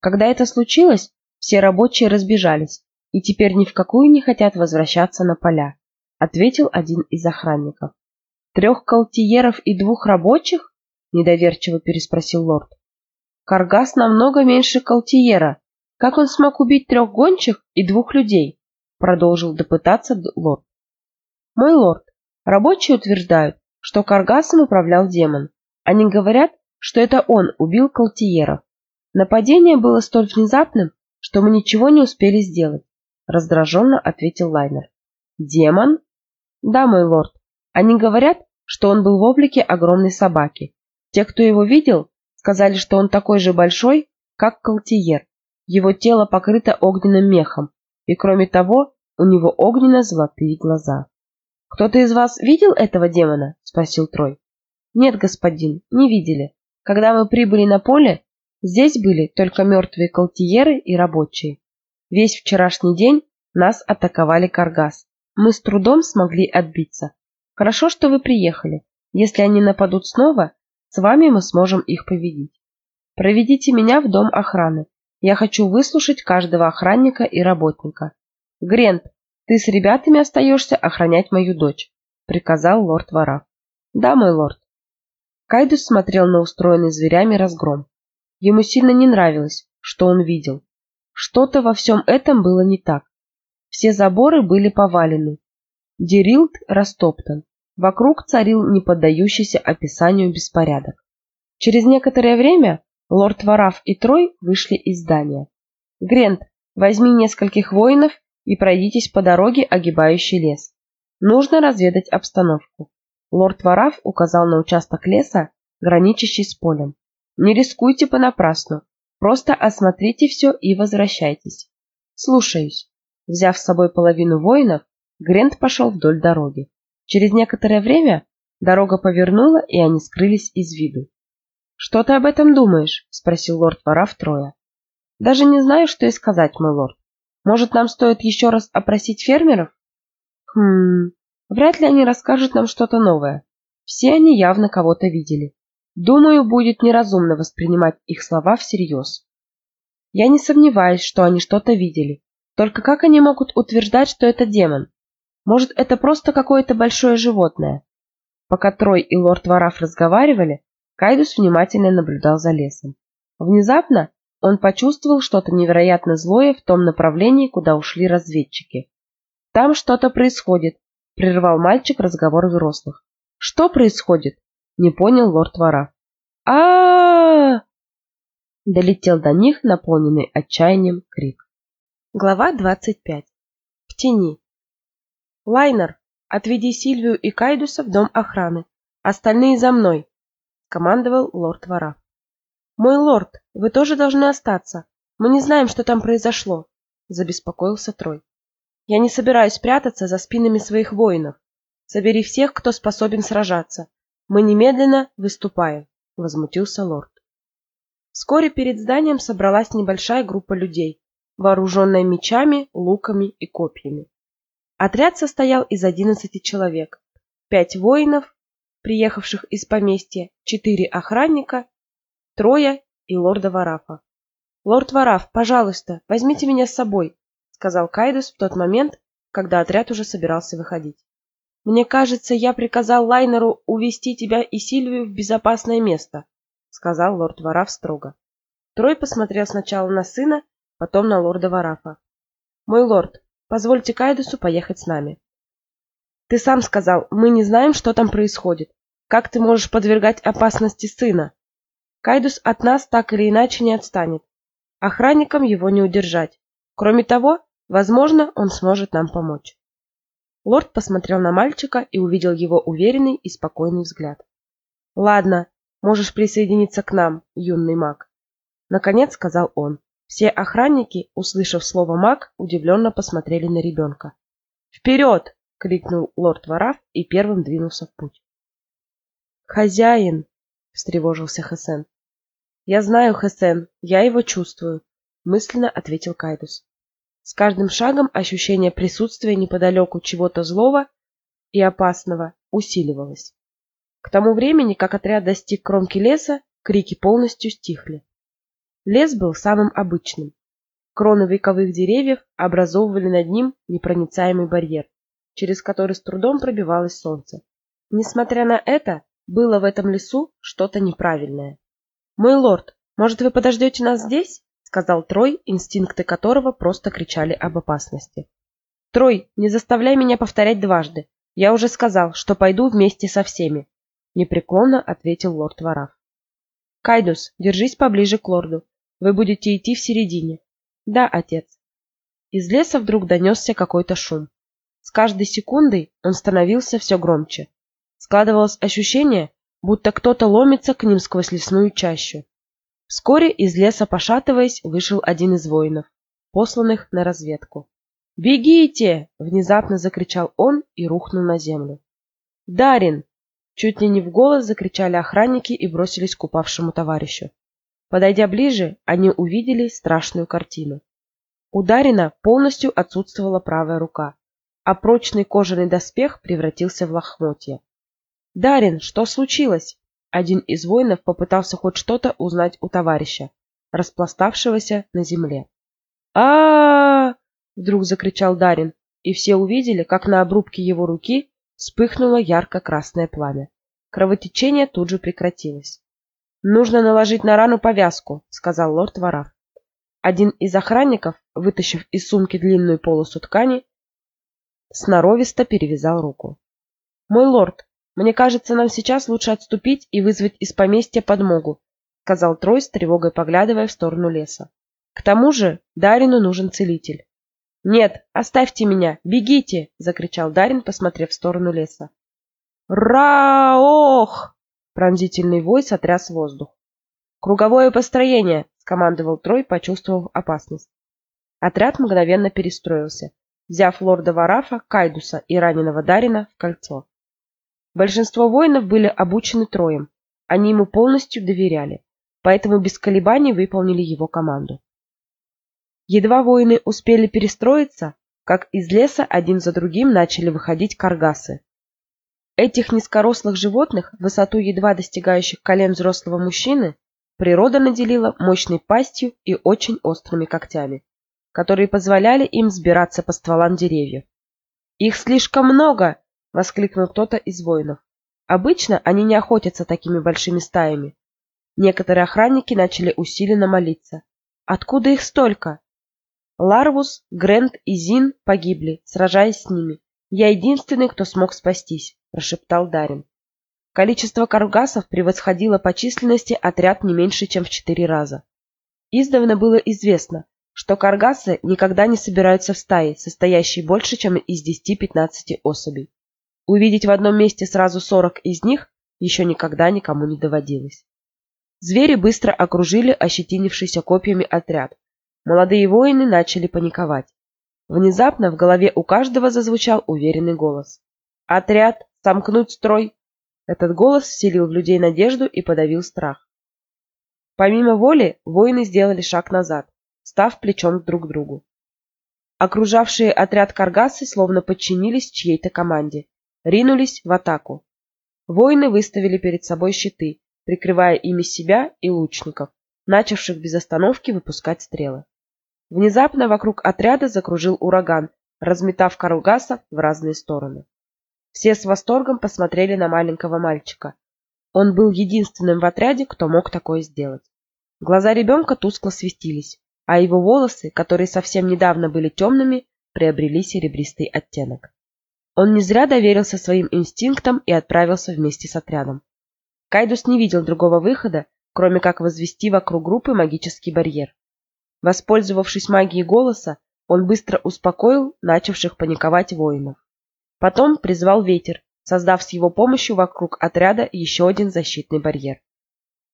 Когда это случилось, все рабочие разбежались и теперь ни в какую не хотят возвращаться на поля, ответил один из охранников. Трех колтиеров и двух рабочих? недоверчиво переспросил лорд. Каргас намного меньше колтиера. Как он смог убить трех гончих и двух людей? продолжил допытаться лорд. Мой лорд, рабочие утверждают, что Каргасом управлял демон. Они говорят, что это он убил Калтиеров. Нападение было столь внезапным, что мы ничего не успели сделать, раздраженно ответил Лайнер. Демон? Да, мой лорд. Они говорят, что он был в облике огромной собаки. Те, кто его видел, сказали, что он такой же большой, как Калтиер. Его тело покрыто огненным мехом, и кроме того, у него огненно-золотые глаза. «Кто-то из вас видел этого демона?» – спросил Трой. «Нет, господин, не видели. Когда мы прибыли на поле, здесь были только мертвые колтиеры и рабочие. Весь вчерашний день нас атаковали каргас. Мы с трудом смогли отбиться. Хорошо, что вы приехали. Если они нападут снова, с вами мы сможем их победить. Проведите меня в дом охраны. Я хочу выслушать каждого охранника и работника. Грент, ты с ребятами остаешься охранять мою дочь, приказал лорд Вараф. Да, мой лорд. Кайдус смотрел на устроенный зверями разгром. Ему сильно не нравилось, что он видел. Что-то во всем этом было не так. Все заборы были повалены. Дерилд растоптан. Вокруг царил неподдающийся описанию беспорядок. Через некоторое время лорд Вараф и Трой вышли из здания. «Грент, возьми нескольких воинов и пройдитесь по дороге, огибающей лес. Нужно разведать обстановку. Лорд Вараф указал на участок леса, граничащий с полем. Не рискуйте понапрасну. Просто осмотрите все и возвращайтесь. Слушаюсь. Взяв с собой половину воинов, Грент пошел вдоль дороги. Через некоторое время дорога повернула, и они скрылись из виду. «Что ты об этом думаешь?» — спросил лорд Вараф Троя. «Даже не знаю, что и сказать, мой лорд. Может, нам стоит еще раз опросить фермеров? Хм, вряд ли они расскажут нам что-то новое. Все они явно кого-то видели. Думаю, будет неразумно воспринимать их слова всерьез. Я не сомневаюсь, что они что-то видели. Только как они могут утверждать, что это демон? Может, это просто какое-то большое животное? Пока Трой и лорд Вараф разговаривали, Кайдус внимательно наблюдал за лесом. Внезапно он почувствовал что-то невероятно злое в том направлении, куда ушли разведчики. «Там что-то происходит», — прервал мальчик разговор взрослых. «Что происходит?» — не понял лорд Вара. а, Долетел до них наполненный отчаянием крик. Глава двадцать пять. В тени. «Лайнер, отведи Сильвию и Кайдуса в дом охраны. Остальные за мной», — командовал лорд Вара. «Мой лорд, вы тоже должны остаться. Мы не знаем, что там произошло», — забеспокоился Трой. «Я не собираюсь прятаться за спинами своих воинов. Собери всех, кто способен сражаться. Мы немедленно выступаем», — возмутился лорд. Вскоре перед зданием собралась небольшая группа людей, вооруженная мечами, луками и копьями. Отряд состоял из одиннадцати человек. Пять воинов, приехавших из поместья, четыре охранника Троя и лорда Варафа. «Лорд Вараф, пожалуйста, возьмите меня с собой», — сказал Кайдус в тот момент, когда отряд уже собирался выходить. «Мне кажется, я приказал лайнеру увести тебя и Сильвию в безопасное место», — сказал лорд Вараф строго. Трой посмотрел сначала на сына, потом на лорда Варафа. «Мой лорд, позвольте Кайдусу поехать с нами». «Ты сам сказал, мы не знаем, что там происходит. Как ты можешь подвергать опасности сына? Кайдус от нас так или иначе не отстанет. Охранникам его не удержать. Кроме того, возможно, он сможет нам помочь. Лорд посмотрел на мальчика и увидел его уверенный и спокойный взгляд. «Ладно, можешь присоединиться к нам, юный маг», — наконец сказал он. Все охранники, услышав слово «маг», удивленно посмотрели на ребенка. «Вперед!» — крикнул лорд Вараф и первым двинулся в путь. «Хозяин!» — встревожился Хесен. «Я знаю, Хесен, я его чувствую», — мысленно ответил Кайдус. С каждым шагом ощущение присутствия неподалеку чего-то злого и опасного усиливалось. К тому времени, как отряд достиг кромки леса, крики полностью стихли. Лес был самым обычным. Кроны вековых деревьев образовывали над ним непроницаемый барьер, через который с трудом пробивалось солнце. Несмотря на это, было в этом лесу что-то неправильное. «Мой лорд, может, вы подождете нас здесь?» — сказал Трой, инстинкты которого просто кричали об опасности. «Трой, не заставляй меня повторять дважды. Я уже сказал, что пойду вместе со всеми», — непреклонно ответил лорд Вараф. «Кайдус, держись поближе к лорду. Вы будете идти в середине». «Да, отец». Из леса вдруг донесся какой-то шум. С каждой секундой он становился все громче. Складывалось ощущение, будто кто-то ломится к ним сквозь лесную чащу. Вскоре из леса, пошатываясь, вышел один из воинов, посланных на разведку. «Бегите!» — внезапно закричал он и рухнул на землю. «Дарин!» — чуть ли не в голос закричали охранники и бросились к упавшему товарищу. Подойдя ближе, они увидели страшную картину. У Дарина полностью отсутствовала правая рука, а прочный кожаный доспех превратился в лохмотья. «Дарин, что случилось?» Один из воинов попытался хоть что-то узнать у товарища, распластавшегося на земле. а, вдруг закричал Дарин, и все увидели, как на обрубке его руки вспыхнуло ярко-красное пламя. Кровотечение тут же прекратилось. «Нужно наложить на рану повязку», — сказал лорд Вараф. Один из охранников, вытащив из сумки длинную полосу ткани, сноровисто перевязал руку. «Мой лорд, мне кажется, нам сейчас лучше отступить и вызвать из поместья подмогу, сказал Трой с тревогой, поглядывая в сторону леса. К тому же Дарину нужен целитель. Нет, оставьте меня, бегите, закричал Дарин, посмотрев в сторону леса. Раох! Пронзительный вой сотряс воздух. Круговое построение, скомандовал Трой, почувствовав опасность. Отряд мгновенно перестроился, взяв лорда Варафа, Кайдуса и раненого Дарина в кольцо. Большинство воинов были обучены Троем, они ему полностью доверяли, поэтому без колебаний выполнили его команду. Едва воины успели перестроиться, как из леса один за другим начали выходить каргасы. Этих низкорослых животных, высоту едва достигающих колен взрослого мужчины, природа наделила мощной пастью и очень острыми когтями, которые позволяли им взбираться по стволам деревьев. «Их слишком много!» — воскликнул кто-то из воинов. «Обычно они не охотятся такими большими стаями». Некоторые охранники начали усиленно молиться. «Откуда их столько?» Ларвус, Грент и Зин погибли, сражаясь с ними. «Я единственный, кто смог спастись», — прошептал Дарин. Количество каргасов превосходило по численности отряд не меньше, чем в четыре раза. Издавна было известно, что каргасы никогда не собираются в стаи, состоящие больше, чем из 10-15 особей. Увидеть в одном месте сразу сорок из них еще никогда никому не доводилось. Звери быстро окружили ощетинившийся копьями отряд. Молодые воины начали паниковать. Внезапно в голове у каждого зазвучал уверенный голос. «Отряд! Сомкнуть строй!» Этот голос вселил в людей надежду и подавил страх. Помимо воли, воины сделали шаг назад, став плечом друг к другу. Окружавшие отряд каргасы словно подчинились чьей-то команде ринулись в атаку. Воины выставили перед собой щиты, прикрывая ими себя и лучников, начавших без остановки выпускать стрелы. Внезапно вокруг отряда закружил ураган, разметав Каругаса в разные стороны. Все с восторгом посмотрели на маленького мальчика. Он был единственным в отряде, кто мог такое сделать. Глаза ребенка тускло светились, а его волосы, которые совсем недавно были темными, приобрели серебристый оттенок. Он не зря доверился своим инстинктам и отправился вместе с отрядом. Кайдус не видел другого выхода, кроме как возвести вокруг группы магический барьер. Воспользовавшись магией голоса, он быстро успокоил начавших паниковать воинов. Потом призвал ветер, создав с его помощью вокруг отряда еще один защитный барьер.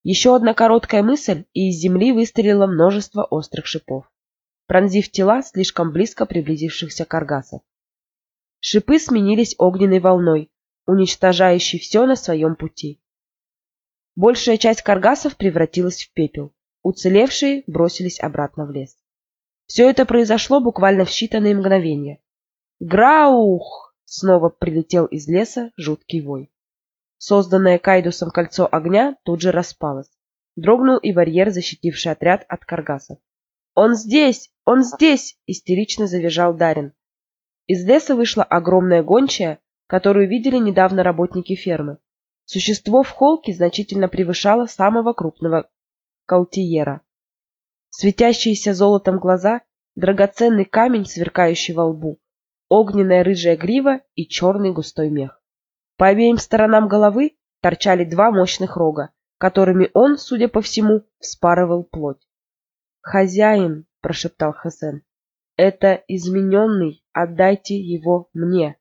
Еще одна короткая мысль, и из земли выстрелило множество острых шипов, пронзив тела слишком близко приблизившихся каргасов. Шипы сменились огненной волной, уничтожающей все на своем пути. Большая часть каргасов превратилась в пепел, уцелевшие бросились обратно в лес. Все это произошло буквально в считанные мгновения. Граух! Снова прилетел из леса жуткий вой. Созданное Кайдусом кольцо огня тут же распалось. Дрогнул и барьер, защитивший отряд от каргасов. «Он здесь! Он здесь!» — истерично завизжал Дарин. Из леса вышла огромная гончая, которую видели недавно работники фермы. Существо в холке значительно превышало самого крупного каутиера. Светящиеся золотом глаза, драгоценный камень, сверкающий во лбу, огненная рыжая грива и черный густой мех. По обеим сторонам головы торчали два мощных рога, которыми он, судя по всему, вспарывал плоть. «Хозяин!» — прошептал Хасен. «Это измененный, отдайте его мне!»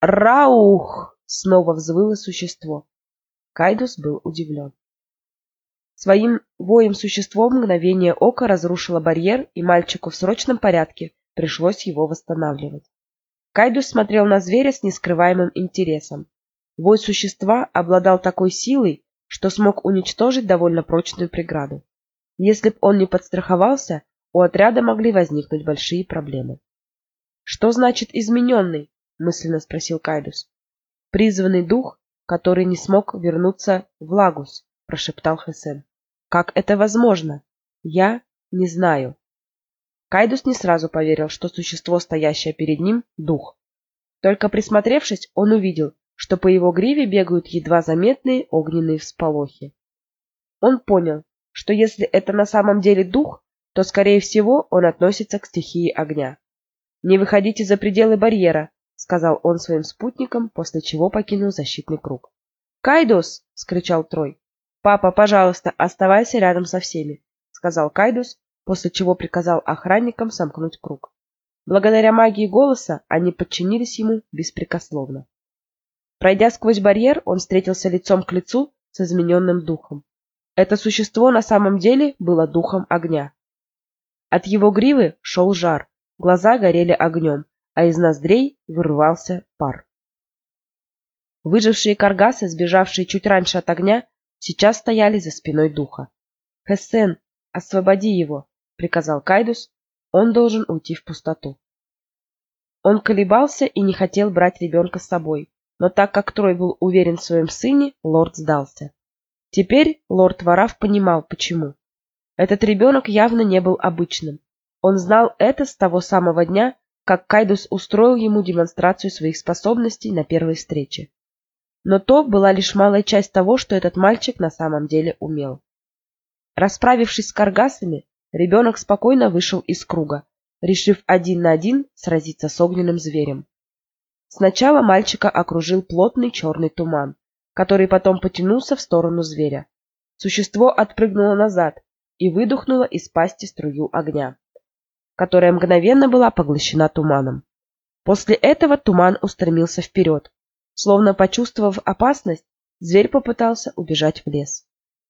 «Раух!» — снова взвыло существо. Кайдус был удивлен. Своим воем существо в мгновение ока разрушило барьер, и мальчику в срочном порядке пришлось его восстанавливать. Кайдус смотрел на зверя с нескрываемым интересом. Вой существа обладал такой силой, что смог уничтожить довольно прочную преграду. Если б он не подстраховался, у отряда могли возникнуть большие проблемы. «Что значит измененный?» — мысленно спросил Кайдус. «Призванный дух, который не смог вернуться в Лагус», — прошептал Хесен. «Как это возможно? Я не знаю». Кайдус не сразу поверил, что существо, стоящее перед ним, — дух. Только присмотревшись, он увидел, что по его гриве бегают едва заметные огненные всполохи. Он понял, что если это на самом деле дух, то, скорее всего, он относится к стихии огня. «Не выходите за пределы барьера», — сказал он своим спутникам, после чего покинул защитный круг. «Кайдус!» — скричал Трой. «Папа, пожалуйста, оставайся рядом со всеми», — сказал Кайдус, после чего приказал охранникам сомкнуть круг. Благодаря магии голоса они подчинились ему беспрекословно. Пройдя сквозь барьер, он встретился лицом к лицу с измененным духом. Это существо на самом деле было духом огня. От его гривы шел жар, глаза горели огнем, а из ноздрей вырывался пар. Выжившие каргасы, сбежавшие чуть раньше от огня, сейчас стояли за спиной духа. «Хессен, освободи его!» — приказал Кайдус. «Он должен уйти в пустоту». Он колебался и не хотел брать ребенка с собой, но так как Трой был уверен в своем сыне, лорд сдался. Теперь лорд Вараф понимал, почему. Этот ребенок явно не был обычным. Он знал это с того самого дня, как Кайдус устроил ему демонстрацию своих способностей на первой встрече. Но то была лишь малая часть того, что этот мальчик на самом деле умел. Расправившись с каргасами, ребенок спокойно вышел из круга, решив один на один сразиться с огненным зверем. Сначала мальчика окружил плотный черный туман, который потом потянулся в сторону зверя. Существо отпрыгнуло назад и выдохнуло из пасти струю огня, которая мгновенно была поглощена туманом. После этого туман устремился вперед. Словно почувствовав опасность, зверь попытался убежать в лес.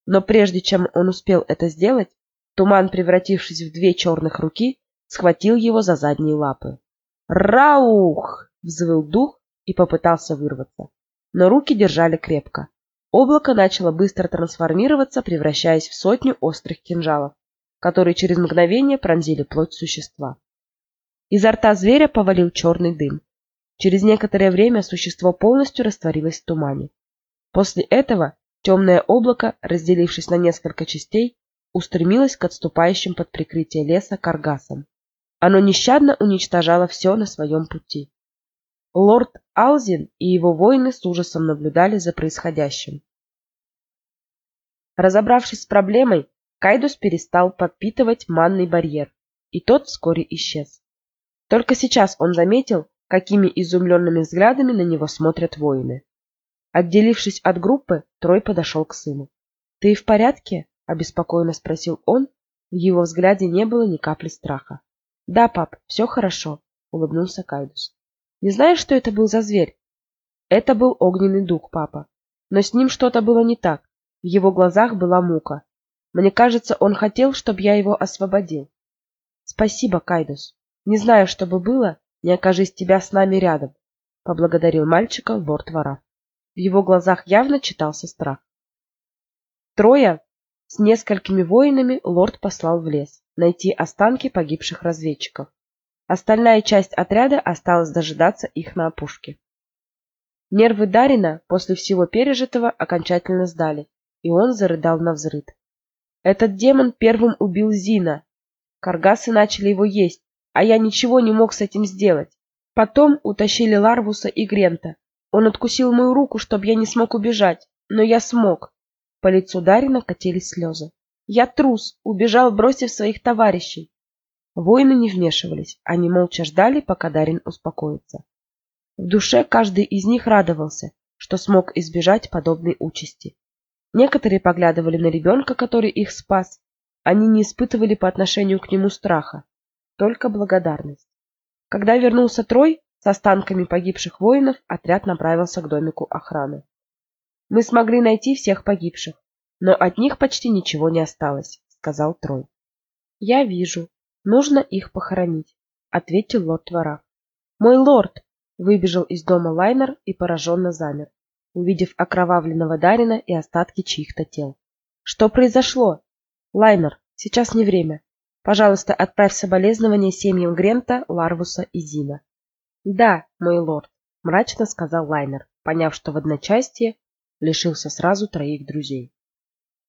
Но прежде чем он успел это сделать, туман, превратившись в две черных руки, схватил его за задние лапы. «Раух!» — взвыл дух и попытался вырваться но руки держали крепко. Облако начало быстро трансформироваться, превращаясь в сотню острых кинжалов, которые через мгновение пронзили плоть существа. Изо рта зверя повалил черный дым. Через некоторое время существо полностью растворилось в тумане. После этого темное облако, разделившись на несколько частей, устремилось к отступающим под прикрытие леса каргасам. Оно нещадно уничтожало все на своем пути. Лорд Алзин и его воины с ужасом наблюдали за происходящим. Разобравшись с проблемой, Кайдус перестал подпитывать манный барьер, и тот вскоре исчез. Только сейчас он заметил, какими изумленными взглядами на него смотрят воины. Отделившись от группы, Трой подошел к сыну. «Ты в порядке?» — обеспокоенно спросил он. В его взгляде не было ни капли страха. «Да, пап, все хорошо», — улыбнулся Кайдус. «Не знаешь, что это был за зверь?» «Это был огненный дух, папа. Но с ним что-то было не так. В его глазах была мука. Мне кажется, он хотел, чтобы я его освободил. Спасибо, Кайдус. Не знаю, что бы было, не окажись тебя с нами рядом, поблагодарил мальчика лорд Вора. В его глазах явно читался страх. Трое с несколькими воинами лорд послал в лес найти останки погибших разведчиков. Остальная часть отряда осталась дожидаться их на опушке. Нервы Дарина после всего пережитого окончательно сдали, и он зарыдал на взрыд. Этот демон первым убил Зина. Каргасы начали его есть, а я ничего не мог с этим сделать. Потом утащили Ларвуса и Грента. Он откусил мою руку, чтобы я не смог убежать, но я смог. По лицу Дарина катились слезы. Я трус, убежал, бросив своих товарищей. Воины не вмешивались, они молча ждали, пока Дарин успокоится. В душе каждый из них радовался, что смог избежать подобной участи. Некоторые поглядывали на ребенка, который их спас. Они не испытывали по отношению к нему страха, только благодарность. Когда вернулся Трой с останками погибших воинов, отряд направился к домику охраны. Мы смогли найти всех погибших, но от них почти ничего не осталось, сказал Трой. Я вижу, нужно их похоронить, ответил лорд Варав. Мой лорд, выбежал из дома Лайнер и пораженно замер увидев окровавленного Дарина и остатки чьих-то тел. Что произошло? Лайнер, сейчас не время. Пожалуйста, отправь соболезнования семьям Грента, Ларвуса и Зина. Да, мой лорд, мрачно сказал Лайнер, поняв, что в одночасье лишился сразу троих друзей.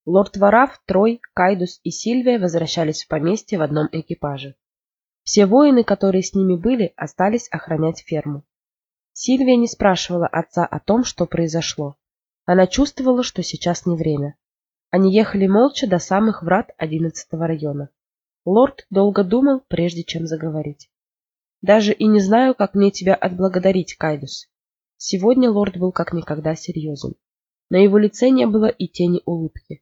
Лорд Вараф, Трой, Кайдус и Сильвия возвращались в поместье в одном экипаже. Все воины, которые с ними были, остались охранять ферму. Сильвия не спрашивала отца о том, что произошло. Она чувствовала, что сейчас не время. Они ехали молча до самых врат одиннадцатого района. Лорд долго думал, прежде чем заговорить. Даже и не знаю, как мне тебя отблагодарить, Кайдус. Сегодня лорд был как никогда серьезен. На его лице не было и тени улыбки.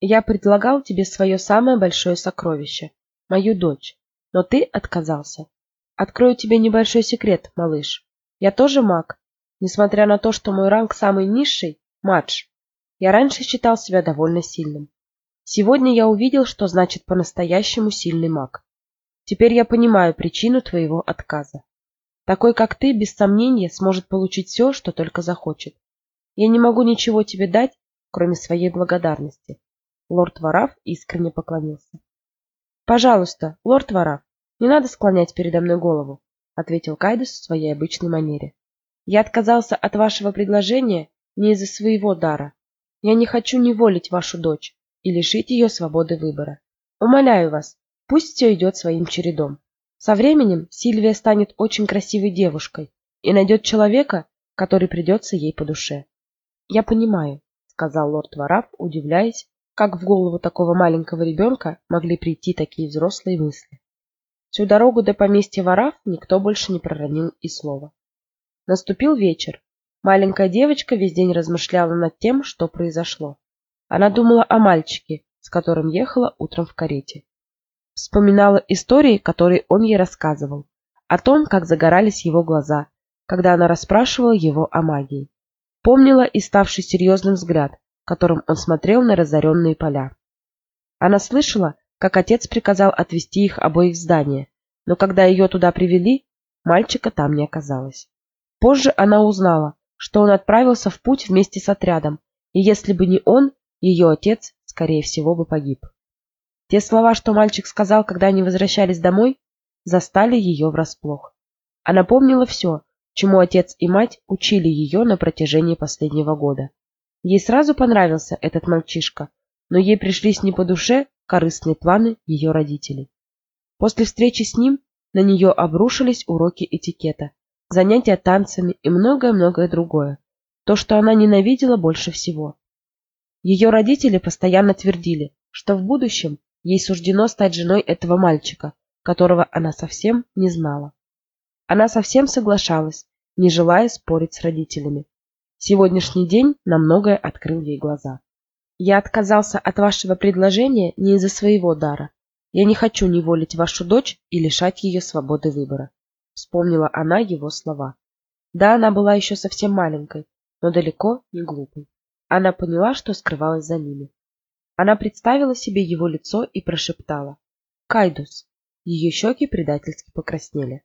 Я предлагал тебе свое самое большое сокровище, мою дочь, но ты отказался. Открою тебе небольшой секрет, малыш. Я тоже маг, несмотря на то, что мой ранг самый низший – мадж. Я раньше считал себя довольно сильным. Сегодня я увидел, что значит по-настоящему сильный маг. Теперь я понимаю причину твоего отказа. Такой, как ты, без сомнения, сможет получить все, что только захочет. Я не могу ничего тебе дать, кроме своей благодарности. Лорд Вараф искренне поклонился. Пожалуйста, лорд Вараф, не надо склонять передо мной голову ответил Кайдус в своей обычной манере. Я отказался от вашего предложения не из-за своего дара. Я не хочу неволить вашу дочь и лишить ее свободы выбора. Умоляю вас, пусть все идет своим чередом. Со временем Сильвия станет очень красивой девушкой и найдет человека, который придется ей по душе. Я понимаю, сказал лорд Вараф, удивляясь, как в голову такого маленького ребенка могли прийти такие взрослые мысли. Всю дорогу до поместья воров никто больше не проронил и слова. Наступил вечер. Маленькая девочка весь день размышляла над тем, что произошло. Она думала о мальчике, с которым ехала утром в карете. Вспоминала истории, которые он ей рассказывал, о том, как загорались его глаза, когда она расспрашивала его о магии. Помнила и ставший серьезным взгляд, которым он смотрел на разоренные поля. Она слышала, как отец приказал отвезти их обоих в здание, но когда ее туда привели, мальчика там не оказалось. Позже она узнала, что он отправился в путь вместе с отрядом, и если бы не он, ее отец, скорее всего, бы погиб. Те слова, что мальчик сказал, когда они возвращались домой, застали ее врасплох. Она помнила все, чему отец и мать учили ее на протяжении последнего года. Ей сразу понравился этот мальчишка, но ей пришлись не по душе корыстные планы ее родителей. После встречи с ним на нее обрушились уроки этикета, занятия танцами и многое-многое другое, то, что она ненавидела больше всего. Ее родители постоянно твердили, что в будущем ей суждено стать женой этого мальчика, которого она совсем не знала. Она совсем соглашалась, не желая спорить с родителями. Сегодняшний день на многое открыл ей глаза. Я отказался от вашего предложения не из-за своего дара. Я не хочу неволить вашу дочь и лишать ее свободы выбора. Вспомнила она его слова. Да, она была еще совсем маленькой, но далеко не глупой. Она поняла, что скрывалось за ними. Она представила себе его лицо и прошептала. «Кайдус». Ее щеки предательски покраснели.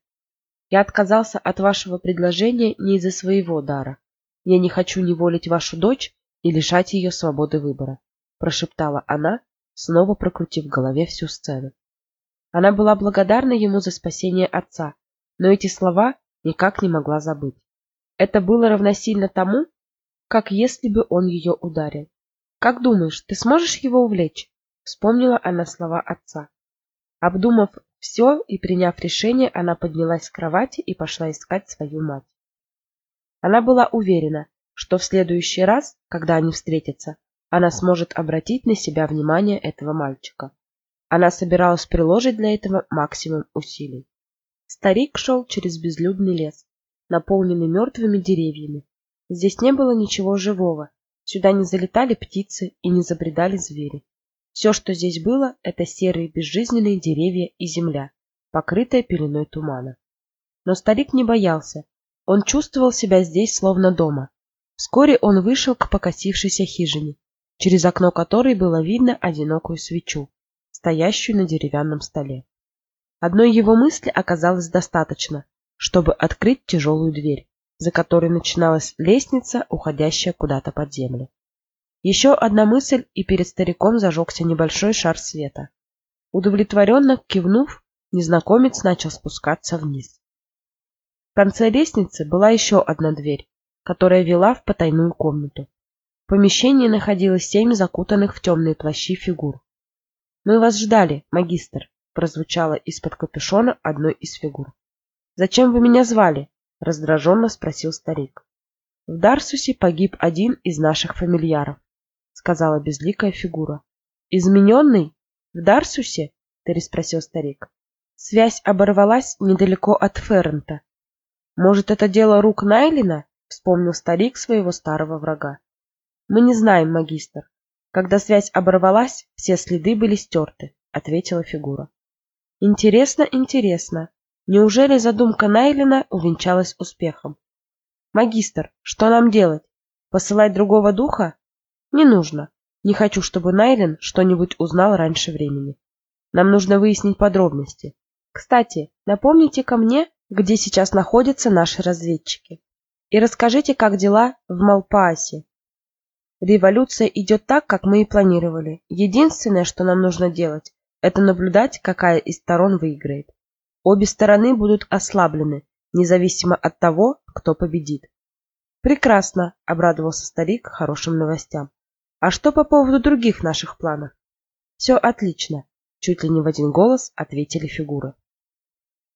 «Я отказался от вашего предложения не из-за своего дара. Я не хочу неволить вашу дочь и лишать ее свободы выбора», прошептала она, снова прокрутив в голове всю сцену. Она была благодарна ему за спасение отца, но эти слова никак не могла забыть. Это было равносильно тому, как если бы он ее ударил. «Как думаешь, ты сможешь его увлечь?» Вспомнила она слова отца. Обдумав все и приняв решение, она поднялась с кровати и пошла искать свою мать. Она была уверена, что в следующий раз, когда они встретятся, она сможет обратить на себя внимание этого мальчика. Она собиралась приложить для этого максимум усилий. Старик шел через безлюдный лес, наполненный мертвыми деревьями. Здесь не было ничего живого, сюда не залетали птицы и не забредали звери. Все, что здесь было, это серые безжизненные деревья и земля, покрытая пеленой тумана. Но старик не боялся, он чувствовал себя здесь словно дома. Вскоре он вышел к покосившейся хижине, через окно которой было видно одинокую свечу, стоящую на деревянном столе. Одной его мысли оказалось достаточно, чтобы открыть тяжелую дверь, за которой начиналась лестница, уходящая куда-то под землю. Еще одна мысль, и перед стариком зажегся небольшой шар света. Удовлетворенно кивнув, незнакомец начал спускаться вниз. В конце лестницы была еще одна дверь, которая вела в потайную комнату. В помещении находилось семь закутанных в темные плащи фигур. «Мы вас ждали, магистр», — прозвучало из-под капюшона одной из фигур. «Зачем вы меня звали?» — раздраженно спросил старик. «В Дарсусе погиб один из наших фамильяров», — сказала безликая фигура. «Измененный? В Дарсусе?» — переспросил старик. «Связь оборвалась недалеко от Феррента. Может, это дело рук Найлина?» — вспомнил старик своего старого врага. Мы не знаем, магистр. Когда связь оборвалась, все следы были стерты, ответила фигура. Интересно, интересно. Неужели задумка Найлина увенчалась успехом? Магистр, что нам делать? Посылать другого духа? Не нужно. Не хочу, чтобы Найлин что-нибудь узнал раньше времени. Нам нужно выяснить подробности. Кстати, напомните ко мне, где сейчас находятся наши разведчики. И расскажите, как дела в Малпаасе. Революция идет так, как мы и планировали. Единственное, что нам нужно делать, это наблюдать, какая из сторон выиграет. Обе стороны будут ослаблены, независимо от того, кто победит. Прекрасно, обрадовался старик хорошим новостям. А что по поводу других наших планов? Все отлично, чуть ли не в один голос ответили фигуры.